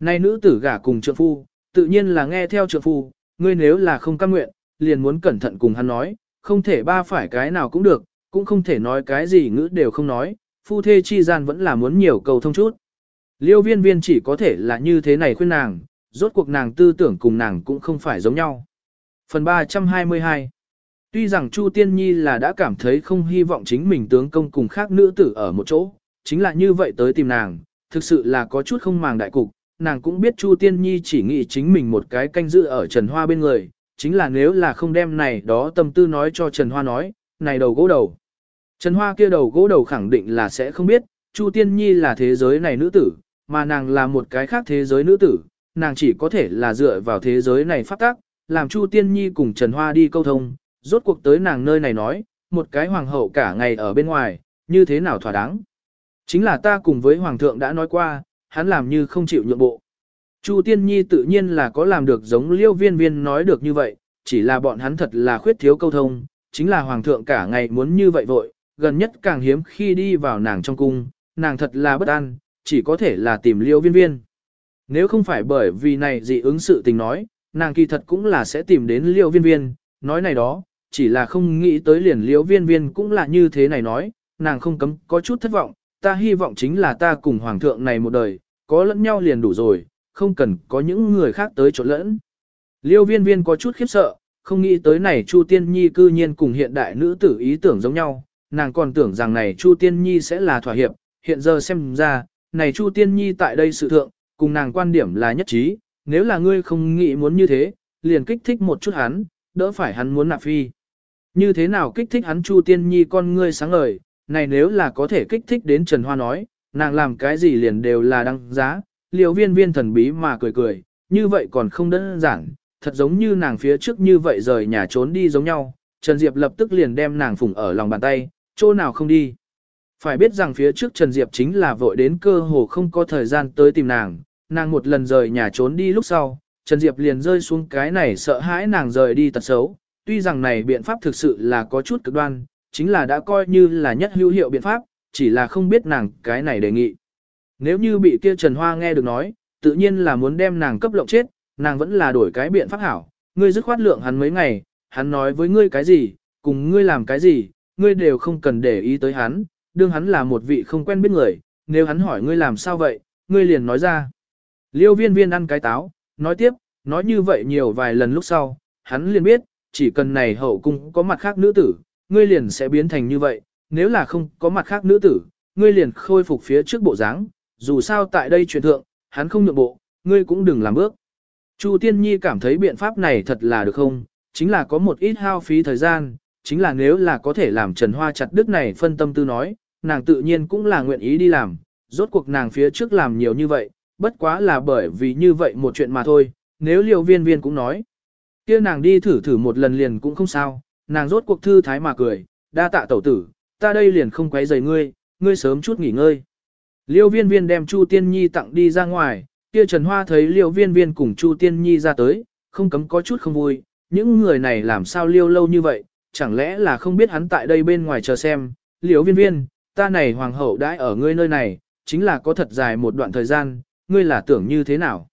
[SPEAKER 1] Nay nữ tử gả cùng trượng phu, tự nhiên là nghe theo trượng phu, ngươi nếu là không cam nguyện, liền muốn cẩn thận cùng hắn nói, không thể ba phải cái nào cũng được, cũng không thể nói cái gì ngữ đều không nói, phu thê chi gian vẫn là muốn nhiều cầu thông chút. Liêu viên viên chỉ có thể là như thế này khuyên nàng, rốt cuộc nàng tư tưởng cùng nàng cũng không phải giống nhau. Phần 322 Tuy rằng Chu Tiên Nhi là đã cảm thấy không hy vọng chính mình tướng công cùng khác nữ tử ở một chỗ, chính là như vậy tới tìm nàng, thực sự là có chút không màng đại cục, nàng cũng biết Chu Tiên Nhi chỉ nghĩ chính mình một cái canh giữ ở Trần Hoa bên người, chính là nếu là không đem này đó tâm tư nói cho Trần Hoa nói, này đầu gỗ đầu. Trần Hoa kia đầu gỗ đầu khẳng định là sẽ không biết, Chu Tiên Nhi là thế giới này nữ tử, mà nàng là một cái khác thế giới nữ tử, nàng chỉ có thể là dựa vào thế giới này phát tác, làm Chu Tiên Nhi cùng Trần Hoa đi câu thông, rốt cuộc tới nàng nơi này nói, một cái hoàng hậu cả ngày ở bên ngoài, như thế nào thỏa đáng. Chính là ta cùng với hoàng thượng đã nói qua, hắn làm như không chịu nhượng bộ. Chu Tiên Nhi tự nhiên là có làm được giống liêu viên viên nói được như vậy, chỉ là bọn hắn thật là khuyết thiếu câu thông, chính là hoàng thượng cả ngày muốn như vậy vội, gần nhất càng hiếm khi đi vào nàng trong cung, nàng thật là bất an, chỉ có thể là tìm liêu viên viên. Nếu không phải bởi vì này dị ứng sự tình nói, nàng kỳ thật cũng là sẽ tìm đến liêu viên viên, nói này đó, chỉ là không nghĩ tới liền liêu viên viên cũng là như thế này nói, nàng không cấm có chút thất vọng, ta hy vọng chính là ta cùng hoàng thượng này một đời, có lẫn nhau liền đủ rồi, không cần có những người khác tới trộn lẫn. Liêu viên viên có chút khiếp sợ, không nghĩ tới này Chu Tiên Nhi cư nhiên cùng hiện đại nữ tử ý tưởng giống nhau, nàng còn tưởng rằng này Chu Tiên Nhi sẽ là thỏa hiệp, hiện giờ xem ra, này Chu Tiên Nhi tại đây sự thượng, cùng nàng quan điểm là nhất trí, nếu là ngươi không nghĩ muốn như thế, liền kích thích một chút hắn, đỡ phải hắn muốn nạp phi. Như thế nào kích thích hắn Chu Tiên Nhi con ngươi sáng ngời, này nếu là có thể kích thích đến Trần Hoa nói, nàng làm cái gì liền đều là đăng giá, liều viên viên thần bí mà cười cười, như vậy còn không đơn giản, thật giống như nàng phía trước như vậy rời nhà trốn đi giống nhau, Trần Diệp lập tức liền đem nàng phủng ở lòng bàn tay, chỗ nào không đi. Phải biết rằng phía trước Trần Diệp chính là vội đến cơ hồ không có thời gian tới tìm nàng, nàng một lần rời nhà trốn đi lúc sau, Trần Diệp liền rơi xuống cái này sợ hãi nàng rời đi tật xấu, tuy rằng này biện pháp thực sự là có chút cực đoan, chính là đã coi như là nhất hữu hiệu biện pháp, chỉ là không biết nàng cái này đề nghị. Nếu như bị kia Trần Hoa nghe được nói, tự nhiên là muốn đem nàng cấp lộng chết, nàng vẫn là đổi cái biện pháp hảo, ngươi dứt khoát lượng hắn mấy ngày, hắn nói với ngươi cái gì, cùng ngươi làm cái gì, ngươi đều không cần để ý tới hắn, đương hắn là một vị không quen biết người, nếu hắn hỏi ngươi làm sao vậy, ngươi liền nói ra. Liêu viên viên ăn cái táo, nói tiếp, nói như vậy nhiều vài lần lúc sau, hắn liền biết, chỉ cần này hậu cung có mặt khác nữ tử, ngươi liền sẽ biến thành như vậy, nếu là không có mặt khác nữ tử, ngươi liền khôi phục phía trước bộ dáng, dù sao tại đây truyền thượng, hắn không nhượng bộ, ngươi cũng đừng làm bước. Chu Tiên Nhi cảm thấy biện pháp này thật là được không, chính là có một ít hao phí thời gian, chính là nếu là có thể làm Trần Hoa chặt đứt này phân tâm tư nói, nàng tự nhiên cũng là nguyện ý đi làm, rốt cuộc nàng phía trước làm nhiều như vậy, bất quá là bởi vì như vậy một chuyện mà thôi, nếu liều viên viên cũng nói kia nàng đi thử thử một lần liền cũng không sao, nàng rốt cuộc thư thái mà cười, đa tạ tẩu tử, ta đây liền không quấy rầy ngươi, ngươi sớm chút nghỉ ngơi. Liêu viên viên đem Chu Tiên Nhi tặng đi ra ngoài, kia Trần Hoa thấy liêu viên viên cùng Chu Tiên Nhi ra tới, không cấm có chút không vui, những người này làm sao liêu lâu như vậy, chẳng lẽ là không biết hắn tại đây bên ngoài chờ xem, liêu viên viên, ta này hoàng hậu đãi ở ngươi nơi này, chính là có thật dài một đoạn thời gian, ngươi là tưởng như thế nào?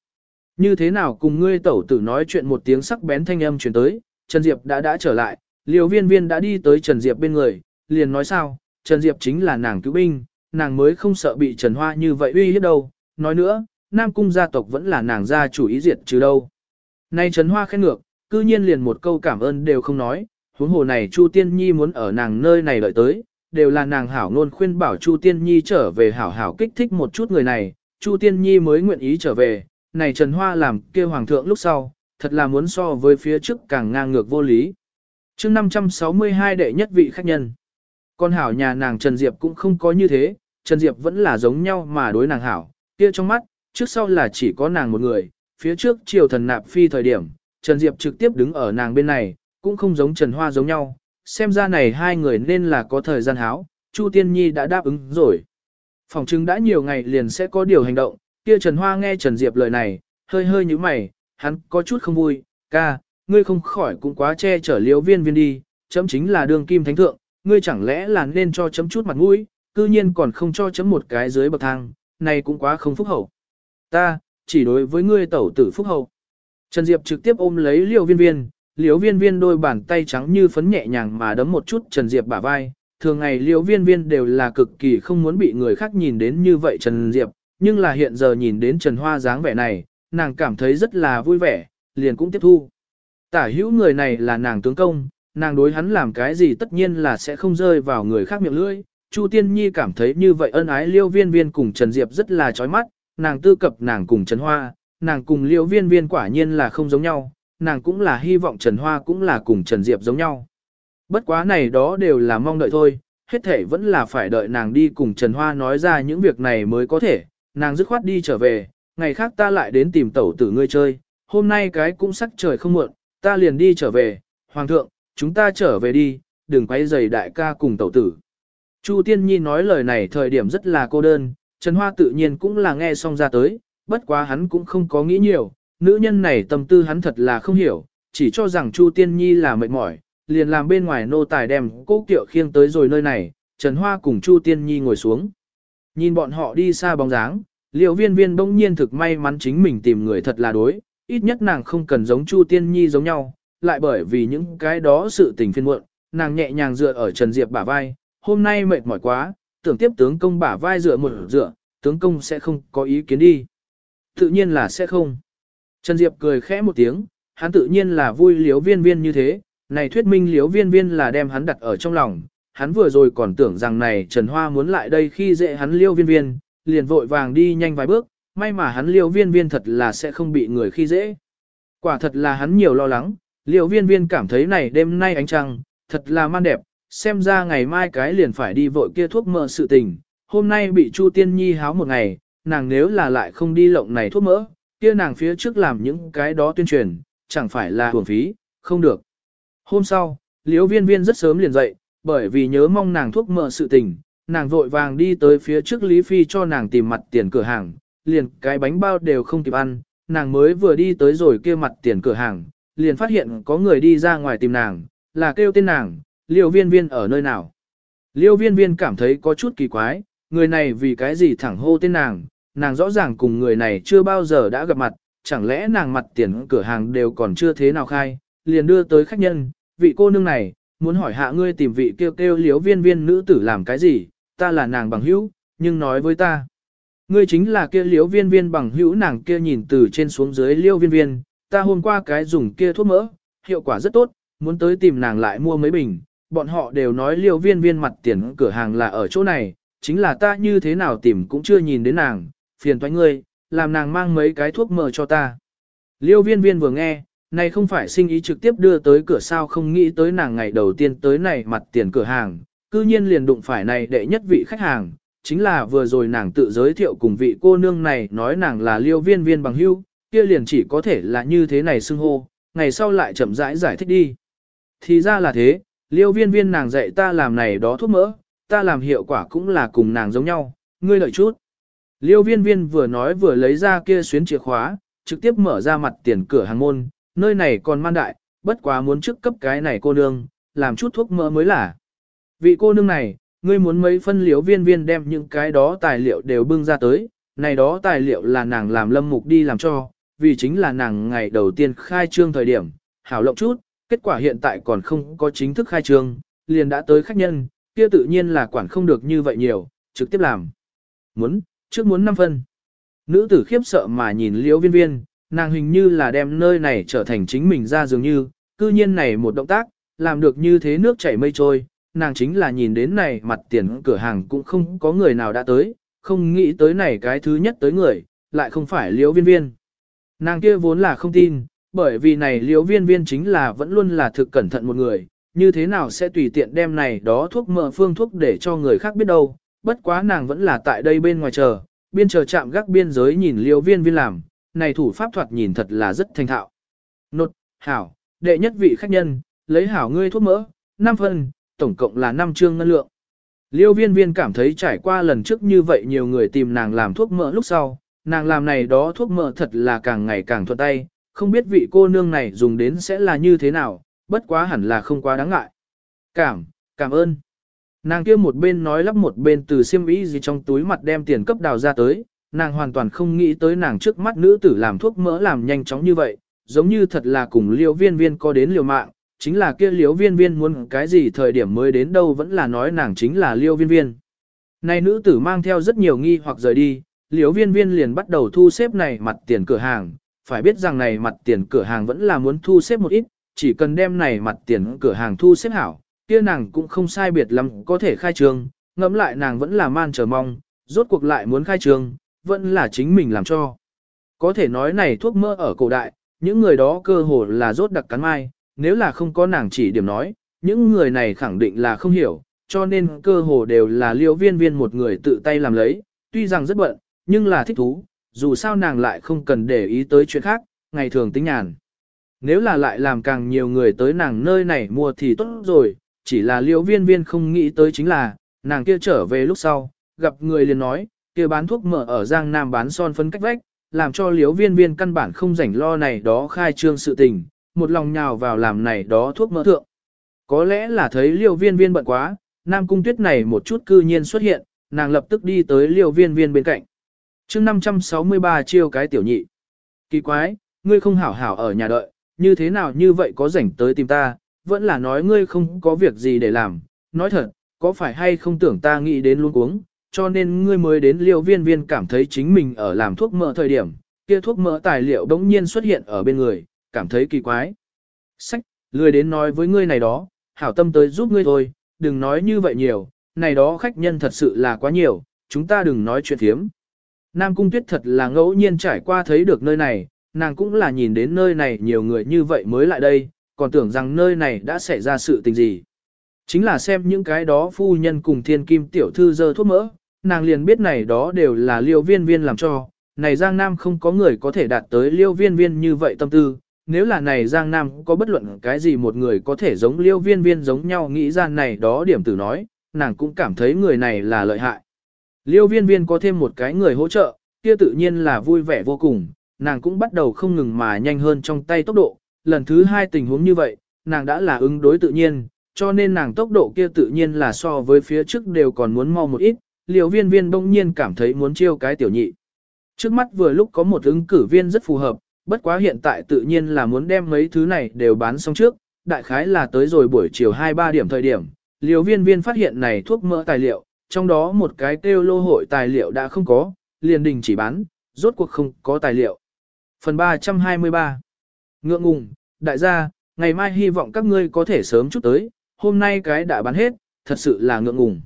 [SPEAKER 1] Như thế nào cùng ngươi tẩu tử nói chuyện một tiếng sắc bén thanh âm truyền tới, Trần Diệp đã đã trở lại, liêu viên viên đã đi tới Trần Diệp bên người, liền nói sao, Trần Diệp chính là nàng cứu binh, nàng mới không sợ bị Trần Hoa như vậy uy hiếp đâu. Nói nữa, Nam Cung gia tộc vẫn là nàng gia chủ ý diệt chứ đâu. Nay Trần Hoa khen ngược, cư nhiên liền một câu cảm ơn đều không nói, huống hồ này Chu Tiên Nhi muốn ở nàng nơi này đợi tới, đều là nàng hảo ngôn khuyên bảo Chu Tiên Nhi trở về hảo hảo kích thích một chút người này, Chu Tiên Nhi mới nguyện ý trở về, này Trần Hoa làm kia hoàng thượng lúc sau, thật là muốn so với phía trước càng ngang ngược vô lý. chương 562 đệ nhất vị khách nhân. Con hảo nhà nàng Trần Diệp cũng không có như thế, Trần Diệp vẫn là giống nhau mà đối nàng hảo, kia trong mắt, trước sau là chỉ có nàng một người, phía trước triều thần nạp phi thời điểm, Trần Diệp trực tiếp đứng ở nàng bên này, cũng không giống Trần Hoa giống nhau, xem ra này hai người nên là có thời gian háo, Chu Tiên Nhi đã đáp ứng rồi. Phòng chứng đã nhiều ngày liền sẽ có điều hành động, kia Trần Hoa nghe Trần Diệp lời này, hơi hơi như mày, hắn có chút không vui, ca, ngươi không khỏi cũng quá che chở liếu viên viên đi, chấm chính là đường kim thánh thượng, ngươi chẳng lẽ là nên cho chấm chút mặt mũi, cư nhiên còn không cho chấm một cái dưới bậc thang, này cũng quá không phúc hậu. Ta, chỉ đối với ngươi tẩu tử phúc hậu. Trần Diệp trực tiếp ôm lấy liều viên viên, liều viên viên đôi bàn tay trắng như phấn nhẹ nhàng mà đấm một chút Trần Diệp bả vai. Thường ngày liều viên viên đều là cực kỳ không muốn bị người khác nhìn đến như vậy Trần Diệp, nhưng là hiện giờ nhìn đến Trần Hoa dáng vẻ này, nàng cảm thấy rất là vui vẻ, liền cũng tiếp thu. Tả hữu người này là nàng tướng công, nàng đối hắn làm cái gì tất nhiên là sẽ không rơi vào người khác miệng lưỡi. Chu Tiên Nhi cảm thấy như vậy ân ái liêu viên viên cùng Trần Diệp rất là chói mắt, nàng tư cập nàng cùng Trần Hoa, nàng cùng liêu viên viên quả nhiên là không giống nhau, nàng cũng là hy vọng Trần Hoa cũng là cùng Trần Diệp giống nhau. Bất quá này đó đều là mong đợi thôi, hết thể vẫn là phải đợi nàng đi cùng Trần Hoa nói ra những việc này mới có thể, nàng dứt khoát đi trở về, ngày khác ta lại đến tìm tẩu tử ngươi chơi, hôm nay cái cũng sắc trời không muộn, ta liền đi trở về, Hoàng thượng, chúng ta trở về đi, đừng quay giày đại ca cùng tẩu tử. Chu Tiên Nhi nói lời này thời điểm rất là cô đơn, Trần Hoa tự nhiên cũng là nghe xong ra tới, bất quá hắn cũng không có nghĩ nhiều, nữ nhân này tâm tư hắn thật là không hiểu, chỉ cho rằng Chu Tiên Nhi là mệt mỏi, liền làm bên ngoài nô tài đem cố kiệu khiêng tới rồi nơi này, Trần Hoa cùng Chu Tiên Nhi ngồi xuống. Nhìn bọn họ đi xa bóng dáng, liệu viên viên bỗng nhiên thực may mắn chính mình tìm người thật là đối, ít nhất nàng không cần giống Chu Tiên Nhi giống nhau, lại bởi vì những cái đó sự tình phiên muộn, nàng nhẹ nhàng dựa ở Trần Diệp bả vai, hôm nay mệt mỏi quá, tưởng tiếp tướng công bả vai dựa một dựa, tướng công sẽ không có ý kiến đi. Tự nhiên là sẽ không. Trần Diệp cười khẽ một tiếng, hắn tự nhiên là vui liếu viên viên như thế, này thuyết minh liếu viên viên là đem hắn đặt ở trong lòng, hắn vừa rồi còn tưởng rằng này Trần Hoa muốn lại đây khi dễ hắn liêu viên viên, liền vội vàng đi nhanh vài bước, may mà hắn liêu viên viên thật là sẽ không bị người khi dễ. Quả thật là hắn nhiều lo lắng, liêu viên viên cảm thấy này đêm nay ánh trăng, thật là man đẹp, xem ra ngày mai cái liền phải đi vội kia thuốc mỡ sự tình, hôm nay bị Chu Tiên Nhi háo một ngày, nàng nếu là lại không đi lộng này thuốc mỡ, kia nàng phía trước làm những cái đó tuyên truyền, chẳng phải là hưởng phí, không được. Hôm sau, Liêu viên viên rất sớm liền dậy, bởi vì nhớ mong nàng thuốc mỡ sự tình, nàng vội vàng đi tới phía trước Lý Phi cho nàng tìm mặt tiền cửa hàng, liền cái bánh bao đều không kịp ăn, nàng mới vừa đi tới rồi kia mặt tiền cửa hàng, liền phát hiện có người đi ra ngoài tìm nàng, là kêu tên nàng, liêu viên viên ở nơi nào. Liêu viên viên cảm thấy có chút kỳ quái, người này vì cái gì thẳng hô tên nàng, nàng rõ ràng cùng người này chưa bao giờ đã gặp mặt, chẳng lẽ nàng mặt tiền cửa hàng đều còn chưa thế nào khai, liền đưa tới khách nhân, vị cô nương này, muốn hỏi hạ ngươi tìm vị kêu kêu liếu viên viên nữ tử làm cái gì, ta là nàng bằng hữu, nhưng nói với ta. Ngươi chính là kia liếu viên viên bằng hữu nàng kia nhìn từ trên xuống dưới liêu viên viên, ta hôm qua cái dùng kia thuốc mỡ, hiệu quả rất tốt, muốn tới tìm nàng lại mua mấy bình, bọn họ đều nói liêu viên viên mặt tiền cửa hàng là ở chỗ này, chính là ta như thế nào tìm cũng chưa nhìn đến nàng, phiền toái ngươi, làm nàng mang mấy cái thuốc mỡ cho ta. Liêu viên viên vừa nghe, này không phải sinh ý trực tiếp đưa tới cửa sao không nghĩ tới nàng ngày đầu tiên tới này mặt tiền cửa hàng, cư nhiên liền đụng phải này đệ nhất vị khách hàng, chính là vừa rồi nàng tự giới thiệu cùng vị cô nương này nói nàng là liêu viên viên bằng hưu, kia liền chỉ có thể là như thế này xưng hô, ngày sau lại chậm rãi giải, giải thích đi. Thì ra là thế, liêu viên viên nàng dạy ta làm này đó thuốc mỡ, ta làm hiệu quả cũng là cùng nàng giống nhau, ngươi lợi chút. Liêu viên viên vừa nói vừa lấy ra kia xuyến chìa khóa, trực tiếp mở ra mặt tiền cửa hàng môn, nơi này còn man đại, bất quá muốn trước cấp cái này cô nương, làm chút thuốc mỡ mới là. Vị cô nương này, ngươi muốn mấy phân liếu viên viên đem những cái đó tài liệu đều bưng ra tới, này đó tài liệu là nàng làm lâm mục đi làm cho, vì chính là nàng ngày đầu tiên khai trương thời điểm, hảo lộng chút, kết quả hiện tại còn không có chính thức khai trương, liền đã tới khách nhân, kia tự nhiên là quản không được như vậy nhiều, trực tiếp làm. Muốn, trước muốn 5 phân. Nữ tử khiếp sợ mà nhìn liễu viên viên, nàng hình như là đem nơi này trở thành chính mình ra dường như, cư nhiên này một động tác, làm được như thế nước chảy mây trôi, nàng chính là nhìn đến này mặt tiền cửa hàng cũng không có người nào đã tới, không nghĩ tới này cái thứ nhất tới người, lại không phải liễu viên viên. Nàng kia vốn là không tin, bởi vì này liễu viên viên chính là vẫn luôn là thực cẩn thận một người, như thế nào sẽ tùy tiện đem này đó thuốc mỡ phương thuốc để cho người khác biết đâu, bất quá nàng vẫn là tại đây bên ngoài chờ, biên chờ chạm gác biên giới nhìn liễu viên viên làm, này thủ pháp thoạt nhìn thật là rất thành thạo. Nột, hảo, đệ nhất vị khách nhân, lấy hảo ngươi thuốc mỡ, 5 phân, tổng cộng là 5 chương ngân lượng. Liêu viên viên cảm thấy trải qua lần trước như vậy nhiều người tìm nàng làm thuốc mỡ lúc sau, nàng làm này đó thuốc mỡ thật là càng ngày càng thuận tay, không biết vị cô nương này dùng đến sẽ là như thế nào, bất quá hẳn là không quá đáng ngại. Cảm, cảm ơn. Nàng kia một bên nói lắp một bên từ xiêm ý gì trong túi mặt đem tiền cấp đào ra tới, nàng hoàn toàn không nghĩ tới nàng trước mắt nữ tử làm thuốc mỡ làm nhanh chóng như vậy, giống như thật là cùng liêu viên viên có đến liều mạng, chính là kia liêu viên viên muốn cái gì thời điểm mới đến đâu vẫn là nói nàng chính là liêu viên viên. Này nữ tử mang theo rất nhiều nghi hoặc rời đi, liêu viên viên liền bắt đầu thu xếp này mặt tiền cửa hàng, phải biết rằng này mặt tiền cửa hàng vẫn là muốn thu xếp một ít, chỉ cần đem này mặt tiền cửa hàng thu xếp hảo, kia nàng cũng không sai biệt lắm có thể khai trương, ngẫm lại nàng vẫn là man chờ mong, rốt cuộc lại muốn khai trương, vẫn là chính mình làm cho. Có thể nói này thuốc mỡ ở cổ đại, những người đó cơ hồ là rốt đặc cắn mai, nếu là không có nàng chỉ điểm nói, những người này khẳng định là không hiểu, cho nên cơ hồ đều là liêu viên viên một người tự tay làm lấy, tuy rằng rất bận, nhưng là thích thú, dù sao nàng lại không cần để ý tới chuyện khác, ngày thường tính nhàn. Nếu là lại làm càng nhiều người tới nàng nơi này mua thì tốt rồi, chỉ là liêu viên viên không nghĩ tới chính là, nàng kia trở về lúc sau, gặp người liền nói, kia bán thuốc mở ở Giang Nam bán son phấn cách vách, làm cho liếu viên viên căn bản không rảnh lo này đó khai trương sự tình, một lòng nhào vào làm này đó thuốc mỡ thượng. Có lẽ là thấy liêu viên viên bận quá, Nam Cung Tuyết này một chút cư nhiên xuất hiện, nàng lập tức đi tới liêu viên viên bên cạnh. chương 563 chiêu cái tiểu nhị. Kỳ quái, ngươi không hảo hảo ở nhà đợi, như thế nào như vậy có rảnh tới tìm ta, vẫn là nói ngươi không có việc gì để làm, nói thật, có phải hay không tưởng ta nghĩ đến luôn uống, cho nên ngươi mới đến liêu viên viên cảm thấy chính mình ở làm thuốc mỡ thời điểm, kia thuốc mỡ tài liệu đống nhiên xuất hiện ở bên người, cảm thấy kỳ quái. Sách, lười đến nói với ngươi này đó, hảo tâm tới giúp ngươi thôi, đừng nói như vậy nhiều, này đó khách nhân thật sự là quá nhiều, chúng ta đừng nói chuyện thiếm. Nam Cung Tuyết thật là ngẫu nhiên trải qua thấy được nơi này, nàng cũng là nhìn đến nơi này nhiều người như vậy mới lại đây, còn tưởng rằng nơi này đã xảy ra sự tình gì. Chính là xem những cái đó phu nhân cùng thiên kim tiểu thư dơ thuốc mỡ, nàng liền biết này đó đều là liêu viên viên làm cho, này Giang Nam không có người có thể đạt tới liêu viên viên như vậy tâm tư, nếu là này Giang Nam có bất luận cái gì một người có thể giống liêu viên viên giống nhau nghĩ ra này đó điểm tử nói, nàng cũng cảm thấy người này là lợi hại. Liêu viên viên có thêm một cái người hỗ trợ, kia tự nhiên là vui vẻ vô cùng, nàng cũng bắt đầu không ngừng mà nhanh hơn trong tay tốc độ, lần thứ hai tình huống như vậy, nàng đã là ứng đối tự nhiên, cho nên nàng tốc độ kia tự nhiên là so với phía trước đều còn muốn mau một ít, liều viên viên bỗng nhiên cảm thấy muốn chiêu cái tiểu nhị. Trước mắt vừa lúc có một ứng cử viên rất phù hợp, bất quá hiện tại tự nhiên là muốn đem mấy thứ này đều bán xong trước, đại khái là tới rồi buổi chiều 2-3 điểm thời điểm, liều viên viên phát hiện này thuốc mỡ tài liệu, trong đó một cái kêu lô hội tài liệu đã không có, liền đình chỉ bán, rốt cuộc không có tài liệu. Phần 323 Ngượng ngùng, đại gia, ngày mai hy vọng các ngươi có thể sớm chút tới, hôm nay cái đã bán hết, thật sự là ngượng ngùng.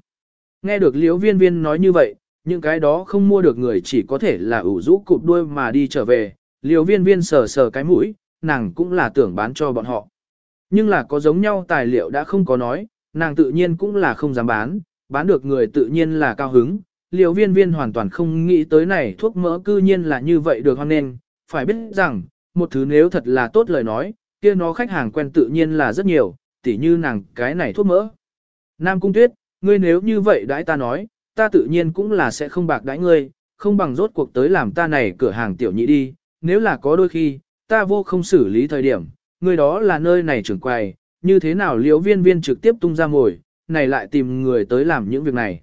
[SPEAKER 1] Nghe được liễu viên viên nói như vậy, những cái đó không mua được người chỉ có thể là ủ rũ cụp đuôi mà đi trở về, liễu viên viên sờ sờ cái mũi, nàng cũng là tưởng bán cho bọn họ. Nhưng là có giống nhau tài liệu đã không có nói, nàng tự nhiên cũng là không dám bán, bán được người tự nhiên là cao hứng. Liễu viên viên hoàn toàn không nghĩ tới này thuốc mỡ cư nhiên là như vậy được hoan nên, phải biết rằng, một thứ nếu thật là tốt lời nói, kia nó khách hàng quen tự nhiên là rất nhiều, tỉ như nàng cái này thuốc mỡ. Nam Cung Tuyết, ngươi nếu như vậy đãi ta nói, ta tự nhiên cũng là sẽ không bạc đãi ngươi, không bằng rốt cuộc tới làm ta này cửa hàng tiểu nhị đi, nếu là có đôi khi, ta vô không xử lý thời điểm, ngươi đó là nơi này trưởng quầy, như thế nào liễu viên viên trực tiếp tung ra ngồi, này lại tìm người tới làm những việc này.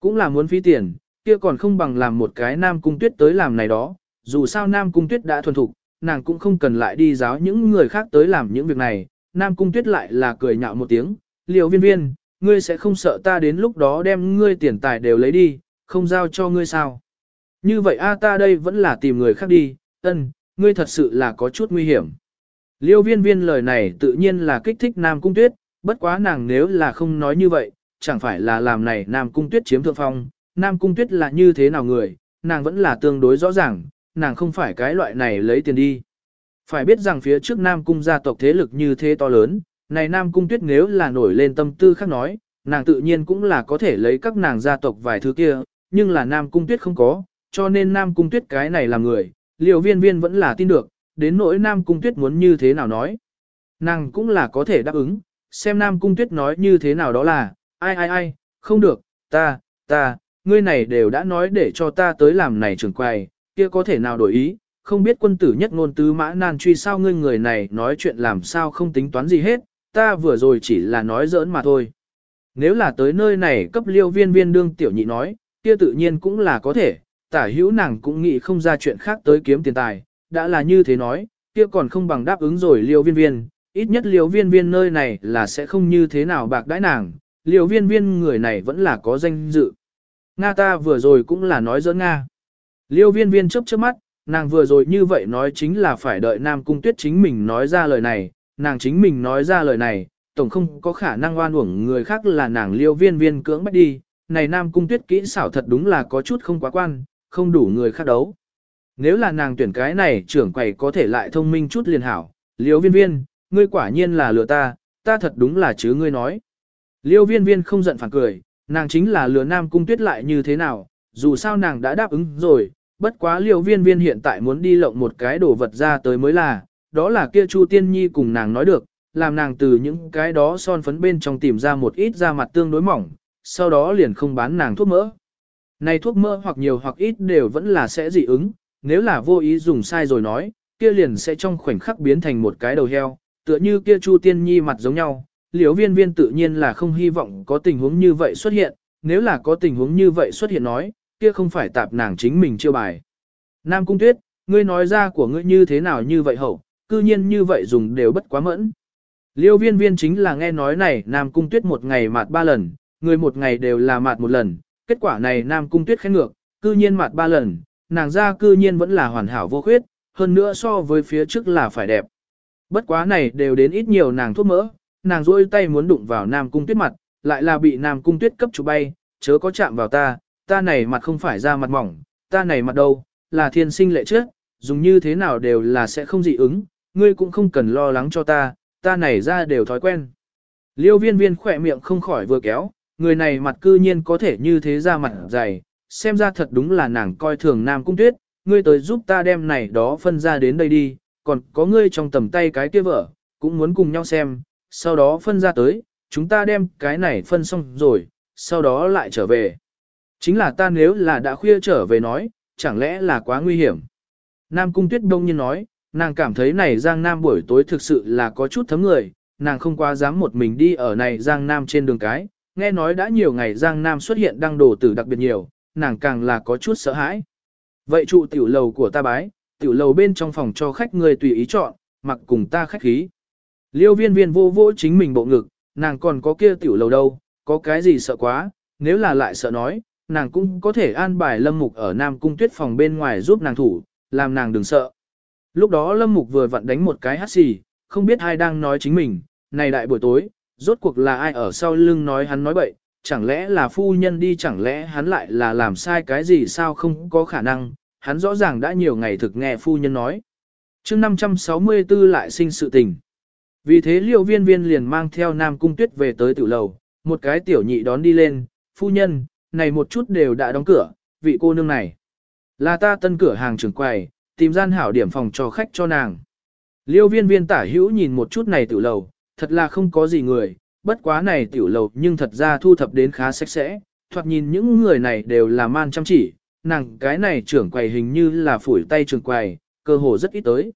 [SPEAKER 1] Cũng là muốn phí tiền, kia còn không bằng làm một cái nam cung tuyết tới làm này đó, dù sao nam cung tuyết đã thuần thục, nàng cũng không cần lại đi giáo những người khác tới làm những việc này, nam cung tuyết lại là cười nhạo một tiếng, liễu viên viên, ngươi sẽ không sợ ta đến lúc đó đem ngươi tiền tài đều lấy đi, không giao cho ngươi sao. Như vậy a ta đây vẫn là tìm người khác đi, ân, ngươi thật sự là có chút nguy hiểm. Liêu viên viên lời này tự nhiên là kích thích Nam Cung Tuyết, bất quá nàng nếu là không nói như vậy, chẳng phải là làm này Nam Cung Tuyết chiếm thượng phong, Nam Cung Tuyết là như thế nào người, nàng vẫn là tương đối rõ ràng, nàng không phải cái loại này lấy tiền đi. Phải biết rằng phía trước Nam Cung gia tộc thế lực như thế to lớn, này Nam Cung Tuyết nếu là nổi lên tâm tư khác nói, nàng tự nhiên cũng là có thể lấy các nàng gia tộc vài thứ kia, nhưng là Nam Cung Tuyết không có, cho nên Nam Cung Tuyết cái này là người, liều viên viên vẫn là tin được, đến nỗi Nam Cung Tuyết muốn như thế nào nói. Nàng cũng là có thể đáp ứng, xem Nam Cung Tuyết nói như thế nào đó là, ai ai ai, không được, ta, ta, ngươi này đều đã nói để cho ta tới làm này trưởng quầy, kia có thể nào đổi ý, không biết quân tử nhất ngôn tứ mã nan truy sao ngươi người này nói chuyện làm sao không tính toán gì hết, ta vừa rồi chỉ là nói giỡn mà thôi. Nếu là tới nơi này cấp liêu viên viên đương tiểu nhị nói, kia tự nhiên cũng là có thể, tả hữu nàng cũng nghĩ không ra chuyện khác tới kiếm tiền tài, đã là như thế nói, kia còn không bằng đáp ứng rồi liêu viên viên, ít nhất liêu viên viên nơi này là sẽ không như thế nào bạc đãi nàng, liêu viên viên người này vẫn là có danh dự. Nga ta vừa rồi cũng là nói giỡn Nga. Liêu viên viên chấp chớp mắt, nàng vừa rồi như vậy nói chính là phải đợi Nam Cung Tuyết chính mình nói ra lời này, nàng chính mình nói ra lời này, tổng không có khả năng oan uổng người khác là nàng liêu viên viên cưỡng bách đi, này Nam Cung Tuyết kỹ xảo thật đúng là có chút không quá quan, không đủ người khác đấu. Nếu là nàng tuyển cái này trưởng quầy có thể lại thông minh chút liền hảo, liêu viên viên, ngươi quả nhiên là lừa ta, ta thật đúng là chứ ngươi nói. Liêu viên viên không giận phản cười, nàng chính là lừa Nam Cung Tuyết lại như thế nào, dù sao nàng đã đáp ứng rồi, bất quá liêu viên viên hiện tại muốn đi lộng một cái đồ vật ra tới mới là, đó là kia Chu Tiên Nhi cùng nàng nói được, làm nàng từ những cái đó son phấn bên trong tìm ra một ít da mặt tương đối mỏng, sau đó liền không bán nàng thuốc mỡ. Này thuốc mỡ hoặc nhiều hoặc ít đều vẫn là sẽ dị ứng, nếu là vô ý dùng sai rồi nói, kia liền sẽ trong khoảnh khắc biến thành một cái đầu heo, tựa như kia Chu Tiên Nhi mặt giống nhau. Liễu viên viên tự nhiên là không hy vọng có tình huống như vậy xuất hiện, nếu là có tình huống như vậy xuất hiện nói, kia không phải tạp nàng chính mình chiêu bài. Nam Cung Tuyết, ngươi nói ra của ngươi như thế nào như vậy hậu, cư nhiên như vậy dùng đều bất quá mẫn. Liêu viên viên chính là nghe nói này Nam Cung Tuyết một ngày mạt ba lần, người một ngày đều là mạt một lần, kết quả này Nam Cung Tuyết khen ngược, cư nhiên mạt ba lần, nàng ra cư nhiên vẫn là hoàn hảo vô khuyết, hơn nữa so với phía trước là phải đẹp. Bất quá này đều đến ít nhiều nàng thuốc mỡ, nàng rôi tay muốn đụng vào Nam Cung Tuyết mặt, lại là bị Nam Cung Tuyết cấp chủ bay, chớ có chạm vào ta, ta này mặt không phải ra mặt mỏng, ta này mặt đâu, là thiên sinh lệ trước, dùng như thế nào đều là sẽ không dị ứng, ngươi cũng không cần lo lắng cho ta, ta này ra đều thói quen. Liêu viên viên khỏe miệng không khỏi vừa kéo, người này mặt cư nhiên có thể như thế ra mặt dày, xem ra thật đúng là nàng coi thường Nam Cung Tuyết, ngươi tới giúp ta đem này đó phân ra đến đây đi, còn có ngươi trong tầm tay cái kia vợ, cũng muốn cùng nhau xem, sau đó phân ra tới, chúng ta đem cái này phân xong rồi, sau đó lại trở về. Chính là ta nếu là đã khuya trở về nói, chẳng lẽ là quá nguy hiểm. Nam Cung Tuyết đông nhiên nói, nàng cảm thấy này Giang Nam buổi tối thực sự là có chút thấm người, nàng không quá dám một mình đi ở này Giang Nam trên đường cái, nghe nói đã nhiều ngày Giang Nam xuất hiện đăng đồ tử đặc biệt nhiều, nàng càng là có chút sợ hãi. Vậy trụ tiểu lầu của ta bái, tiểu lầu bên trong phòng cho khách người tùy ý chọn, mặc cùng ta khách khí. Liêu viên viên vô vô chính mình bộ ngực, nàng còn có kia tiểu lầu đâu, có cái gì sợ quá, nếu là lại sợ nói, nàng cũng có thể an bài lâm mục ở Nam Cung tuyết phòng bên ngoài giúp nàng thủ, làm nàng đừng sợ. Lúc đó lâm mục vừa vặn đánh một cái hát xì, không biết ai đang nói chính mình, này đại buổi tối, rốt cuộc là ai ở sau lưng nói hắn nói bậy, chẳng lẽ là phu nhân đi chẳng lẽ hắn lại là làm sai cái gì sao không có khả năng, hắn rõ ràng đã nhiều ngày thực nghe phu nhân nói. chương 564 lại sinh sự tình. Vì thế liêu viên viên liền mang theo Nam Cung Tuyết về tới tiểu lầu, một cái tiểu nhị đón đi lên, phu nhân, này một chút đều đã đóng cửa, vị cô nương này. Là ta tân cửa hàng trưởng quầy, tìm gian hảo điểm phòng cho khách cho nàng. Liêu viên viên tả hữu nhìn một chút này tiểu lầu, thật là không có gì người, bất quá này tiểu lầu nhưng thật ra thu thập đến khá sạch sẽ, thoạt nhìn những người này đều là man chăm chỉ, nàng cái này trưởng quầy hình như là phủi tay trưởng quầy, cơ hồ rất ít tới.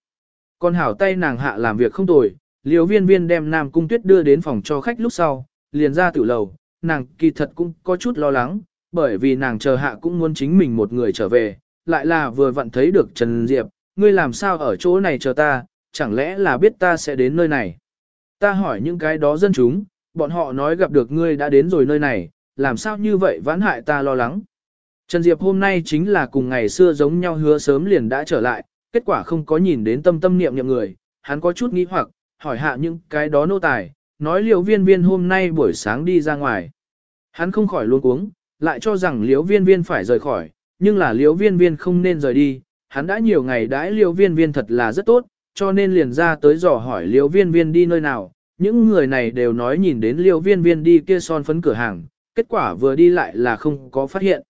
[SPEAKER 1] Còn hảo tay nàng hạ làm việc không tồi, liều viên viên đem Nam Cung Tuyết đưa đến phòng cho khách lúc sau, liền ra tiểu lầu, nàng kỳ thật cũng có chút lo lắng, bởi vì nàng chờ hạ cũng muốn chính mình một người trở về, lại là vừa vặn thấy được Trần Diệp, ngươi làm sao ở chỗ này chờ ta, chẳng lẽ là biết ta sẽ đến nơi này. Ta hỏi những cái đó dân chúng, bọn họ nói gặp được ngươi đã đến rồi nơi này, làm sao như vậy vãn hại ta lo lắng. Trần Diệp hôm nay chính là cùng ngày xưa giống nhau hứa sớm liền đã trở lại, kết quả không có nhìn đến tâm tâm niệm niệm người, hắn có chút nghĩ hoặc, hỏi hạ những cái đó nô tài, nói liễu viên viên hôm nay buổi sáng đi ra ngoài. Hắn không khỏi luôn uống, lại cho rằng liễu viên viên phải rời khỏi, nhưng là liễu viên viên không nên rời đi, hắn đã nhiều ngày đãi liễu viên viên thật là rất tốt, cho nên liền ra tới dò hỏi liễu viên viên đi nơi nào, những người này đều nói nhìn đến liễu viên viên đi kia son phấn cửa hàng, kết quả vừa đi lại là không có phát hiện.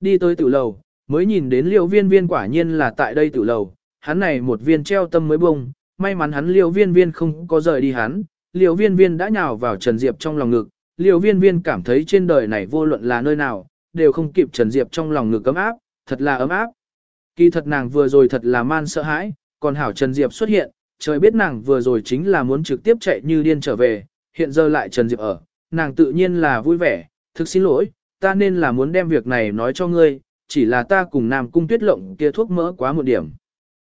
[SPEAKER 1] Đi tới tiểu lầu, mới nhìn đến liễu viên viên quả nhiên là tại đây tiểu lầu, hắn này một viên treo tâm mới bông, may mắn hắn liễu viên viên không có rời đi hắn, liễu viên viên đã nhào vào Trần Diệp trong lòng ngực, liễu viên viên cảm thấy trên đời này vô luận là nơi nào, đều không kịp Trần Diệp trong lòng ngực ấm áp, thật là ấm áp. Kỳ thật nàng vừa rồi thật là man sợ hãi, còn hảo Trần Diệp xuất hiện, trời biết nàng vừa rồi chính là muốn trực tiếp chạy như điên trở về, hiện giờ lại Trần Diệp ở, nàng tự nhiên là vui vẻ, thực xin lỗi, ta nên là muốn đem việc này nói cho ngươi, chỉ là ta cùng Nam Cung Tuyết Lộng kia thuốc mỡ quá một điểm.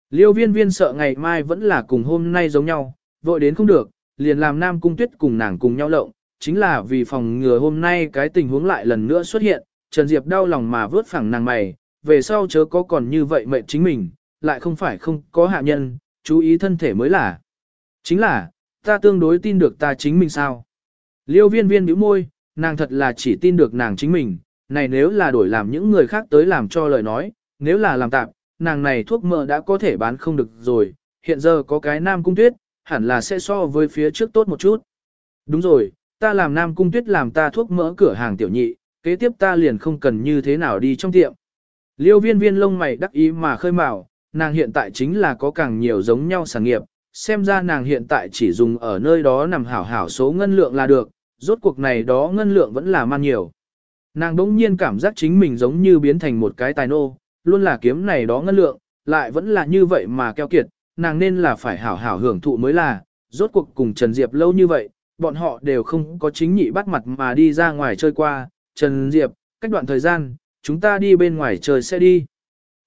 [SPEAKER 1] Liêu viên viên sợ ngày mai vẫn là cùng hôm nay giống nhau, vội đến không được, liền làm Nam Cung Tuyết cùng nàng cùng nhau lộng, chính là vì phòng ngừa hôm nay cái tình huống lại lần nữa xuất hiện, Trần Diệp đau lòng mà vớt phẳng nàng mày, về sau chớ có còn như vậy mệnh chính mình, lại không phải không có hạ nhân, chú ý thân thể mới là. Chính là, ta tương đối tin được ta chính mình sao. Liêu viên viên bĩu môi, nàng thật là chỉ tin được nàng chính mình, này nếu là đổi làm những người khác tới làm cho lời nói, nếu là làm tạm, nàng này thuốc mỡ đã có thể bán không được rồi, hiện giờ có cái nam cung tuyết, hẳn là sẽ so với phía trước tốt một chút. Đúng rồi, ta làm nam cung tuyết làm ta thuốc mỡ cửa hàng tiểu nhị, kế tiếp ta liền không cần như thế nào đi trong tiệm. Liêu viên viên lông mày đắc ý mà khơi mào, nàng hiện tại chính là có càng nhiều giống nhau sản nghiệp, xem ra nàng hiện tại chỉ dùng ở nơi đó nằm hảo hảo số ngân lượng là được, rốt cuộc này đó ngân lượng vẫn là man nhiều. Nàng đỗng nhiên cảm giác chính mình giống như biến thành một cái tài nô, luôn là kiếm này đó ngân lượng, lại vẫn là như vậy mà keo kiệt, nàng nên là phải hảo hảo hưởng thụ mới là, rốt cuộc cùng Trần Diệp lâu như vậy, bọn họ đều không có chính nhị bắt mặt mà đi ra ngoài chơi qua, Trần Diệp, cách đoạn thời gian, chúng ta đi bên ngoài trời sẽ đi.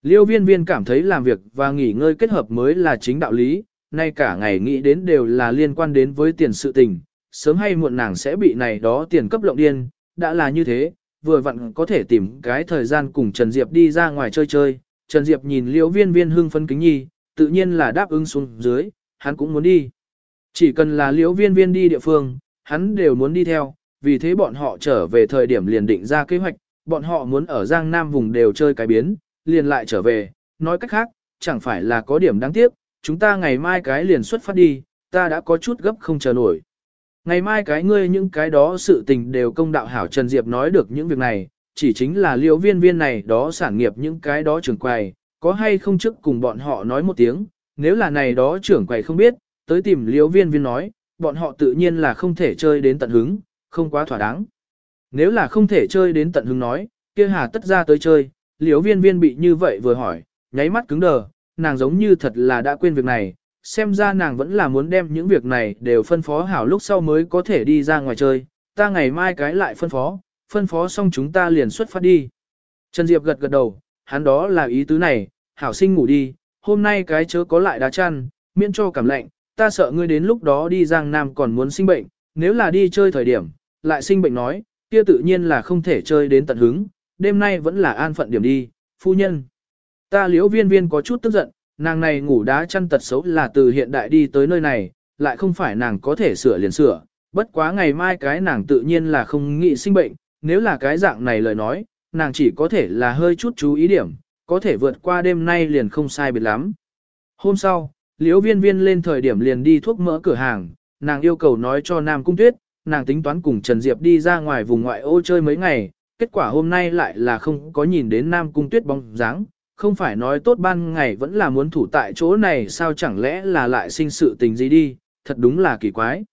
[SPEAKER 1] Liêu viên viên cảm thấy làm việc và nghỉ ngơi kết hợp mới là chính đạo lý, nay cả ngày nghĩ đến đều là liên quan đến với tiền sự tình, sớm hay muộn nàng sẽ bị này đó tiền cấp lộng điên, đã là như thế, vừa vặn có thể tìm cái thời gian cùng Trần Diệp đi ra ngoài chơi chơi. Trần Diệp nhìn liễu viên viên hưng phấn kính nhi, tự nhiên là đáp ứng xuống dưới, hắn cũng muốn đi. Chỉ cần là liễu viên viên đi địa phương, hắn đều muốn đi theo, vì thế bọn họ trở về thời điểm liền định ra kế hoạch, bọn họ muốn ở Giang Nam vùng đều chơi cái biến, liền lại trở về, nói cách khác, chẳng phải là có điểm đáng tiếc, chúng ta ngày mai cái liền xuất phát đi, ta đã có chút gấp không chờ nổi. Ngày mai cái ngươi những cái đó sự tình đều công đạo hảo Trần Diệp nói được những việc này, chỉ chính là liễu viên viên này đó sản nghiệp những cái đó trưởng quầy, có hay không trước cùng bọn họ nói một tiếng, nếu là này đó trưởng quầy không biết, tới tìm liễu viên viên nói, bọn họ tự nhiên là không thể chơi đến tận hứng, không quá thỏa đáng. Nếu là không thể chơi đến tận hứng nói, kia hà tất ra tới chơi, liễu viên viên bị như vậy vừa hỏi, nháy mắt cứng đờ, nàng giống như thật là đã quên việc này, xem ra nàng vẫn là muốn đem những việc này đều phân phó hảo lúc sau mới có thể đi ra ngoài chơi, ta ngày mai cái lại phân phó, phân phó xong chúng ta liền xuất phát đi. Trần Diệp gật gật đầu, hắn đó là ý tứ này, hảo sinh ngủ đi, hôm nay cái chớ có lại đá chăn, miễn cho cảm lạnh, ta sợ ngươi đến lúc đó đi Giang Nam còn muốn sinh bệnh, nếu là đi chơi thời điểm, lại sinh bệnh nói, kia tự nhiên là không thể chơi đến tận hứng, đêm nay vẫn là an phận điểm đi, phu nhân. Ta liễu viên viên có chút tức giận, nàng này ngủ đá chăn tật xấu là từ hiện đại đi tới nơi này, lại không phải nàng có thể sửa liền sửa, bất quá ngày mai cái nàng tự nhiên là không nghĩ sinh bệnh, nếu là cái dạng này lời nói, nàng chỉ có thể là hơi chút chú ý điểm, có thể vượt qua đêm nay liền không sai biệt lắm. Hôm sau, liễu viên viên lên thời điểm liền đi thuốc mỡ cửa hàng, nàng yêu cầu nói cho Nam Cung Tuyết, nàng tính toán cùng Trần Diệp đi ra ngoài vùng ngoại ô chơi mấy ngày, kết quả hôm nay lại là không có nhìn đến Nam Cung Tuyết bóng dáng, không phải nói tốt ban ngày vẫn là muốn thủ tại chỗ này sao chẳng lẽ là lại sinh sự tình gì đi, thật đúng là kỳ quái.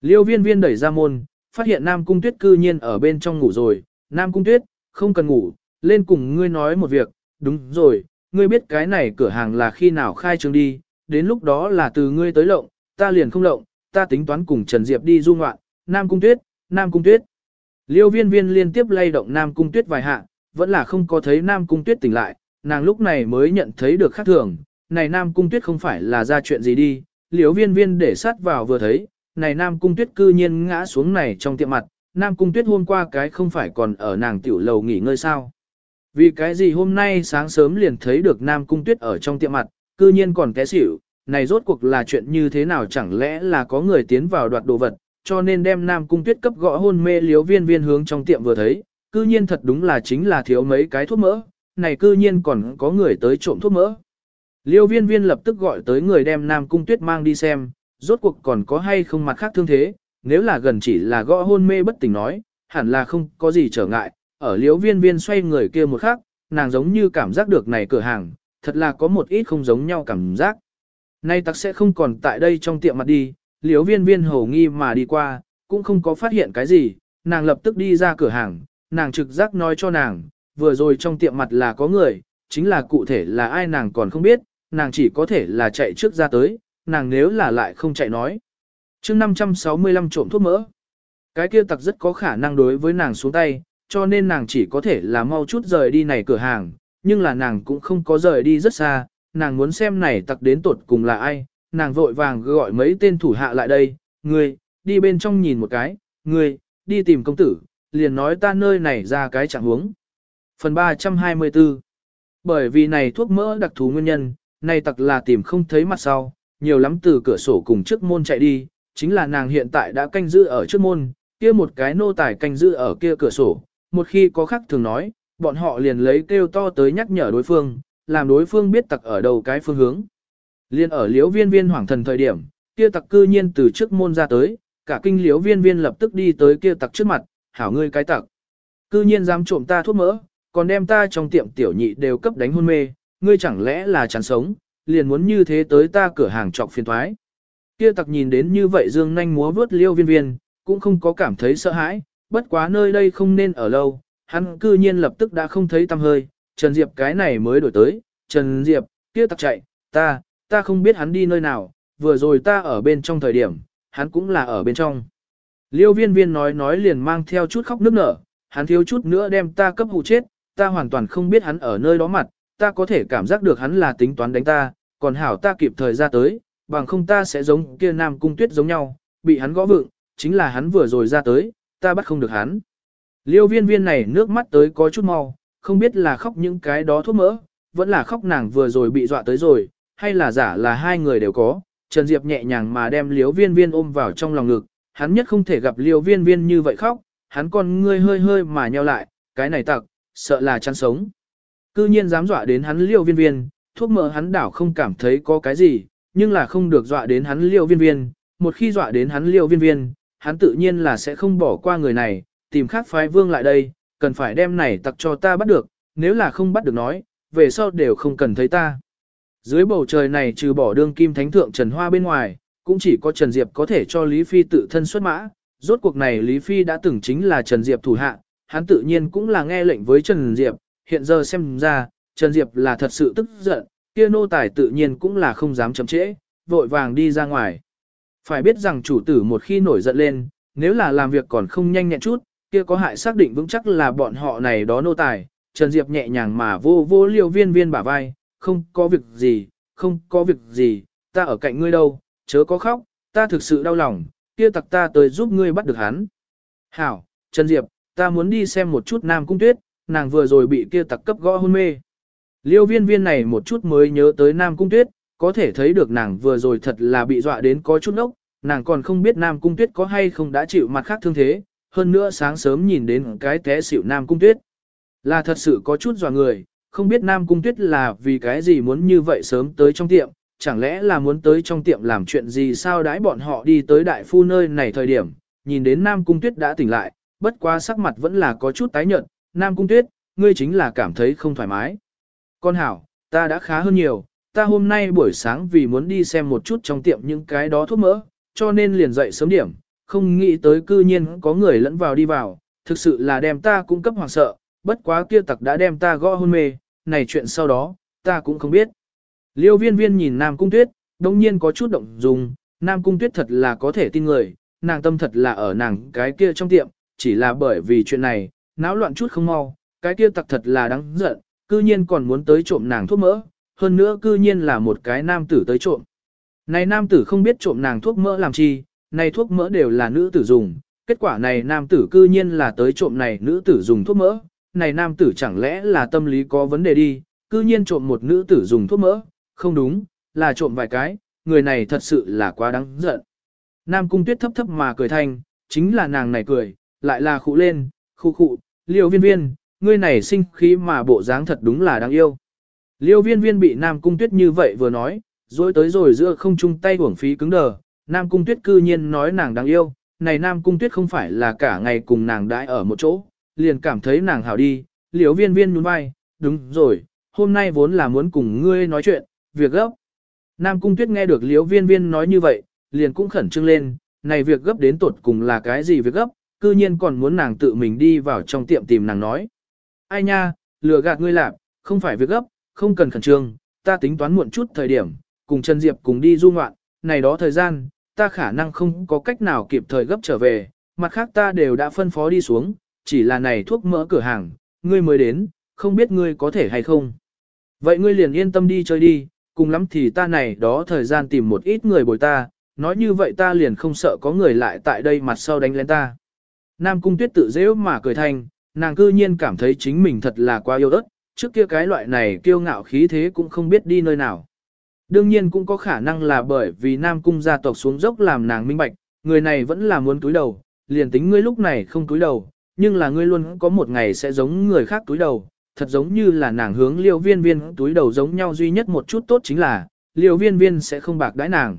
[SPEAKER 1] Liêu viên viên đẩy ra môn, phát hiện Nam Cung Tuyết cư nhiên ở bên trong ngủ rồi, Nam Cung Tuyết, không cần ngủ, lên cùng ngươi nói một việc, đúng rồi, ngươi biết cái này cửa hàng là khi nào khai trương đi, đến lúc đó là từ ngươi tới lộng, ta liền không lộng, ta tính toán cùng Trần Diệp đi du ngoạn, Nam Cung Tuyết, Nam Cung Tuyết. Liêu viên viên liên tiếp lay động Nam Cung Tuyết vài hạ, vẫn là không có thấy Nam Cung Tuyết tỉnh lại, nàng lúc này mới nhận thấy được khác thường, này Nam Cung Tuyết không phải là ra chuyện gì đi, Liêu viên viên để sát vào vừa thấy, này Nam Cung Tuyết cư nhiên ngã xuống này trong tiệm mặt, Nam Cung Tuyết hôm qua cái không phải còn ở nàng tiểu lầu nghỉ ngơi sao. Vì cái gì hôm nay sáng sớm liền thấy được Nam Cung Tuyết ở trong tiệm mặt, cư nhiên còn té xỉu, này rốt cuộc là chuyện như thế nào chẳng lẽ là có người tiến vào đoạt đồ vật, cho nên đem Nam Cung Tuyết cấp gõ hôn mê liếu viên viên hướng trong tiệm vừa thấy, cư nhiên thật đúng là chính là thiếu mấy cái thuốc mỡ, này cư nhiên còn có người tới trộm thuốc mỡ. Liêu viên viên lập tức gọi tới người đem Nam Cung Tuyết mang đi xem, rốt cuộc còn có hay không mặt khác thương thế, nếu là gần chỉ là gõ hôn mê bất tỉnh nói, hẳn là không có gì trở ngại, ở liêu viên viên xoay người kia một khắc, nàng giống như cảm giác được này cửa hàng, thật là có một ít không giống nhau cảm giác. Nay tặc sẽ không còn tại đây trong tiệm mặt đi, liếu viên viên hầu nghi mà đi qua, cũng không có phát hiện cái gì, nàng lập tức đi ra cửa hàng, nàng trực giác nói cho nàng, vừa rồi trong tiệm mặt là có người, chính là cụ thể là ai nàng còn không biết, nàng chỉ có thể là chạy trước ra tới, nàng nếu là lại không chạy nói. chương 565 trộm thuốc mỡ, cái kia tặc rất có khả năng đối với nàng xuống tay, cho nên nàng chỉ có thể là mau chút rời đi này cửa hàng, nhưng là nàng cũng không có rời đi rất xa, nàng muốn xem này tặc đến tột cùng là ai, nàng vội vàng gọi mấy tên thủ hạ lại đây, ngươi, đi bên trong nhìn một cái, ngươi, đi tìm công tử, liền nói ta nơi này ra cái trạng huống. Phần 324 Bởi vì này thuốc mỡ đặc thù nguyên nhân, này tặc là tìm không thấy mặt sau, nhiều lắm từ cửa sổ cùng trước môn chạy đi, chính là nàng hiện tại đã canh giữ ở trước môn, kia một cái nô tài canh giữ ở kia cửa sổ, một khi có khắc thường nói, bọn họ liền lấy kêu to tới nhắc nhở đối phương, làm đối phương biết tặc ở đầu cái phương hướng. Liên ở liếu viên viên hoảng thần thời điểm, kia tặc cư nhiên từ trước môn ra tới, cả kinh liếu viên viên lập tức đi tới kia tặc trước mặt, hảo ngươi cái tặc. Cư nhiên dám trộm ta thuốc mỡ, còn đem ta trong tiệm tiểu nhị đều cấp đánh hôn mê, ngươi chẳng lẽ là chán sống, liền muốn như thế tới ta cửa hàng trọc phiền thoái. Kia tặc nhìn đến như vậy dương nhanh múa vướt liêu viên viên, cũng không có cảm thấy sợ hãi, bất quá nơi đây không nên ở lâu, hắn cư nhiên lập tức đã không thấy tâm hơi, Trần Diệp cái này mới đổi tới, Trần Diệp, kia tặc chạy, ta, ta không biết hắn đi nơi nào, vừa rồi ta ở bên trong thời điểm, hắn cũng là ở bên trong. Liêu viên viên nói nói liền mang theo chút khóc nước nở, hắn thiếu chút nữa đem ta cấp hụ chết, ta hoàn toàn không biết hắn ở nơi đó mặt, ta có thể cảm giác được hắn là tính toán đánh ta, còn hảo ta kịp thời ra tới, bằng không ta sẽ giống kia nam cung tuyết giống nhau, bị hắn gõ vựng, chính là hắn vừa rồi ra tới, ta bắt không được hắn. Liêu viên viên này nước mắt tới có chút mau, không biết là khóc những cái đó thuốc mỡ, vẫn là khóc nàng vừa rồi bị dọa tới rồi, hay là giả là hai người đều có. Trần Diệp nhẹ nhàng mà đem Liễu viên viên ôm vào trong lòng ngực, hắn nhất không thể gặp liêu viên viên như vậy khóc, hắn con ngươi hơi hơi mà nheo lại, cái này tặc, sợ là chăn sống. Cư nhiên dám dọa đến hắn liêu viên viên, thuốc mỡ hắn đảo không cảm thấy có cái gì, nhưng là không được dọa đến hắn liêu viên viên, một khi dọa đến hắn liêu viên viên, hắn tự nhiên là sẽ không bỏ qua người này, tìm khác phái vương lại đây, cần phải đem này tặc cho ta bắt được, nếu là không bắt được nói, về sau đều không cần thấy ta. Dưới bầu trời này trừ bỏ đương kim thánh thượng Trần Hoa bên ngoài, cũng chỉ có Trần Diệp có thể cho Lý Phi tự thân xuất mã. Rốt cuộc này Lý Phi đã từng chính là Trần Diệp thủ hạ, hắn tự nhiên cũng là nghe lệnh với Trần Diệp, hiện giờ xem ra, Trần Diệp là thật sự tức giận, kia nô tài tự nhiên cũng là không dám chậm trễ, vội vàng đi ra ngoài. Phải biết rằng chủ tử một khi nổi giận lên, nếu là làm việc còn không nhanh nhẹn chút, kia có hại xác định vững chắc là bọn họ này đó nô tài. Trần Diệp nhẹ nhàng mà vô vô liều viên viên bả vai, không có việc gì, không có việc gì, ta ở cạnh ngươi đâu, chớ có khóc, ta thực sự đau lòng, kia tặc ta tới giúp ngươi bắt được hắn. Hảo, Trần Diệp, ta muốn đi xem một chút Nam Cung Tuyết, nàng vừa rồi bị kia tặc cấp gõ hôn mê. Liêu viên viên này một chút mới nhớ tới Nam Cung Tuyết, có thể thấy được nàng vừa rồi thật là bị dọa đến có chút ốc, nàng còn không biết Nam Cung Tuyết có hay không đã chịu mặt khác thương thế, hơn nữa sáng sớm nhìn đến cái té xỉu Nam Cung Tuyết. Là thật sự có chút dọa người, không biết Nam Cung Tuyết là vì cái gì muốn như vậy sớm tới trong tiệm, chẳng lẽ là muốn tới trong tiệm làm chuyện gì sao đãi bọn họ đi tới đại phu nơi này thời điểm, nhìn đến Nam Cung Tuyết đã tỉnh lại, bất quá sắc mặt vẫn là có chút tái nhợt, Nam Cung Tuyết, ngươi chính là cảm thấy không thoải mái. Con hảo, ta đã khá hơn nhiều, ta hôm nay buổi sáng vì muốn đi xem một chút trong tiệm những cái đó thuốc mỡ, cho nên liền dậy sớm điểm, không nghĩ tới cư nhiên có người lẫn vào đi vào, thực sự là đem ta cung cấp hoàng sợ, bất quá kia tặc đã đem ta gõ hôn mê, này chuyện sau đó, ta cũng không biết. Liêu viên viên nhìn Nam Cung Tuyết, đồng nhiên có chút động dung, Nam Cung Tuyết thật là có thể tin người, nàng tâm thật là ở nàng cái kia trong tiệm, chỉ là bởi vì chuyện này, náo loạn chút không mau, cái kia tặc thật là đáng giận, cư nhiên còn muốn tới trộm nàng thuốc mỡ, hơn nữa cư nhiên là một cái nam tử tới trộm. Này nam tử không biết trộm nàng thuốc mỡ làm chi, này thuốc mỡ đều là nữ tử dùng, kết quả này nam tử cư nhiên là tới trộm này nữ tử dùng thuốc mỡ, này nam tử chẳng lẽ là tâm lý có vấn đề đi, cư nhiên trộm một nữ tử dùng thuốc mỡ, không đúng, là trộm vài cái, người này thật sự là quá đáng giận. Nam cung tuyết thấp thấp mà cười thanh, chính là nàng này cười, lại là khụ lên, khụ khụ, liêu viên viên, ngươi này sinh khí mà bộ dáng thật đúng là đáng yêu. Liêu viên viên bị Nam cung tuyết như vậy vừa nói, rồi tới rồi giữa không chung tay uổng phí cứng đờ, Nam cung tuyết cư nhiên nói nàng đáng yêu, này Nam cung tuyết không phải là cả ngày cùng nàng đãi ở một chỗ, liền cảm thấy nàng hảo đi, liễu viên viên nhún vai, đúng rồi, hôm nay vốn là muốn cùng ngươi nói chuyện, việc gấp. Nam cung tuyết nghe được liễu viên viên nói như vậy, liền cũng khẩn trương lên, này việc gấp đến tột cùng là cái gì việc gấp, cư nhiên còn muốn nàng tự mình đi vào trong tiệm tìm nàng nói. Ai nha, lừa gạt ngươi làm, không phải việc gấp, không cần khẩn trương, ta tính toán muộn chút thời điểm, cùng Trần Diệp cùng đi du ngoạn, này đó thời gian, ta khả năng không có cách nào kịp thời gấp trở về, mặt khác ta đều đã phân phó đi xuống, chỉ là này thuốc mỡ cửa hàng, ngươi mới đến, không biết ngươi có thể hay không. Vậy ngươi liền yên tâm đi chơi đi, cùng lắm thì ta này đó thời gian tìm một ít người bồi ta, nói như vậy ta liền không sợ có người lại tại đây mặt sau đánh lên ta. Nam cung tuyết tự dễ mà cười thành, nàng cư nhiên cảm thấy chính mình thật là quá yêu đất, trước kia cái loại này kiêu ngạo khí thế cũng không biết đi nơi nào. Đương nhiên cũng có khả năng là bởi vì Nam cung gia tộc xuống dốc làm nàng minh bạch, người này vẫn là muốn túi đầu, liền tính ngươi lúc này không túi đầu, nhưng là ngươi luôn có một ngày sẽ giống người khác túi đầu, thật giống như là nàng hướng liều viên viên túi đầu giống nhau duy nhất một chút tốt chính là, liều viên viên sẽ không bạc đãi nàng.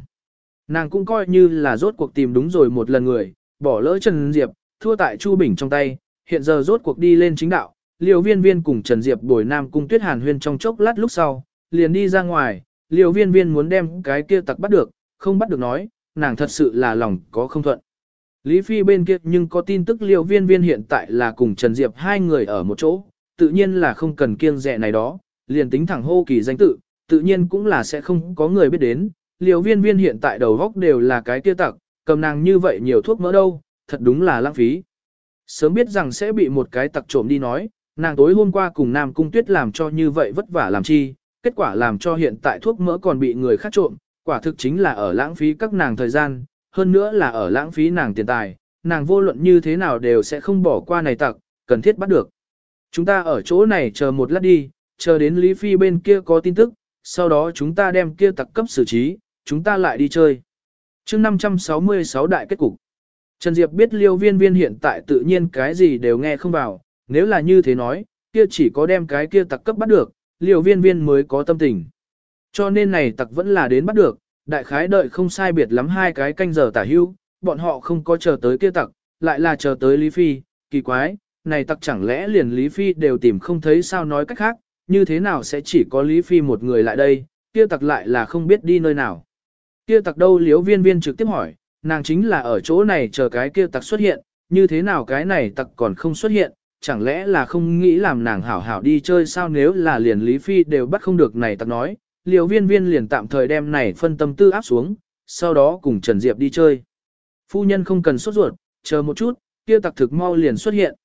[SPEAKER 1] Nàng cũng coi như là rốt cuộc tìm đúng rồi một lần người, bỏ lỡ Trần Diệp, thua tại Chu Bình trong tay, hiện giờ rốt cuộc đi lên chính đạo. Liều viên viên cùng Trần Diệp bồi nam cung tuyết hàn huyên trong chốc lát lúc sau, liền đi ra ngoài, liều viên viên muốn đem cái kia tặc bắt được, không bắt được nói, nàng thật sự là lòng có không thuận. Lý Phi bên kia nhưng có tin tức liệu viên viên hiện tại là cùng Trần Diệp hai người ở một chỗ, tự nhiên là không cần kiêng dè này đó, liền tính thẳng hô kỳ danh tự, tự nhiên cũng là sẽ không có người biết đến, Liệu viên viên hiện tại đầu góc đều là cái kia tặc, cầm nàng như vậy nhiều thuốc mỡ đâu, thật đúng là lãng phí. Sớm biết rằng sẽ bị một cái tặc trộm đi nói, nàng tối hôm qua cùng Nam Cung Tuyết làm cho như vậy vất vả làm chi, kết quả làm cho hiện tại thuốc mỡ còn bị người khác trộm, quả thực chính là ở lãng phí các nàng thời gian, hơn nữa là ở lãng phí nàng tiền tài, nàng vô luận như thế nào đều sẽ không bỏ qua này tặc, cần thiết bắt được. Chúng ta ở chỗ này chờ một lát đi, chờ đến Lý Phi bên kia có tin tức, sau đó chúng ta đem kia tặc cấp xử trí, chúng ta lại đi chơi. chương 566 đại kết cục. Trần Diệp biết liêu viên viên hiện tại tự nhiên cái gì đều nghe không vào, nếu là như thế nói, kia chỉ có đem cái kia tặc cấp bắt được, liêu viên viên mới có tâm tình. Cho nên này tặc vẫn là đến bắt được, đại khái đợi không sai biệt lắm hai cái canh giờ tả hưu, bọn họ không có chờ tới kia tặc, lại là chờ tới Lý Phi, kỳ quái, này tặc chẳng lẽ liền Lý Phi đều tìm không thấy sao nói cách khác, như thế nào sẽ chỉ có Lý Phi một người lại đây, kia tặc lại là không biết đi nơi nào. Kia tặc đâu liếu viên viên trực tiếp hỏi, nàng chính là ở chỗ này chờ cái kia tặc xuất hiện, như thế nào cái này tặc còn không xuất hiện, chẳng lẽ là không nghĩ làm nàng hảo hảo đi chơi sao nếu là liền Lý Phi đều bắt không được này tặc nói, liều viên viên liền tạm thời đem này phân tâm tư áp xuống, sau đó cùng Trần Diệp đi chơi. Phu nhân không cần sốt ruột, chờ một chút, kia tặc thực mau liền xuất hiện.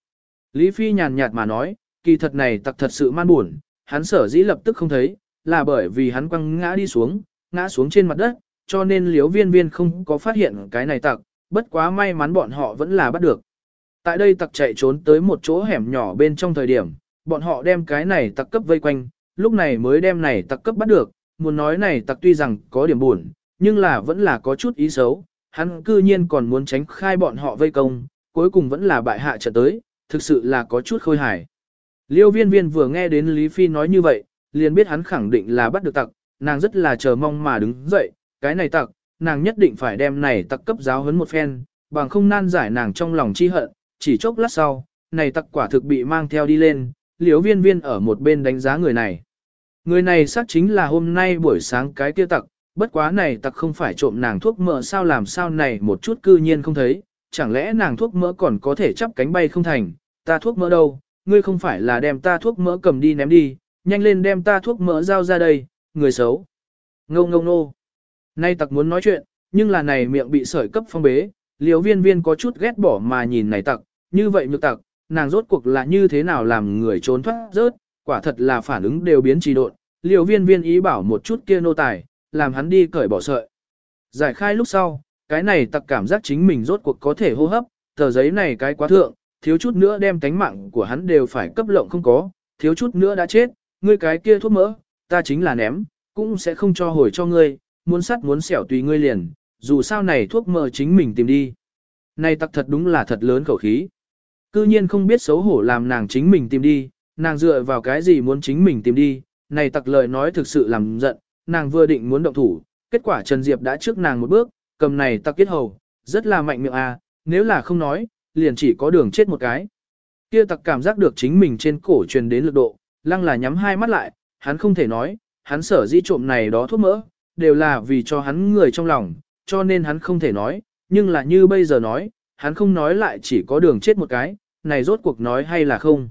[SPEAKER 1] Lý Phi nhàn nhạt mà nói, kỳ thật này tặc thật sự man buồn, hắn sở dĩ lập tức không thấy, là bởi vì hắn quăng ngã đi xuống, ngã xuống trên mặt đất, cho nên liếu viên viên không có phát hiện cái này tặc, bất quá may mắn bọn họ vẫn là bắt được. Tại đây tặc chạy trốn tới một chỗ hẻm nhỏ bên trong thời điểm, bọn họ đem cái này tặc cấp vây quanh, lúc này mới đem này tặc cấp bắt được, muốn nói này tặc tuy rằng có điểm buồn, nhưng là vẫn là có chút ý xấu, hắn cư nhiên còn muốn tránh khai bọn họ vây công, cuối cùng vẫn là bại hạ trận tới, thực sự là có chút khôi hài. Liêu viên viên vừa nghe đến Lý Phi nói như vậy, liền biết hắn khẳng định là bắt được tặc, nàng rất là chờ mong mà đứng dậy, cái này tặc, nàng nhất định phải đem này tặc cấp giáo huấn một phen, bằng không nan giải nàng trong lòng chi hận, chỉ chốc lát sau, này tặc quả thực bị mang theo đi lên, Liễu viên viên ở một bên đánh giá người này. Người này xác chính là hôm nay buổi sáng cái kia tặc, bất quá này tặc không phải trộm nàng thuốc mỡ sao làm sao này một chút cư nhiên không thấy, chẳng lẽ nàng thuốc mỡ còn có thể chắp cánh bay không thành, ta thuốc mỡ đâu, ngươi không phải là đem ta thuốc mỡ cầm đi ném đi, nhanh lên đem ta thuốc mỡ giao ra đây, người xấu. Ngô ngô nô. Nay tặc muốn nói chuyện, nhưng là này miệng bị sởi cấp phong bế, liều viên viên có chút ghét bỏ mà nhìn này tặc, như vậy nhược tặc, nàng rốt cuộc là như thế nào làm người trốn thoát rớt, quả thật là phản ứng đều biến trì độn, liều viên viên ý bảo một chút kia nô tài, làm hắn đi cởi bỏ sợi. Giải khai lúc sau, cái này tặc cảm giác chính mình rốt cuộc có thể hô hấp, tờ giấy này cái quá thượng, thiếu chút nữa đem tánh mạng của hắn đều phải cấp lộng không có, thiếu chút nữa đã chết, ngươi cái kia thuốc mỡ, ta chính là ném, cũng sẽ không cho hồi cho ngươi, muốn sắt muốn xẻo tùy ngươi liền, dù sao này thuốc mỡ chính mình tìm đi. Này tặc thật đúng là thật lớn khẩu khí. Cư nhiên không biết xấu hổ làm nàng chính mình tìm đi, nàng dựa vào cái gì muốn chính mình tìm đi, này tặc lời nói thực sự làm giận, nàng vừa định muốn động thủ, kết quả Trần Diệp đã trước nàng một bước, cầm này tặc kết hầu, rất là mạnh miệng à, nếu là không nói, liền chỉ có đường chết một cái. Kia tặc cảm giác được chính mình trên cổ truyền đến lực độ, lăng là nhắm hai mắt lại, hắn không thể nói, hắn sở di trộm này đó thuốc mỡ, đều là vì cho hắn người trong lòng, cho nên hắn không thể nói, nhưng là như bây giờ nói, hắn không nói lại chỉ có đường chết một cái, này rốt cuộc nói hay là không.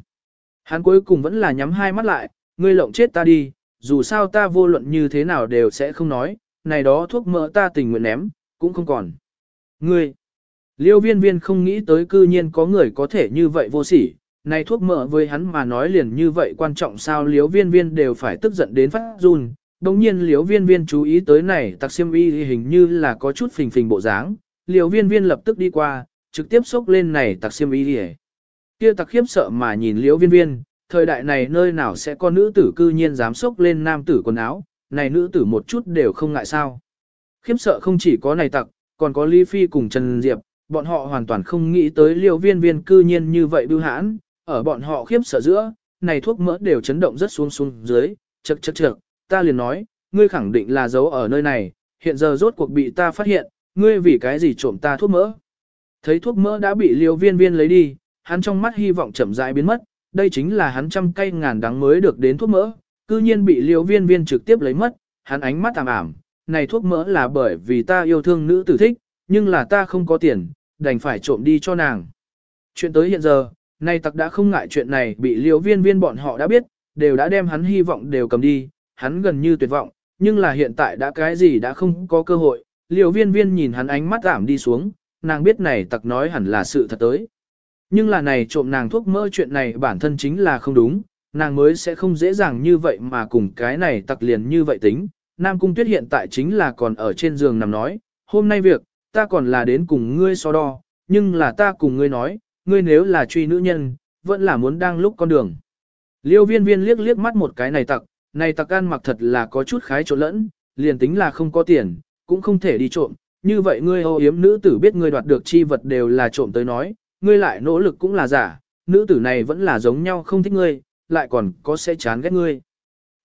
[SPEAKER 1] Hắn cuối cùng vẫn là nhắm hai mắt lại, ngươi lộng chết ta đi, dù sao ta vô luận như thế nào đều sẽ không nói, này đó thuốc mỡ ta tình nguyện ném, cũng không còn. Ngươi, liêu viên viên không nghĩ tới cư nhiên có người có thể như vậy vô sỉ, này thuốc mỡ với hắn mà nói liền như vậy quan trọng sao liêu viên viên đều phải tức giận đến phát run. Đồng nhiên liếu viên viên chú ý tới này tặc xiêm y hình như là có chút phình phình bộ dáng, liếu viên viên lập tức đi qua, trực tiếp xốc lên này tặc xiêm y đi Kia tặc khiếp sợ mà nhìn Liễu viên viên, thời đại này nơi nào sẽ có nữ tử cư nhiên dám xốc lên nam tử quần áo, này nữ tử một chút đều không ngại sao. Khiếp sợ không chỉ có này tặc, còn có Lý Phi cùng Trần Diệp, bọn họ hoàn toàn không nghĩ tới Liễu viên viên cư nhiên như vậy bưu hãn, ở bọn họ khiếp sợ giữa, này thuốc mỡ đều chấn động rất xuống xuống dưới, chật chật chật, ta liền nói, ngươi khẳng định là giấu ở nơi này, hiện giờ rốt cuộc bị ta phát hiện, ngươi vì cái gì trộm ta thuốc mỡ. Thấy thuốc mỡ đã bị liều viên viên lấy đi, hắn trong mắt hy vọng chậm rãi biến mất, đây chính là hắn trăm cây ngàn đắng mới được đến thuốc mỡ, cư nhiên bị liều viên viên trực tiếp lấy mất, hắn ánh mắt tạm ảm, này thuốc mỡ là bởi vì ta yêu thương nữ tử thích, nhưng là ta không có tiền, đành phải trộm đi cho nàng. Chuyện tới hiện giờ, nay tặc đã không ngại chuyện này bị liều viên viên bọn họ đã biết, đều đã đem hắn hy vọng đều cầm đi, hắn gần như tuyệt vọng, nhưng là hiện tại đã cái gì đã không có cơ hội, liều viên viên nhìn hắn ánh mắt giảm đi xuống, nàng biết này tặc nói hẳn là sự thật tới. Nhưng là này trộm nàng thuốc mỡ chuyện này bản thân chính là không đúng, nàng mới sẽ không dễ dàng như vậy mà cùng cái này tặc liền như vậy tính. Nam Cung Tuyết hiện tại chính là còn ở trên giường nằm nói, hôm nay việc, ta còn là đến cùng ngươi so đo, nhưng là ta cùng ngươi nói, ngươi nếu là truy nữ nhân, vẫn là muốn đang lúc con đường. Liêu viên viên liếc liếc mắt một cái này tặc, này tặc ăn mặc thật là có chút khái trộn lẫn, liền tính là không có tiền, cũng không thể đi trộm, như vậy ngươi ô yếm nữ tử biết ngươi đoạt được chi vật đều là trộm tới nói, ngươi lại nỗ lực cũng là giả, nữ tử này vẫn là giống nhau không thích ngươi, lại còn có sẽ chán ghét ngươi.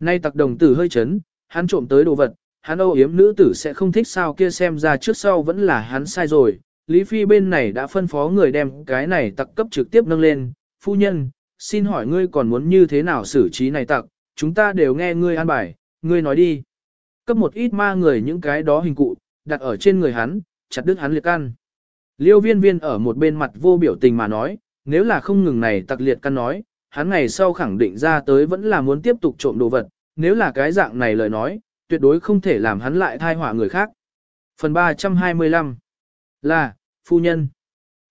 [SPEAKER 1] Nay tặc đồng tử hơi chấn, hắn trộm tới đồ vật, hắn âu yếm nữ tử sẽ không thích sao kia xem ra trước sau vẫn là hắn sai rồi. Lý Phi bên này đã phân phó người đem cái này tặc cấp trực tiếp nâng lên, phu nhân, xin hỏi ngươi còn muốn như thế nào xử trí này tặc, chúng ta đều nghe ngươi an bài, ngươi nói đi. Cấp một ít ma người những cái đó hình cụ, đặt ở trên người hắn, chặt đứt hắn liệt can. Liêu viên viên ở một bên mặt vô biểu tình mà nói, nếu là không ngừng này tặc liệt căn nói, hắn ngày sau khẳng định ra tới vẫn là muốn tiếp tục trộm đồ vật, nếu là cái dạng này lời nói, tuyệt đối không thể làm hắn lại thai họa người khác. Phần 325 là, phu nhân.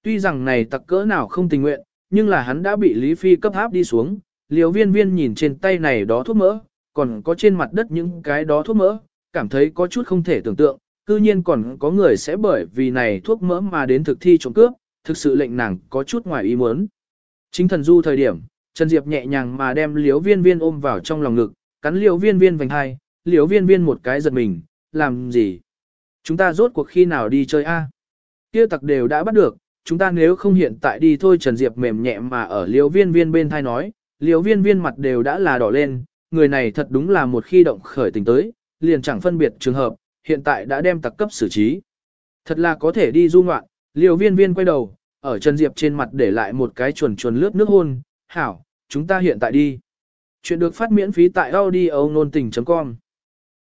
[SPEAKER 1] Tuy rằng này tặc cỡ nào không tình nguyện, nhưng là hắn đã bị Lý Phi cấp áp đi xuống, liều viên viên nhìn trên tay này đó thuốc mỡ, còn có trên mặt đất những cái đó thuốc mỡ, cảm thấy có chút không thể tưởng tượng, cư nhiên còn có người sẽ bởi vì này thuốc mỡ mà đến thực thi trộm cướp, thực sự lệnh nàng có chút ngoài ý muốn. Chính thần du thời điểm, Trần Diệp nhẹ nhàng mà đem liếu viên viên ôm vào trong lòng ngực, cắn liếu viên viên vành hai, liếu viên viên một cái giật mình, làm gì? Chúng ta rốt cuộc khi nào đi chơi a? Kia tặc đều đã bắt được, chúng ta nếu không hiện tại đi thôi Trần Diệp mềm nhẹ mà ở liếu viên viên bên thai nói, liếu viên viên mặt đều đã là đỏ lên, người này thật đúng là một khi động khởi tình tới, liền chẳng phân biệt trường hợp, hiện tại đã đem tặc cấp xử trí. Thật là có thể đi du ngoạn, liều viên viên quay đầu, ở Trần Diệp trên mặt để lại một cái chuồn chuồn lướt nước hôn, hảo, chúng ta hiện tại đi. Chuyện được phát miễn phí tại audio nôn tình.com